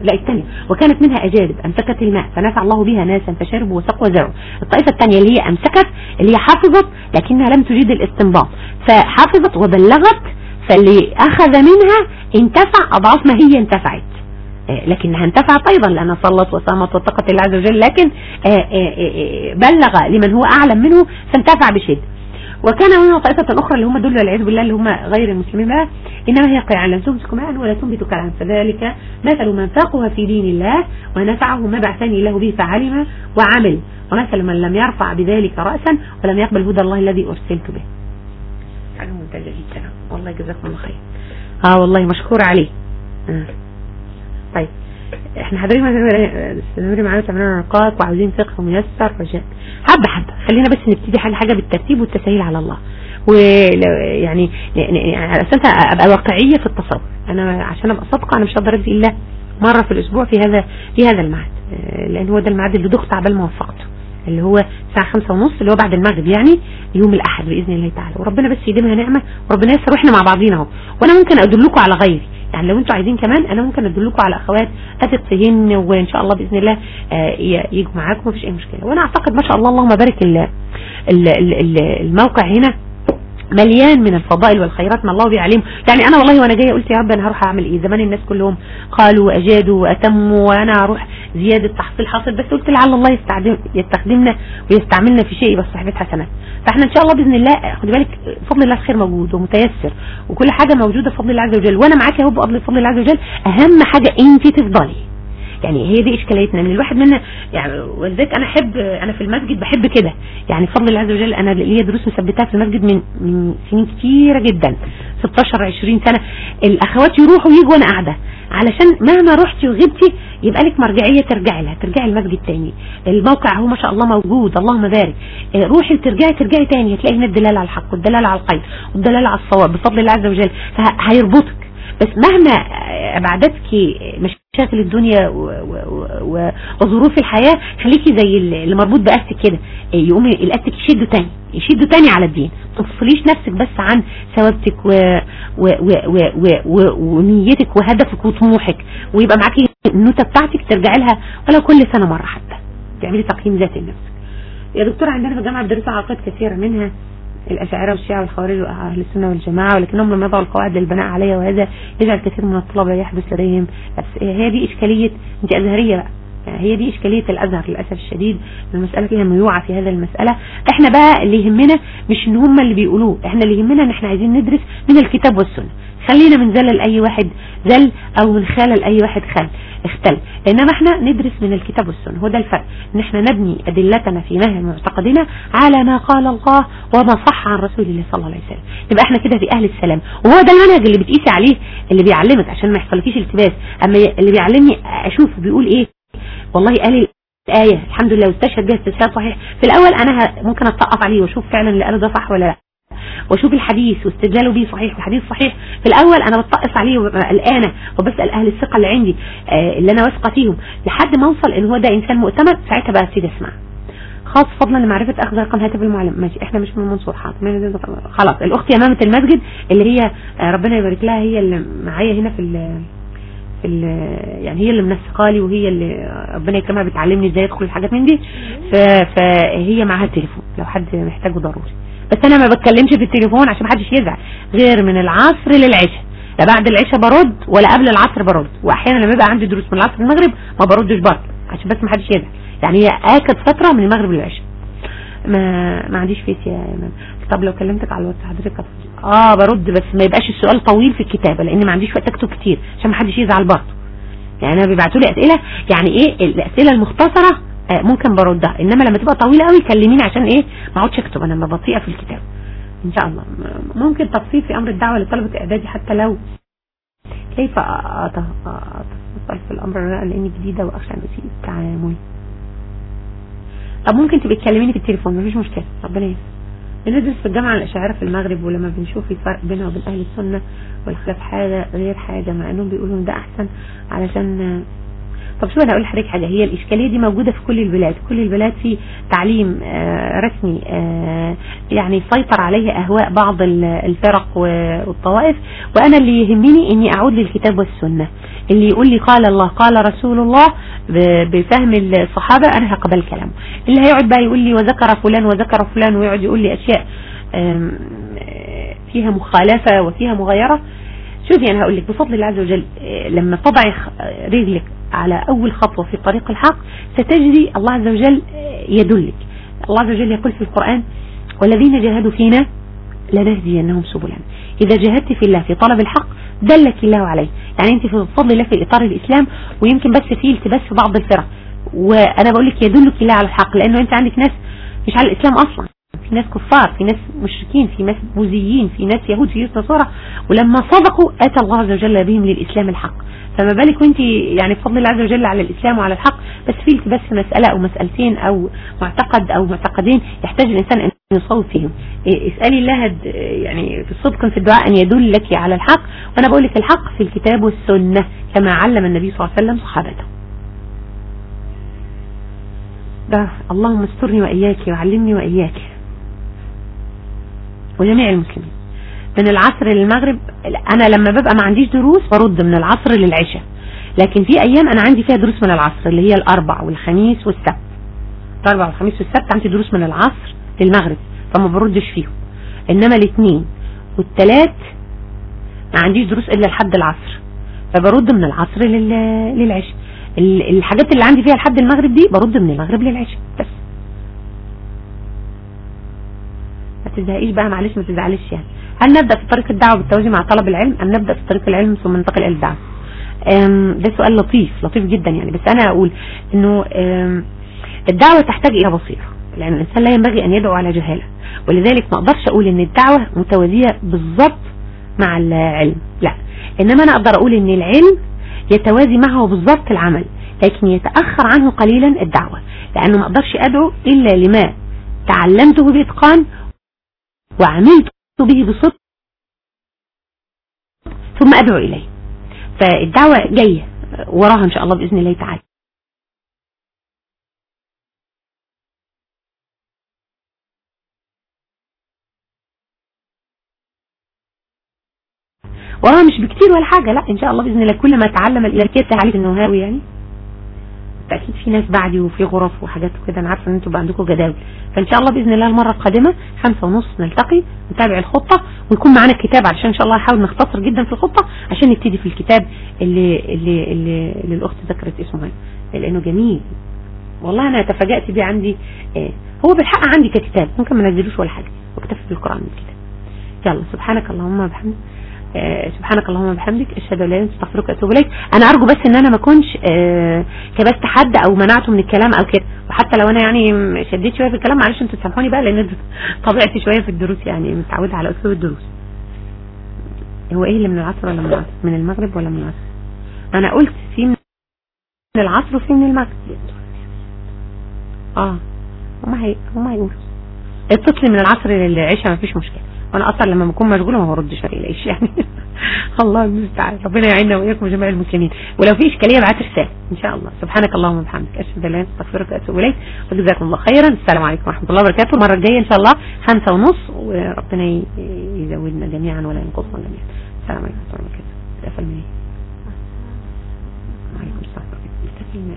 لا الثانية وكانت منها أجادب أمسكت الماء فنفع الله بها ناسا فشربوا وسقوا وزرعوا. الطائفة الثانية اللي هي أمسكت اللي هي حفظت لكنها لم تجيد الاستنباط. فحفظت وبلغت فاللي أخذ منها انتفع أضعاف ما هي انتفعت. لكنها انتفعت أيضا لأنها صلت وصامت واتقت الله عز وجل لكن بلغ لمن هو أعلم منه فانتفع بشدة. وكان هنا طائفة أخرى اللي هم دول والعياذ بالله اللي هم غير المسلمين بقى إنما هي قيعان لم تمسك ماء ولا تنبت كلام فذلك مثل من فاقها في دين الله ونفعه ما بعثني الله به فعلم وعمل ومثل من لم يرفع بذلك رأسا ولم يقبل هدى الله الذي أرسلت به حاجة ممتازة جدا والله جزاكم الله خير آه والله مشكور عليه آه. طيب إحنا حضرتك استمري معانا تمرين نقاط وعاوزين فقه ميسر رجاء حبة حبة. خلينا بس نبتدي حاجة حاجة بالترتيب والتسهيل على الله. ويعني يعني أساسا أبقى واقعية في التصور أنا عشان أبقى صادقة أنا مش هقدر ادي إلا مرة في الأسبوع في هذا في هذا الميعاد. لأن هو ده الميعاد اللي ضغط عبال ما وفقته. اللي هو الساعة خمسة ونص اللي هو بعد المغرب يعني يوم الأحد بإذن الله تعالى. وربنا بس يديمها نعمة وربنا يسر وإحنا مع بعضينا أهو. وأنا ممكن أدلكم على غيري. يعني لو أنتوا عايزين كمان أنا ممكن أدلكم على أخوات اثق فيهن وإن شاء الله بإذن الله يجوا معاكم مفيش أي مشكلة. وأنا أعتقد ما شاء الله اللهم بارك الموقع هنا. مليان من الفضائل والخيرات ما الله به عليهم يعني أنا والله وأنا جاية قلت يا رب أنا هروح أعمل إيه؟ زمان الناس كلهم قالوا واجادوا وأتموا وأنا هروح زيادة تحصيل حاصل. بس قلت لعل الله يستخدم يستخدمنا ويستعملنا في شيء بس صاحبة حسنات فإحنا إن شاء الله بإذن الله خدي بالك فضل الله الخير موجود ومتيسر وكل حاجة موجودة بفضل الله عز وجل. وأنا معاك يا رب بفضل الله عز وجل. أهم حاجة انت تفضلي. يعني هي دي إشكاليتنا من الواحد منا يعني ولذلك أنا أحب أنا في المسجد بحب كده. يعني بفضل الله عز وجل أنا ليا دروس مثبتها في المسجد من من سنين كتيرة جدا. 16 20 سنة. الأخوات يروحوا ويجوا وأنا قاعدة. علشان مهما رحتي وغبتي يبقى لك مرجعية ترجعي لها ترجعي المسجد تاني. الموقع هو ما شاء الله موجود اللهم بارك. روحي وترجعي ترجعي تاني. هتلاقي هنا الدلالة على الحق والدلالة على الخير والدلالة على الصواب بفضل الله عز وجل. فهيربطك بس مهما أبعدتك مشاكل الدنيا وظروف الحياة خليكي زي اللي مربوط بأستك كده. يقوم الأستك يشده تاني يشده تاني على الدين. ما تفصليش نفسك بس عن ثوابتك. ونيتك وهدفك وطموحك ويبقى معاكي النوتة بتاعتك ترجعي لها ولو كل سنة مرة حتى. تعملي تقييم ذاتي لنفسك. يا دكتور عندنا في الجامعة بندرس عقائد كثيرة منها. الأشاعرة والشيعة والخوارج وأهل السنة والجماعة ولكنهم لم يضعوا القواعد للبناء عليها وهذا يجعل كثير من الطلبة يحدث لديهم. هي دي إشكالية أنت أزهرية بقى. هي دي إشكالية الأزهر للأسف الشديد المسألة فيها ميوعة في هذا المسألة. إحنا بقى اللي يهمنا مش إن هم اللي بيقولوه إحنا اللي يهمنا إن إحنا عايزين ندرس من الكتاب والسنة. خلينا من زلل اي واحد زل أو من خلل اي واحد خل اختل. إنما إحنا ندرس من الكتاب والسنة هو ده الفرق. إن إحنا نبني أدلتنا في نهي معتقدنا على ما قال الله وما صح عن رسول الله صلى الله عليه وسلم. يبقى إحنا كده في أهل السلام. وهو ده المنهج اللي بتقيسي عليه اللي بيعلمك عشان ما يحصلكيش التباس. أما اللي بيعلمني أشوف بيقول إيه؟ والله قال الآية الحمد لله واستشهد بها استشهاد صحيح. في الأول أنا ممكن أتطقف عليه وأشوف فعلا اللي قاله ده صح ولا لأ. وأشوف الحديث واستدلاله به صحيح وحديث صحيح. في الأول أنا بتطقس عليه قلقانه وبسأل أهل الثقة اللي عندي آه اللي أنا واثقة فيهم. لحد ما أوصل إن هو ده إنسان مؤتمن ساعتها بقى أبتدي أسمع. خاص فضلا لمعرفة أخذ رقم هاتف المعلم. ماشي إحنا مش من المنصور خلاص الأخت يمامة المسجد اللي هي آه ربنا يبارك لها هي اللي معايا هنا في يعني هي اللي منسقة لي وهي اللي ربنا يكرمها بتعلمني إزاي ادخل الحاجات من دي. فهي معاها التليفون لو حد محتاجه ضروري. بس أنا ما بتكلمش في التليفون عشان ما حدش يزعل غير من العصر للعشاء. لا بعد العشاء برد ولا قبل العصر برد. واحيانا لما يبقى عندي دروس من العصر للمغرب ما بردش برضه عشان بس ما حدش يزعل. يعني هي اكد فترة من المغرب للعشاء. ما ما عنديش فيس يا إمام. طب لو كلمتك على الواتس حضرتك آه برد بس ما يبقاش السؤال طويل في الكتابة لأن ما عنديش وقت أكتب كتير عشان ما حدش يزعل برضه. يعني أنا بيبعتوا لي أسئلة يعني إيه الأسئلة المختصرة آه ممكن بردها إنما لما تبقى طويلة قوي كلميني عشان إيه ما أقعدش أكتب أنا بطيئة في الكتاب إن شاء الله. ممكن تفصيل في أمر الدعوة لطلبة إعدادي حتى لو. كيف اتصل في الأمر لأني جديدة وأخشى أن أسيء التعامل. طب ممكن تبقي تكلميني في التليفون مفيش مشكلة. ربنا بندرس في الجامعة الأشاعرة في المغرب ولما بنشوف الفرق بينها وبين أهل السنة والخلاف حاجة غير حاجة مع أنهم بيقولوا ده أحسن علشان طب شو أنا أقول لحضرتك حاجة؟ هي الإشكالية دي موجودة في كل البلاد. كل البلاد في تعليم آه رسمي آه يعني سيطر عليه أهواء بعض الفرق والطوائف. وأنا اللي يهمني إني أعود للكتاب والسنة. اللي يقول لي قال الله قال رسول الله بفهم الصحابة أنا هقبل كلامه. اللي هيقعد بقى يقول لي وذكر فلان وذكر فلان ويقعد يقول لي أشياء فيها مخالفة وفيها مغايرة. شوفي أنا هقول لك بفضل الله عز وجل لما تضعي رجلك على أول خطوة في طريق الحق ستجري الله عز وجل يدلك. الله عز وجل يقول في القرآن والذين جاهدوا فينا لنهدينهم سبلنا. إذا جاهدت في الله في طلب الحق دلك الله عليه. يعني أنت في فضل الله في إطار الإسلام ويمكن بس في التباس في بعض الفرق. وأنا بقول لك يدلك الله على الحق لأنه أنت عندك ناس مش على الإسلام أصلا. في ناس كفار في ناس مشركين في ناس بوذيين في ناس يهود في ناس نصارى. ولما صدقوا أتى الله عز وجل بهم للإسلام الحق. فما بالك وأنت يعني بفضل الله عز وجل على الإسلام وعلى الحق بس في في مسألة أو مسألتين أو معتقد أو معتقدين يحتاج الإنسان أن يصوت فيهم. اسألي الله يعني في الصدق في الدعاء أن يدلك على الحق. وأنا بقول لك الحق في الكتاب والسنة كما علم النبي صلى الله عليه وسلم صحابته. ده اللهم استرني وإياك وعلمني وإياك. وجميع المسلمين. من العصر للمغرب أنا لما ببقى ما عنديش دروس برد من العصر للعشاء. لكن في أيام أنا عندي فيها دروس من العصر اللي هي الأربع والخميس والسبت. الأربع والخميس والسبت عندي دروس من العصر للمغرب فما بردش فيهم. إنما الاثنين والثلاث ما عنديش دروس إلا لحد العصر فبرد من العصر للعشاء. الحاجات اللي عندي فيها لحد المغرب دي برد من المغرب للعشاء. بس. تزهقيش بقى معلش ما تزعليش يعني. هل نبدأ في طريق الدعوة بالتوازي مع طلب العلم؟ أم نبدأ في طريق العلم ثم ننتقل إلى الدعوة ده سؤال لطيف لطيف جدا يعني. بس أنا أقول أنه الدعوة تحتاج إلى بصيرة لأن الإنسان لا ينبغي أن يدعو على جهالة. ولذلك ما أقدرش أقول أن الدعوة متوازية بالضبط مع العلم لا. إنما أنا أقدر أقول أن العلم يتوازي معه بالضبط العمل لكن يتأخر عنه قليلا الدعوة لأنه ما أقدرش أدعو إلا لما تعلمته بإتقان وعملت به بصدق ثم أدعو إليه. فالدعوة جاية وراها إن شاء الله بإذن الله تعالى. وراها مش بكتير ولا حاجة لا إن شاء الله بإذن الله كل ما تعلم الإلهيات عليك إنه هاوي يعني. أكيد في ناس بعدي وفي غرف وحاجات وكده أنا عارفة إن أنتوا بقى عندكم جداول. فإن شاء الله بإذن الله المرة القادمة خمسة ونص نلتقي نتابع الخطة ويكون معانا الكتاب علشان إن شاء الله نحاول نختصر جدا في الخطة عشان نبتدي في الكتاب اللي اللي اللي, اللي الاخت ذكرت اسمه لأنه جميل. والله أنا تفاجأت بيه عندي آه هو بالحق عندي ككتاب ممكن ما نزلوش ولا حاجة واكتفي بالقران الكتاب يلا سبحانك اللهم وبحمدك. سبحانك اللهم وبحمدك أشهد أن لا إله إلا أنت أستغفرك وأتوب إليك. أنا أرجو بس إن أنا ما أكونش آه كبست حد أو منعته من الكلام أو كده. وحتى لو أنا يعني شديت شوية في الكلام معلش أنتوا تسامحوني بقى لأن طبيعتي شوية في الدروس يعني متعودة على أسلوب الدروس. هو إيه اللي من العصر ولا من العصر؟ من المغرب ولا من العصر؟ أنا قلت في من العصر وفي من المغرب. آه هما هي هما هيقولوا. اتصلي من العصر للعشاء ما فيش مشكلة. وأنا أصلا لما بكون مشغوله ما بردش ما تقلقيش يعني. الله المستعان. ربنا يعيننا وإياكم وجميع المسلمين. ولو في إشكالية ابعت رسالة إن شاء الله. سبحانك اللهم وبحمدك. أشهد أن لا إله إلا أنت أستغفرك وأتوب إليك. وجزاكم الله خيرا. السلام عليكم ورحمة الله وبركاته. المرة الجاية إن شاء الله خمسة ونص وربنا يزودنا جميعا ولا ينقصنا جميعا. السلام عليكم ورحمة الله وبركاته. تقفل من إيه؟ وعليكم السلام ورحمة الله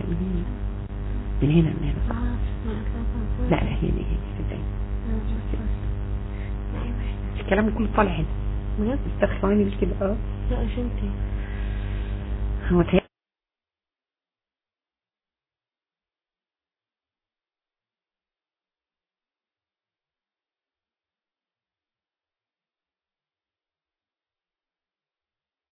من هنا؟ من هنا. لا لا هي دي. الكلام كله طالع هنا. بجد استرخواني مش كده آه لا عشان انت هو